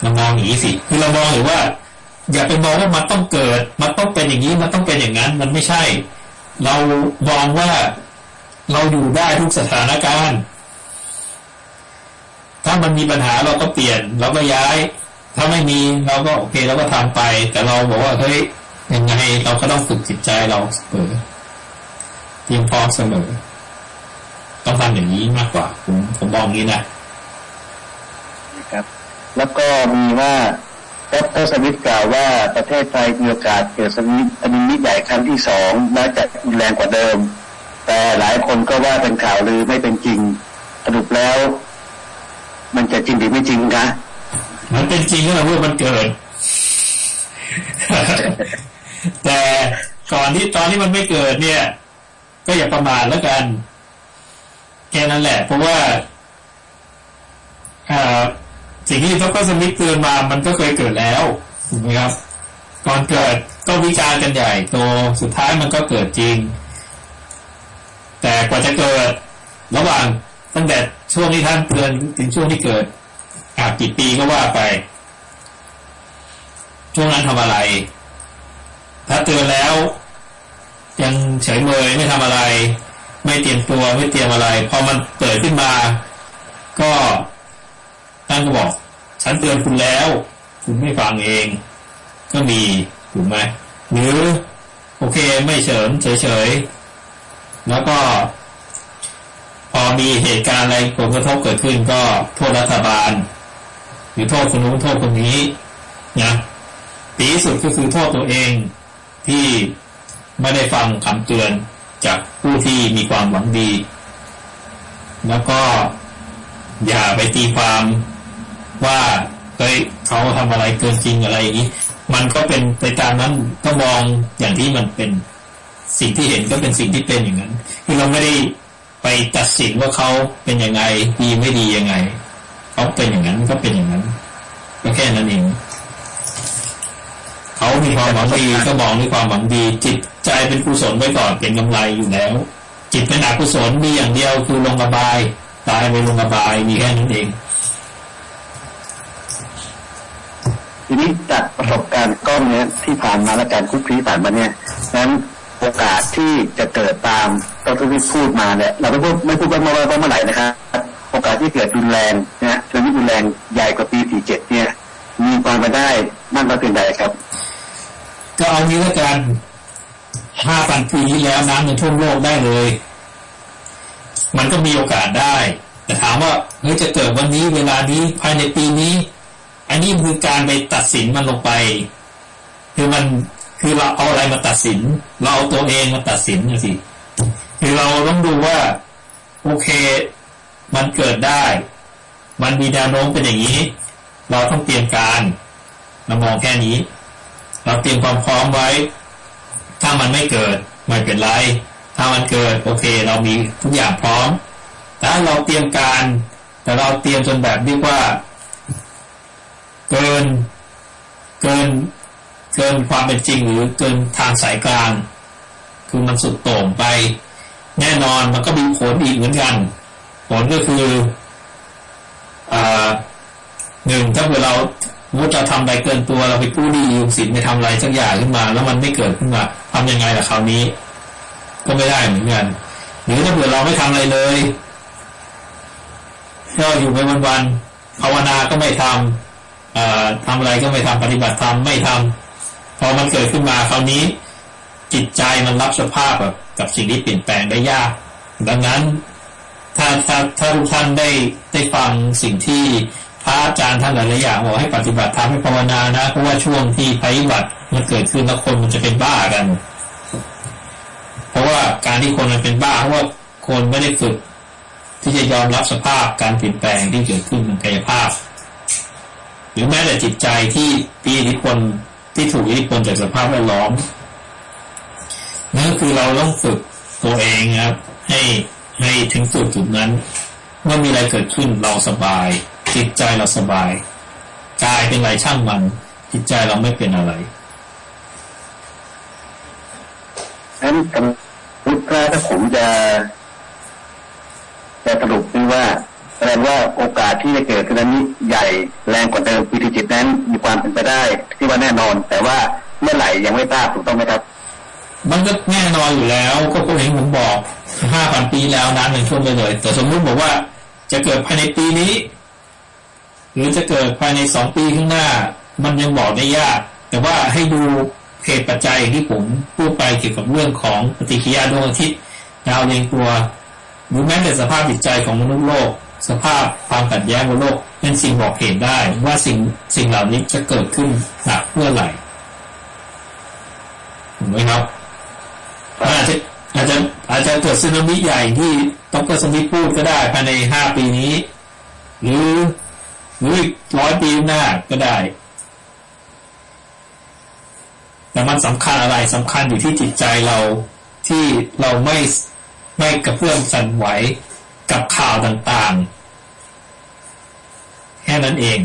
เรามองอย่างนี้สิคือเรามองหรือว่า อย่าไปมองว่ามันต้องเกิด มันต้องเป็นอย่างนี้ มันต้องเป็นอย่างนั้น มันไม่ใช่ เรามองว่าเราอยู่ได้ทุกสถานการณ์ ถ้ามันมีปัญหาเราก็เปลี่ยน เราก็ย้าย ถ้าไม่มีเราก็โอเคเราก็ทำไป แต่เราบอกว่าเฮ้ย ยังไงเราก็ต้องฝึกจิตใจเราเสมอเตรียมพร้อมเสมอต้องทำอย่างนี้มากกว่า ผมผมมองนี้นะครับ แล้วก็มีว่าดรสมิธกล่าวว่าประเทศไทยมีโอกาสเกิดสมิธอนิมิตใหญ่ครั้งที่สองและจะแรงกว่าเดิม แต่หลายคนก็ว่าเป็นข่าวลือไม่เป็นจริงสรุปแล้ว มันจะจริงหรือไม่จริงคะมันเป็นจริงก็เมื่อมันเกิด แต่ก่อนที่ตอนที่มันไม่เกิดเนี่ย ก็อย่าประมาทแล้วกันแค่นั้นแหละ เพราะว่าสิ่งที่ทรสมิธเตือนมามันก็เคยเกิดแล้วถูกไหมครับก่อนเกิดก็วิจารณ์กันใหญ่โตสุดท้ายมันก็เกิดจริง แต่กว่าจะเกิดระหว่างตั้งแต่ช่วงที่ท่านเตือนถึงช่วงที่เกิดอากี่ปีก็ว่าไป ช่วงนั้นทำอะไร ถ้าเตือนแล้ว ยังเฉยเมยไม่ทำอะไร ไม่เตรียมตัวไม่เตรียมอะไรพอมันเกิดขึ้นมา ก็ท่านก็บอก ฉันเตือนคุณแล้ว คุณไม่ฟังเอง ก็มีถูกไหมหรือ โอเคไม่เฉิมเฉยๆแล้วก็ พอมีเหตุการณ์อะไรผลกระทบเกิดขึ้นก็โทษรัฐบาล หรือโทษคนนู้นโทษคนนี้นะตีสุดก็คือโทษตัวเอง ที่ไม่ได้ฟังคำเตือนจากผู้ที่มีความหวังดี แล้วก็อย่าไปตีความว่าเฮ้ยเขาทำอะไรเกินจริงอะไรอย่างนี้ มันก็เป็นไปตามนั้นก็มองอย่างที่มันเป็นสิ่งที่เห็นก็เป็นสิ่งที่เป็นอย่างนั้นคือเราไม่ได้ไปตัดสินว่าเขาเป็นยังไงดีไม่ดียังไงเขาเป็นอย่างนั้นก็เป็นอย่างนั้นก็แค่นั้นเอง เขามีความหวังดีก็มองด้วยความหวังดี จิตใจเป็นกุศลไว้ก่อนเป็นกำไรอยู่แล้ว จิตเป็นอกุศลมีอย่างเดียวคือลงระบาย ตายไปลงระบายมีแค่นั้นเองทีนี้จากประสบการณ์ก้อนเนี้ยที่ผ่านมาและการคุกคีผ่านมาเนี่ยนั้นโอกาสที่จะเกิดตามตัวที่พูดมาเนี่ยเราไม่พูดไม่พูดว่าเมื่อเมื่อไหร่นะครับโอกาสที่เกิดรุนแรงนะเรื่องนี้รุนแรงใหญ่กว่าปี 47 เนี่ย มีความไปได้มากน้อยเพียงใดครับ ก็เอางี้ละกันห้าพันปีที่แล้วน้ำในท่วมโลกได้เลย มันก็มีโอกาสได้ แต่ถามว่าเฮ้ยจะเกิดวันนี้เวลานี้ภายในปีนี้ อันนี้คือการไปตัดสินมันลงไป คือมันคือเราเอาอะไรมาตัดสิน เราเอาตัวเองมาตัดสินสิคือเราต้องดูว่า โอเค มันเกิดได้ มันมีแนวโน้มเป็นอย่างนี้ เราต้องเตรียมการมามองแค่นี้ เราเตรียมความพร้อมไว้ ถ้ามันไม่เกิดไม่เป็นไร ถ้ามันเกิดโอเค เรามีทุกอย่างพร้อมถ้าเราเตรียมการ แต่เราเตรียมจนแบบเรียกว่า เกินเกินเกินความเป็นจริงหรือเกินทางสายกลาง คือมันสุดโต่งไป แน่นอนมันก็มีผลอีกเหมือนกัน ผลก็คืออหนึ่งถ้าเกิดเรา มุติเราทำไปเกินตัวเราไปกู้หนี้ยืมสินไปทำอะไรสักอย่างขึ้นมา แล้วมันไม่เกิดขึ้นมาทำยังไงล่ะคราวนี้ ก็ไม่ได้เหมือนกันหรือถ้าเผื่อเราไม่ทำอะไรเลยก็อยู่ไปวันๆภาวนาก็ไม่ทำทำอะไรก็ไม่ทำปฏิบัติธรรมไม่ทำพอมันเกิดขึ้นมาคราวนี้ จิตใจมันรับสภาพแบบกับสิ่งที่เปลี่ยนแปลงได้ยาก ดังนั้นถ้าถ้าถ้าทุกท่านได้ได้ฟังสิ่งที่ พระอาจารย์ท่านหลายๆอย่างบอกให้ปฏิบัติทำให้ภาวนานะเพราะว่าช่วงที่ภัยพิบัติมันเกิดขึ้นแล้วคนมันจะเป็นบ้ากัน เพราะว่าการที่คนมันเป็นบ้าเพราะว่าคนไม่ได้ฝึก ที่จะยอมรับสภาพการเปลี่ยนแปลงที่เกิดขึ้นทางกายภาพ หรือแม้แต่จิตใจที่ปีอิทธิพลที่ถูกอิทธิพลจากสภาพแวดล้อมนั่นก็คือเราต้องฝึกตัวเองครับ ให้ให้ถึงจุดจุดนั้นเมื่อมีอะไรเกิดขึ้นเราสบาย จิตใจเราสบายกายเป็นไรช่างมัน จิตใจเราไม่เป็นอะไรนั้นสมมติว่าถ้าผมจะจะสรุปนี่ว่าแสดงว่าโอกาสที่จะเกิดสึนามิใหญ่แรงกว่าเดิมปีที่จิตนั้น มีความเป็นไปได้ที่ว่าแน่นอน แต่ว่าเมื่อไหร่ยังไม่ทราบถูกต้องไหมครับมันก็แน่นอนอยู่แล้ว ก็ผมเห็นผมบอกห้าพันปีแล้วนั้นเป็นช่วงไปเลย แต่สมมุติบอกว่าจะเกิดภายในปีนี้ หรือจะเกิดภายในสองปีข้างหน้า มันยังบอกได้ยาก แต่ว่าให้ดูเหตุปัจจัยที่ผมพูดไปเกี่ยวกับเรื่องของปฏิกิริยาดวงอาทิตย์ดาวเรียงตัวหรือแม้แต่สภาพจิตใจของมนุษย์โลก สภาพความขัดแย้งบนโลกเป็นสิ่งบอกเหตุได้ว่าสิ่งสิ่งเหล่านี้จะเกิดขึ้นหนักเมื่อไหร่ถูกไหมครับอาจจะอาจจะอาจจะเกิดสึนามิใหญ่ที่ต้องกระสมิพูดก็ได้ภายในห้าปีนี้ หรือ หรืออีกร้อยปีหน้าก็ได้ แต่มันสำคัญอะไรสำคัญอยู่ที่จิตใจเราที่เราไม่ไม่กระเพื่อมสั่นไหวกับข่าวต่างๆ แค่นั้นเอง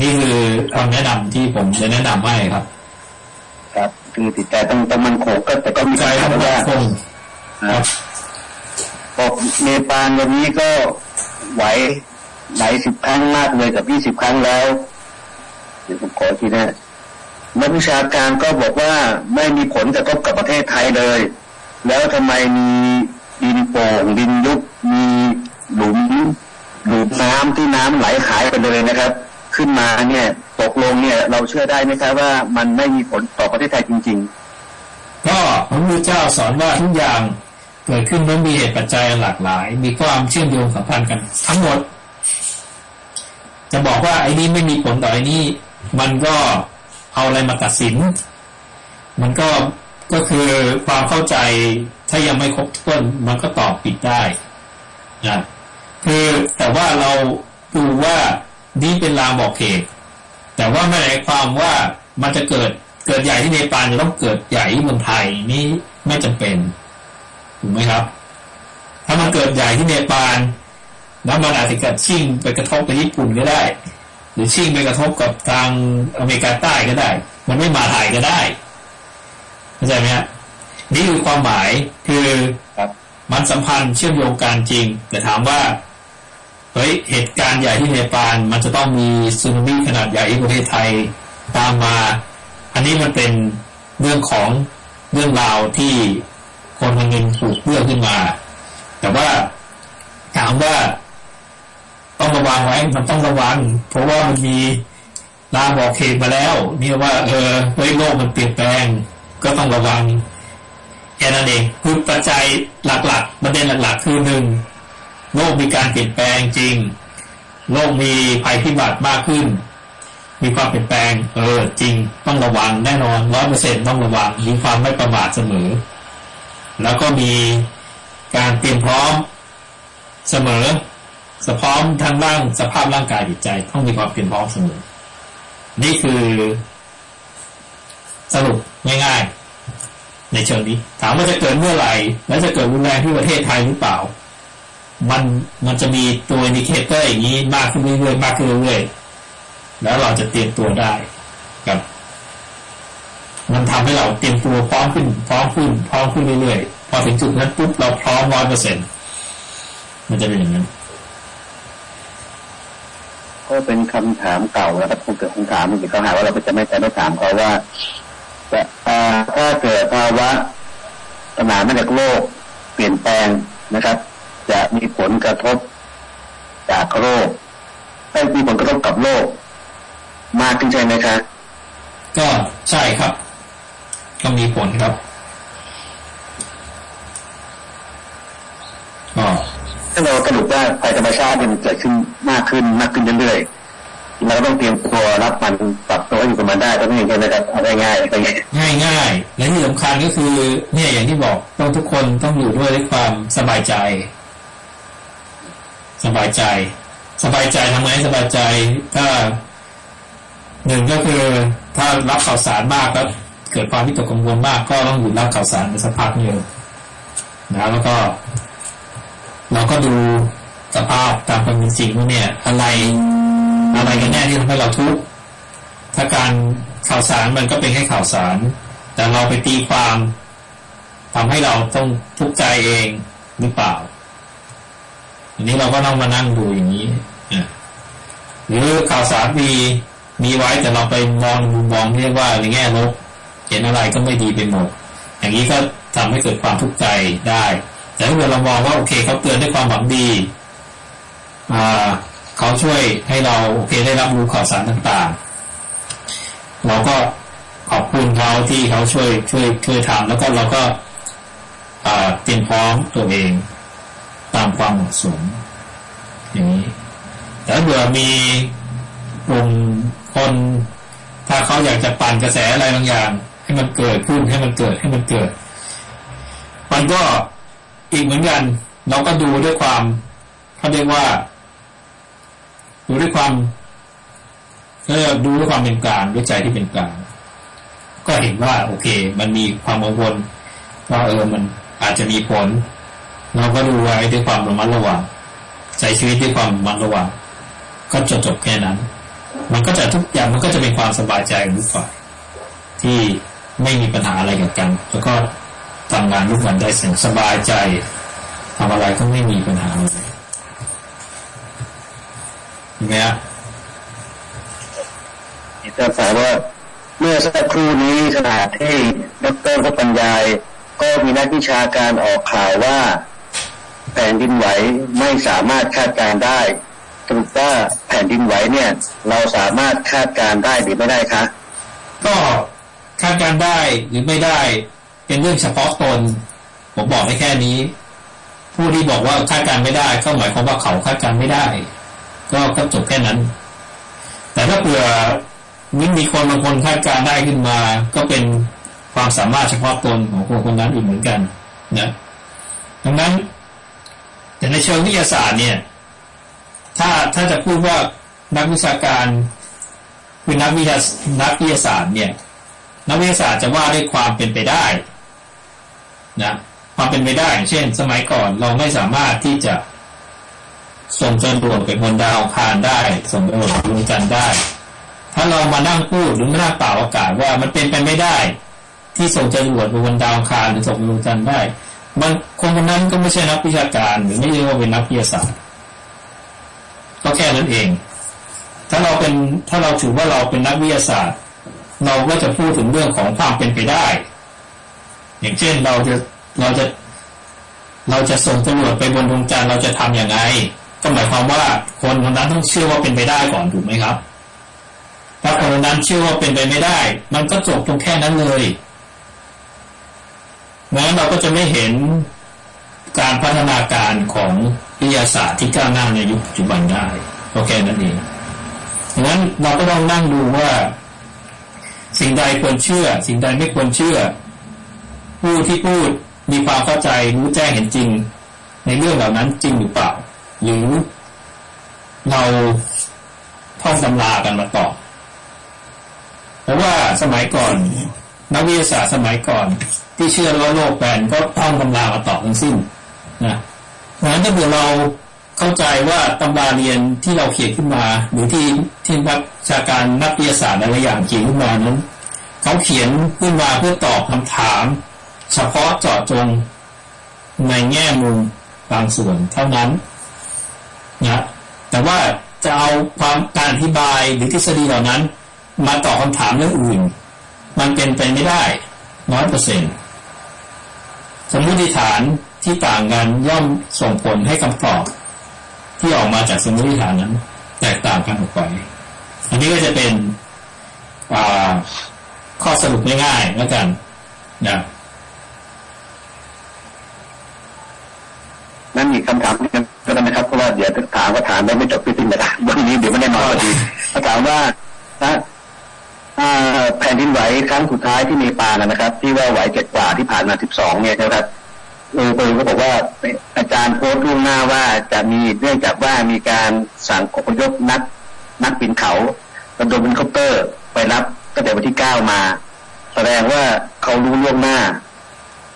นี่คือคำแนะนำที่ผมจะแนะนำให้ครับ ครับ คือจิตใจต้องต้องมันคงก็แต่ก็มีใจการต้องว่าคงครับบอกเนปาลวันนี้ก็ ไหวหลายสิบครั้งมากเลยกับยี่สิบครั้งแล้วเดี๋ยวผมขอทีนะนักวิชาการก็บอกว่าไม่มีผลกระทบกับประเทศไทยเลย แล้วทำไมมีดินโป่งดินยุบมีหลุมหลุมน้ำที่น้ำไหลหายไปเลยนะครับ ขึ้นมาเนี่ยตกลงเนี่ย เราเชื่อได้ไหมครับว่ามันไม่มีผลต่อประเทศไทยจริงก็พระพุทธเจ้าสอนว่าทุกอย่าง เกิดขึ้นต้องมีเหตุปัจจัยหลากหลาย มีความเชื่อมโยงสัมพันธ์กัน ทั้งหมด จะบอกว่าไอ้นี้ไม่มีผลต่อไอ้นี้ มันก็เอาอะไรมาตัดสิน มันก็ก็คือความเข้าใจถ้ายังไม่ครบถ้วนมันก็ตอบผิดได้นะคือแต่ว่าเราดูว่านี่เป็นลางบอกเหตุแต่ว่าไม่ได้หมายความว่ามันจะเกิดเกิดใหญ่ที่เนปาลจะต้องเกิดใหญ่ที่เมืองไทยนี่ไม่จำเป็น ถูกไหมครับ ถ้ามันเกิดใหญ่ที่เนปาลแล้วมันอาจจะเกิดชิ่งไปกระทบกับญี่ปุ่นก็ได้ หรือชิ่งไปกระทบกับทางอเมริกาใต้ก็ได้ มันไม่มาไทยก็ได้เข้าใจไหมฮะนี่คือความหมายคือๆครับมันสัมพันธ์เชื่อมโยงกันจริง แต่ถามว่าเฮ้ยเหตุการณ์ใหญ่ที่เนปาลมันจะต้องมีสึนามิขนาดใหญ่ที่ประเทศไทยตามมา อันนี้มันเป็นเรื่องของเรื่องราวที่ คนคนหนึ่งถูกเลือขึ้นมา แต่ว่าถามว่าต้องระวังไว้มันต้องระวัง เพราะว่ามันมีลาบอกเหตุมาแล้วเนี่ยว่า เออเฮ้ยโลกมันเปลี่ยนแปลง ก็ต้องระวังแค่นั้นเองคือปัจจัยหลักๆประเด็นหลักๆ คือหนึ่งโลกมีการเปลี่ยนแปลงจริง โลกมีภัยพิบัติมากขึ้น มีความเปลี่ยนแปลง เออ จริงต้องระวังแน่นอนร้อยเปอร์เซ็นต้องระวังมีความไม่ประมาทเสมอ แล้วก็มีการเตรียมพร้อมเสมอสพร้อมทางร่างสภาพร่างกายจิตใจต้องมีความเตรียมพร้อมเสมอ นี่คือสรุปง่ายๆ ในเชิงนี้ ถามว่าจะเกิดเมื่อไหร่ และจะเกิดรุนแรงที่ประเทศไทยหรือเปล่า มันมันจะมีตัว indicator อย่างนี้มากขึ้นเรื่อยๆมากขึ้นเรื่อยๆแล้วเราจะเตรียมตัวได้ มันทำให้เราเตรียมตัวพร้อมขึ้นพร้อมขึ้นพร้อมขึ้นเรื่อยๆพอถึงจุดนั้นปุ๊บเราพร้อมร้อยเปอร์เซ็นต์มันจะเป็นอย่างนั้นก็เป็นคำถามเก่านะครับคงเกิดคำถามอีกเขาหาว่าเราจะไม่แต่ไม่ถามเขาว่าจะอ่าถ้าเกิดภาวะปัญหามาจากโลกเปลี่ยนแปลงนะครับ จะมีผลกระทบจากโรคให้มีผลกระทบกับโลก มากขึ้นใช่ไหมครับก็ใช่ครับ ก็มีผลครับก็ถ้าเราสรุปว่าภัยธรรมชาติเนี่ยมันเกิดขึ้นมากขึ้นมากขึ้นเรื่อยๆเราต้องเตรียมตัวรับมันปรับตัวให้อยู่กับมันได้ต้องอย่างนี้นะครับเอาง่ายๆก็อย่างนี้ง่ายง่ายๆและที่สำคัญก็คือ เนี่ยอย่างที่บอกต้องทุกคนต้องอยู่ด้วยด้วยความสบายใจ สบายใจ สบายใจทำไงให้สบายใจถ้าหนึ่งก็คือถ้ารับข่าวสารมากแล้ว เกิดความวิตกกังวลมากก็ต้องหยุดรับข่าวสารไปสักพักหนึ่งนะแล้วก็ เราก็ดูสภาพตามความเป็นจริงว่าเนี่ย อะไรอะไรกันแน่ที่ทำให้เราทุกข์ถ้าการข่าวสารมันก็เป็นแค่ข่าวสาร แต่เราไปตีความทำให้เราต้องทุกข์ใจเองหรือเปล่าอันนี้เราก็ต้องมานั่งดูอย่างนี้หรือข่าวสารมีมีไว้แต่เราไปมองมุมมองเรียกว่าในแง่ลบ เห็นอะไรก็ไม่ดีไปหมด อย่างนี้ก็ทำให้เกิดความทุกข์ใจได้ แต่ถ้าเกิดเรามองว่าโอเคเขาเตือนด้วยความหวังดีอ่าเขาช่วยให้เราโอเคได้รับรู้ข่าวสารต่างๆ เราก็ขอบคุณเขาที่เขาช่วยช่วยช่วยทำแล้วก็เราก็เตรียมพร้อมตัวเองตามความเหมาะสมอย่างนี้ แต่เบื่อมีกลุ่มคน ถ้าเขาอยากจะปั่นกระแสอะไรบางอย่าง ให้มันเกิดขึ้นให้มันเกิดให้มันเกิด มันก็อีกเหมือนกัน เราก็ดูด้วยความเขาเรียกว่า ดูด้วยความเออดูด้วยความเป็นกลางด้วยใจที่เป็นกลางก็เห็นว่า โอเค มันมีความกังวลว่าเออมันอาจจะมีผล เราก็ดูไว้ด้วยความระมัดระวังใช้ชีวิตด้วยความระมัดระวังก็จบจบแค่นั้น มันก็จะทุกอย่างมันก็จะเป็นความสบายใจของทุกฝ่ายที่ ไม่มีปัญหาอะไรกับกัน แล้วก็ทำงานทุกวันได้เสียงสบายใจทำอะไรก็ไม่มีปัญหาอะไรเห็นไหมครับจะถามว่าเมื่อสักครู่นี้ขณะที่ดรพบรรยาย ก็มีนักวิชาการออกข่าวว่าแผ่นดินไหวไม่สามารถคาดการได้สรุปว่าแผ่นดินไหวเนี่ย เราสามารถคาดการได้หรือไม่ได้คะ ก็ คาดการได้หรือไม่ได้ เป็นเรื่องเฉพาะตน ผมบอกได้แค่นี้ ผู้ที่บอกว่าคาดการไม่ได้ ก็หมายความว่าเขาคาดการไม่ได้ ก็ก็จบแค่นั้น แต่ถ้าเผื่อมิมีคนบางคนคาดการได้ขึ้นมา ก็เป็นความสามารถเฉพาะตนของคนคนนั้นอีกเหมือนกันนะดังนั้น แต่ในเชิงวิทยาศาสตร์เนี่ย ถ้าถ้าจะพูดว่านักวิชาการคือนักวิทยานักวิทยาศาสตร์เนี่ย นักวิทยาศาสตร์จะว่าด้วยความเป็นไปได้นะความเป็นไปได้ เช่น สมัยก่อนเราไม่สามารถที่จะส่งจรวดไปบนดาวคารได้ ส่งจรวดไปดวงจันทร์ได้ ถ้าเรามานั่งพูดหรือมานั่งเป่าอากาศว่ามันเป็นไปไม่ได้ ที่ส่งจรวดไปบนดาวคารหรือส่งไปดวงจันทร์ได้มันคนคนนั้นก็ไม่ใช่นักวิชาการ หรือไม่เรียกว่าเป็นนักวิทยาศาสตร์ก็แค่นั้นเอง ถ้าเราเป็นถ้าเราถือว่าเราเป็นนักวิทยาศาสตร์ เราก็จะพูดถึงเรื่องของความเป็นไปได้ อย่างเช่นเราจะเราจะ เราจะส่งจรวดไปบนดวงจันทร์เราจะทํำยังไง ก็หมายความว่าคนคนนั้นต้องเชื่อว่าเป็นไปได้ก่อนถูกไหมครับ ถ้าคนนั้นเชื่อว่าเป็นไปไม่ได้ มันก็จบตรงแค่นั้นเลยงั้นเราก็จะไม่เห็นการพัฒนาการของวิทยาศาสตร์ที่ก้าวหน้าในยุคปัจจุบันได้ก็แค่นั้นเองงั้นเราก็ต้องนั่งดูว่า สิ่งใดควรเชื่อ สิ่งใดไม่ควรเชื่อ ผู้ที่พูดมีความเข้าใจรู้แจ้งเห็นจริง ในเรื่องเหล่านั้นจริงหรือเปล่า หรือเราท่องตำรากันมาตอบเพราะว่าสมัยก่อน นักวิทยาศาสตร์สมัยก่อน ที่เชื่อว่าโลกแบนก็ต้องตำรามาตอบทั้งสิ้นนะเพราะฉะนั้นถ้าเผื่อเรา เข้าใจว่าตำราเรียนที่เราเขียนขึ้นมา หรือที่ที่นักชาการนักวิทยาศาสตร์อะไรอย่างเขียนขึ้นมานั้นเขาเขียนขึ้นมาเพื่อตอบคำถาม เฉพาะเจาะจงในแง่มุมบางส่วนเท่านั้นนะแต่ว่าจะเอาความการอธิบายหรือทฤษฎีเหล่านั้น มาตอบคำถามเรื่องอื่น มันเป็นไปไม่ได้น้อยเปอร์เซ็นต์สมมติฐานที่ต่างกันย่อมส่งผลให้คำตอบ ที่ออกมาจากสมมติฐานนั้น แตกต่างกันออกไป อันนี้ก็จะเป็นข้อสรุปง่ายๆแล้วกันนะนั่นอีคำถามนึงก็ได้ไหมครับเพราะว่าเดี๋ยวถามก็ถามได้ไม่จบพี่ติ้งแต่วันนี้เดี๋ยวไม่ได้นอนพอดีเขาถามว่าแผ่นดินไหวครั้งสุดท้ายที่มีปานะครับ ที่ว่าไหวเจ็ดกว่าที่ผ่านมาสิบสองเนี่ยนะครับ เออเปิก็บอกว่าอาจารย์โพสต์ล่วงหน้าว่าจะมีเนื่องจากว่ามีการสั่งอพยพนักนักปีนเขาระดมเฮลิคอปเตอร์ไปรับตั้งแต่วันที่เก้ามา แสดงว่าเขารู้ล่วงหน้า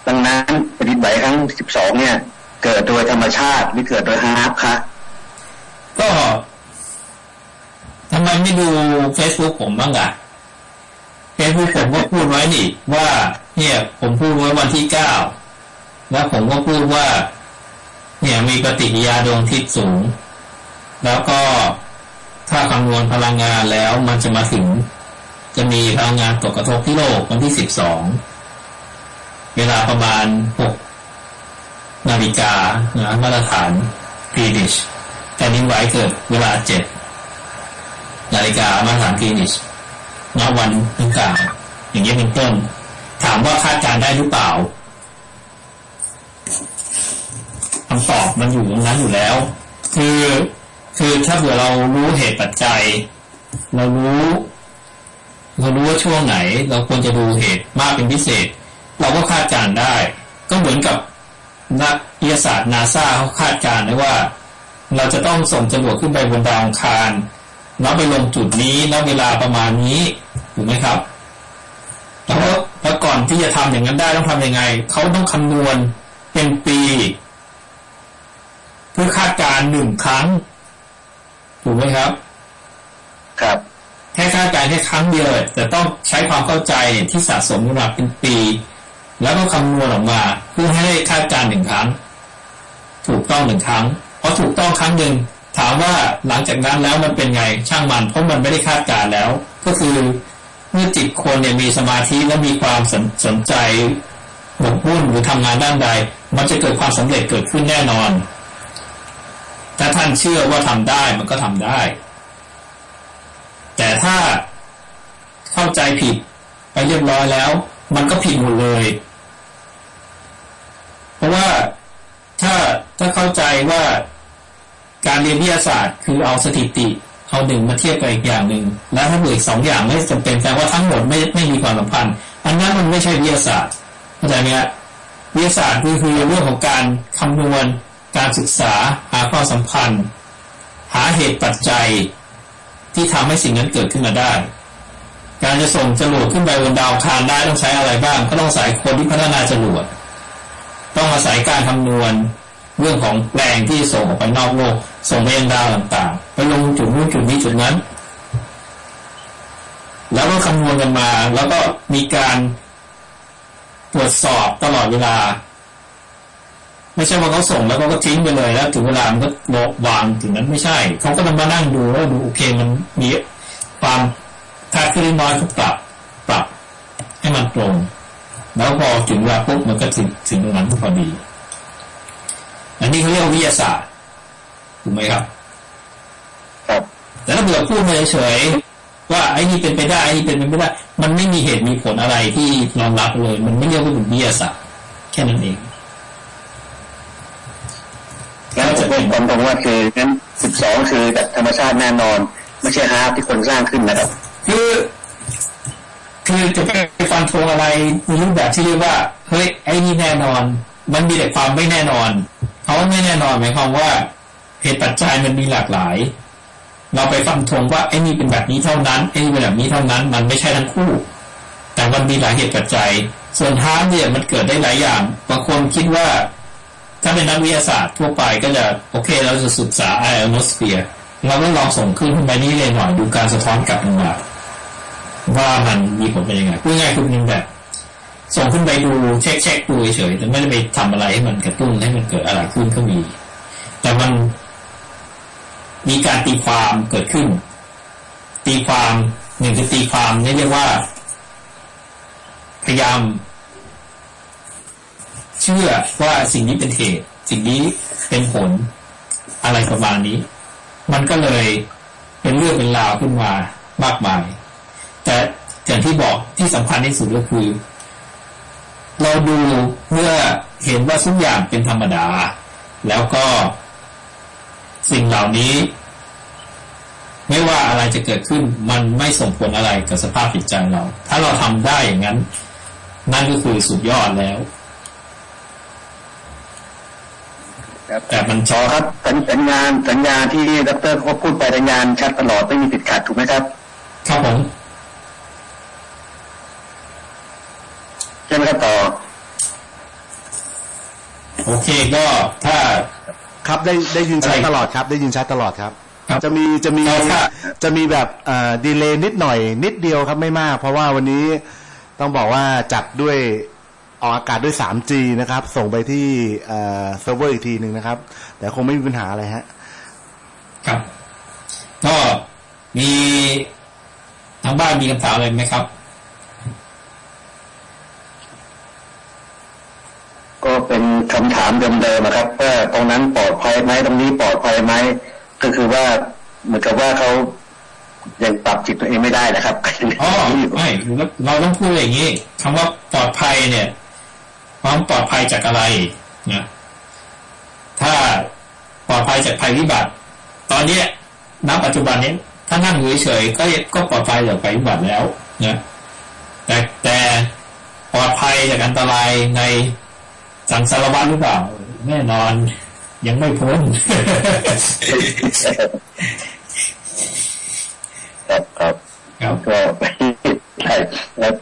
ดังนั้นแผ่นดินไหวครั้งสิบสองเนี่ย เกิดโดยธรรมชาติหรือเกิดโดย HAARP คะก็ทำไมไม่ดูเฟซบุ๊กผมบ้างอะเฟซบุ๊กผมก็พูดไว้นี่ว่า เนี่ย ผมพูดไว้วันที่เก้า แล้วผมก็พูดว่า เนี่ยมีปฏิกิริยาดวงอาทิตย์สูง แล้วก็ถ้าคำนวณพลังงานแล้วมันจะมาถึง จะมีพลังงานตกกระทบที่โลกวันที่สิบสองเวลาประมาณหกนาฬิกานะมาตรฐานกรีนิชแต่นินไหวเกิดเวลาเจ็ดนาฬิกามาตรฐานกรีนิชณวันดังกล่าวอย่างนี้เป็นต้น ถามว่าคาดการได้หรือเปล่า คำตอบมันอยู่ตรงนั้นอยู่แล้ว คือคือถ้าเผื่อเรารู้เหตุปัจจัย เรารู้เรารู้ว่าช่วงไหน เราควรจะดูเหตุมากเป็นพิเศษ เราก็คาดการได้ ก็เหมือนกับนักวิทยาศาสตร์นาซาเขาคาดการได้ว่า เราจะต้องส่งจรวดขึ้นไปบนดาวอังคารแล้วไปลงจุดนี้แล้วเวลาประมาณนี้ถูกไหมครับแล้วแล้วก่อนที่จะทำอย่างนั้นได้ต้องทำยังไงเขาต้องคำนวณเป็นปี พื่อคาดการหนึ่งครั้ง ถูกไหมครับ ครับ แค่คาดการแค่ครั้งเดียวแต่ต้องใช้ความเข้าใจที่สะสมมาเป็นปี แล้วก็คำนวณออกมาเพื่อให้ได้คาดการหนึ่งครั้ง ถูกต้องหนึ่งครั้งพอถูกต้องครั้งหนึ่งถามว่าหลังจากนั้นแล้วมันเป็นไงช่างมันเพราะมันไม่ได้คาดการแล้ว ก็คือเมื่อจิตคนเนี่ยมีสมาธิและมีความสนสนใจหมกมุ่นหรือทำงานด้านใด มันจะเกิดความสำเร็จเกิดขึ้นแน่นอน ถ้าท่านเชื่อว่าทำได้มันก็ทำได้ แต่ถ้าเข้าใจผิดไปเรียบร้อยแล้ว มันก็ผิดหมดเลย เพราะว่าถ้าถ้าเข้าใจว่าการเรียนวิทยาศาสตร์ คือเอาสถิติเอาหนึ่งมาเทียบกับอีกอย่างหนึ่งแล้วถ้าเบื่ออีกสองอย่างไม่จำเป็นแต่ว่าทั้งหมดไม่ไม่มีความสัมพันธ์อันนั้นมันไม่ใช่วิทยาศาสตร์เข้าใจไหมครับวิทยาศาสตร์คือคือเรื่องของการคำนวณ การศึกษาหาความสัมพันธ์ หาเหตุปัจจัย ที่ทำให้สิ่งนั้นเกิดขึ้นมาได้ การจะส่งจรวดขึ้นไปบนดาวคารได้ต้องใช้อะไรบ้าง ก็ต้องอาศัยคนที่พัฒนาจรวดต้องอาศัยการคำนวณเรื่องของแรงที่ส่งออกไปนอกโลก ส่งไปยังดาวต่างๆ ไปลงจุดนู้นจุดนี้จุดนั้น แล้วก็คำนวณกันมา แล้วก็มีการตรวจสอบตลอดเวลา ไม่ใช่ว่าเขาส่งแล้วก็ทิ้งไปเลยแล้ว ถึงเวลามันก็โลวางถึงนั้นไม่ใช่เขาก็ต้องมานั่งดูแล้วดูโอเคมันมีความคาดขึ้นน้อยก็ปรับปรับ ให้มันตรง แล้วพอถึงเวลาปุ๊บมันก็ถึงถึงตรงนั้นพอดี อันนี้เขาเรียกวิทยาศาสตร์ถูกไหมครับครับแต่ถ้าเบื่อพูดมาเฉยว่าไอ้นี่เป็นไปได้ไอ้นี่เป็นไปไม่ได้ มันไม่มีเหตุมีผลอะไรที่รองรับเลย มันไม่เรียกว่าเป็นวิทยาศาสตร์แค่นั้นเอง แล้วจะเป็นความตรงว่าคือนั้นสิบสองคือจากธรรมชาติแน่นอน ไม่ใช่ฮาร์ปที่คนสร้างขึ้นนะครับ คือคือจะไปฟันธงอะไรในรูปแบบที่เรียกว่าเฮ้ยไอ้นี่แน่นอน มันมีแต่ความไม่แน่นอนเขาไม่แน่นอนหมายความว่าเหตุปัจจัยมันมีหลากหลาย เราไปฟันธงว่าไอ้นี่เป็นแบบนี้เท่านั้นไอ้นี่เป็นแบบนี้เท่านั้น มันไม่ใช่ทั้งคู่ แต่มันมีหลายเหตุปัจจัย ส่วน HAARP เนี่ยมันเกิดได้หลายอย่างบางคนคิดว่า ถ้าเป็นนักวิทยาศาสตร์ทั่วไปก็จะโอเคเราจะศึกษา ionosphere เราก็ลองส่งขึ้นไปนี่เลยหน่อยดูการสะท้อนกลับมาว่ามันมีผลเป็นยังไงพูดง่ายคือนึงแบบ ส่งขึ้นไปดูเช็คเช็คดูเฉยแต่ไม่ได้ไปทำอะไรให้มันกระตุ้นให้มันเกิดอะไรขึ้นก็มี แต่มันมีการตีความเกิดขึ้น ตีความหนึ่งคือตีความนี่เรียกว่า พยายาม เชื่อว่าสิ่งนี้เป็นเหตุ สิ่งนี้เป็นผล อะไรประมาณนี้ มันก็เลยเป็นเรื่องเป็นราวขึ้นมามากมาย แต่อย่างที่บอกที่สำคัญที่สุดก็คือ เราดูเพื่อเห็นว่าทุกอย่างเป็นธรรมดา แล้วก็สิ่งเหล่านี้ ไม่ว่าอะไรจะเกิดขึ้น มันไม่ส่งผลอะไรกับสภาพจิตใจเรา ถ้าเราทำได้อย่างนั้น นั่นก็คือสุดยอดแล้ว แต่มันชอครับสัญสัญญาณสัญญาณที่ดรเขาพูดไปสัญญาณชัดตลอดไม่มีติดขัดถูกไหมครับ ครับผมใช่ไหมครับต่อ โอเคก็ถ้าครับได้ได้ยินชัดตลอดครับ ได้ยินชัดตลอดครับจะมีจะมีจะมีแบบ delay นิดหน่อยนิดเดียวครับไม่มาก เพราะว่าวันนี้ต้องบอกว่าจัดด้วย ออกอากาศด้วย 3G นะครับ ส่งไปที่เซิร์ฟเวอร์อีกทีหนึ่งนะครับ แต่คงไม่มีปัญหาอะไรฮะ ครับ ก็มีทางบ้านมีคำถามอะไรไหมครับ ก็เป็นคำถามเดิมๆนะครับว่าตรงนั้นปลอดภัยไหมตรงนี้ปลอดภัยไหมก็คือว่าเหมือนกับว่าเขายังปรับจิตตัวเองไม่ได้นะครับอ๋อไม่เราต้องพูดอย่างนี้คำว่าปลอดภัยเนี่ย ความปลอดภัยจากอะไรนะถ้าปลอดภัยจากภัยวิบัติ ตอนนี้ณปัจจุบันนี้ถ้านั่งอยู่เฉยก็ก็ปลอดภัยจากภัยวิบัติแล้วนะแต่แต่ปลอดภัยจากอันตรายในสังสารวัตรหรือเปล่าแน่นอนยังไม่พ้นครับครับครับก็ใช่แล้ว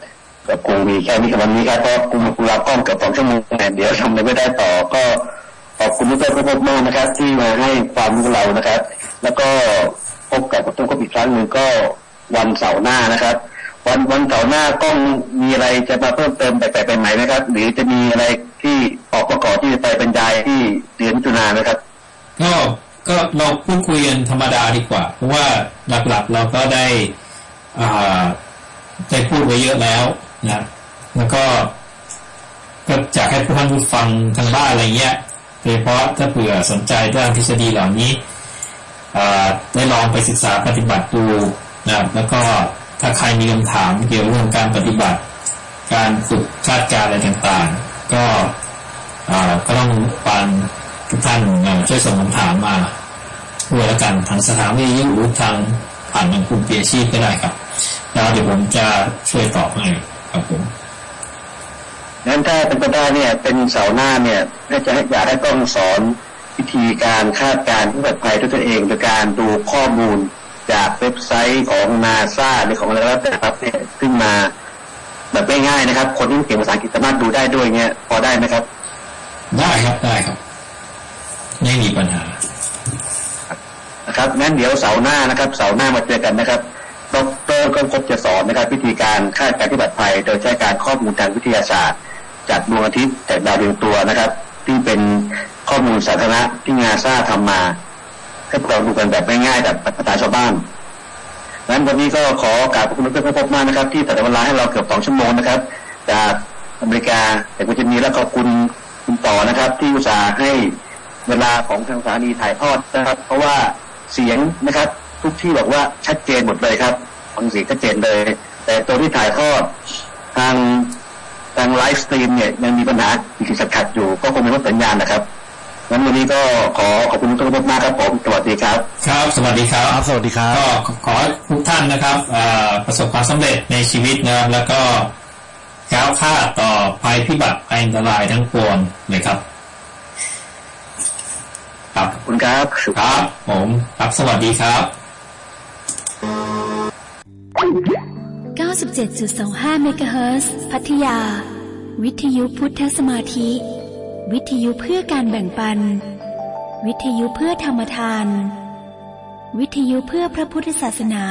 ก็คงมีแค่นี้กับวันนี้ครับเพราะกูกูรับกล้องกับสองชั่วโมงเดี๋ยวทำอะไรไม่ได้ต่อก็ขอบคุณทุกท่านทุกมากนะครับ ที่มาให้ความรู้เรานะครับ แล้วก็พบกับต้นกบอีกครั้งหนึ่งก็วันเสาร์หน้านะครับ วันวันเสาร์หน้ากล้องมีอะไรจะมาเพิ่มเติมไปไปใหม่ไหมครับ หรือจะมีอะไรที่ออกประกอบที่ไปบรรยายที่เดือนจุนาไหมครับก็ก็เราพูดคุยกันธรรมดาดีกว่า เพราะว่าหลักๆเราก็ได้อ่าได้พูดไว้เยอะแล้ว นะแล้วก็ก็จะให้ผู้ท่านผู้ฟังทางบ้านอะไรเงี้ยโดยเฉพาะถ้าเผื่อสนใจเรื่องทฤษฎีเหล่านี้ได้ลองไปศึกษาปฏิบัติดูนะแล้วก็ถ้าใครมีคำถามเกี่ยวกับเรื่องการปฏิบัติ การฝึกคาดการอะไรต่างๆ ก็ก็ต้องฟังทุกท่านช่วยส่งคำถามมาด้วยแล้วกันทางสถานียิ่งหรือทางผ่านทางคุณเปียชีพก็ได้ครับ แล้วเดี๋ยวผมจะช่วยตอบให้ ครับผมงั้นถ้าเป็นไปได้เนี่ย เป็นเสาหน้าเนี่ยถ้าจะอยากให้ต้องสอนวิธีการคาดการณ์ผู้ประสบภัยด้วยตัวเองโดยการดูข้อมูลจากเว็บไซต์ของนาซาหรือของอะไรก็แล้วแต่ครับเนี่ยขึ้นมาแบบง่ายๆนะครับ คนที่เก่งภาษาอังกฤษสามารถดูได้ด้วยเงี้ยพอได้ไหมครับ ได้ครับได้ครับ ไม่มีปัญหานะครับงั้นเดี๋ยวเสาร์หน้านะครับ เสาร์หน้ามาเจอกันนะครับ ดรก็คบจะสอนนะครับวิธีการคาดการณ์พิบัติภัย โดยใช้การข้อมูลทางวิทยาศาสตร์ จากดวงอาทิตย์จากดาวดวงตัวนะครับ ที่เป็นข้อมูลสาธารณะที่งาซาทำมาให้เราดูกันแบบง่ายๆแบบภาษาชาวบ้านนั้นวันนี้ก็ขอกราบขอบคุณเพื่อนพบมากนะครับ ที่ตัดเวลาให้เราเกือบสองชั่วโมงนะครับ จากอเมริกาแต่คุณจะมีและขอบคุณคุณต่อนะครับ ที่อุตส่าห์ให้เวลาของทางสถานีถ่ายทอดนะครับ เพราะว่าเสียงนะครับ ทุกที่บอกว่าชัดเจนหมดเลยครับฟังเสียงชัดเจนเลย แต่ตัวที่ถ่ายทอดทางทาง live stream เนี่ยยังมีปัญหาติดขัดอยู่ ก็คงไม่ลดสัญญาณนะครับงั้นวันนี้ก็ขอขอบคุณทุกท่านมากครับผมสวัสดีครับ ครับ สวัสดีครับรับ สวัสดีครับ ก็ขอทุกท่านนะครับประสบความสำเร็จในชีวิตนะครับแล้วก็ก้าวข้ามต่อภัยพิบัติภัยอันตรายทั้งปวงเลยครับ ครับคุณครับครับผมครับสวัสดีครับ 97.25 เมกะเฮิรตซ์พัทยา วิทยุพุทธสมาธิ วิทยุเพื่อการแบ่งปัน วิทยุเพื่อธรรมทาน วิทยุเพื่อพระพุทธศาสนา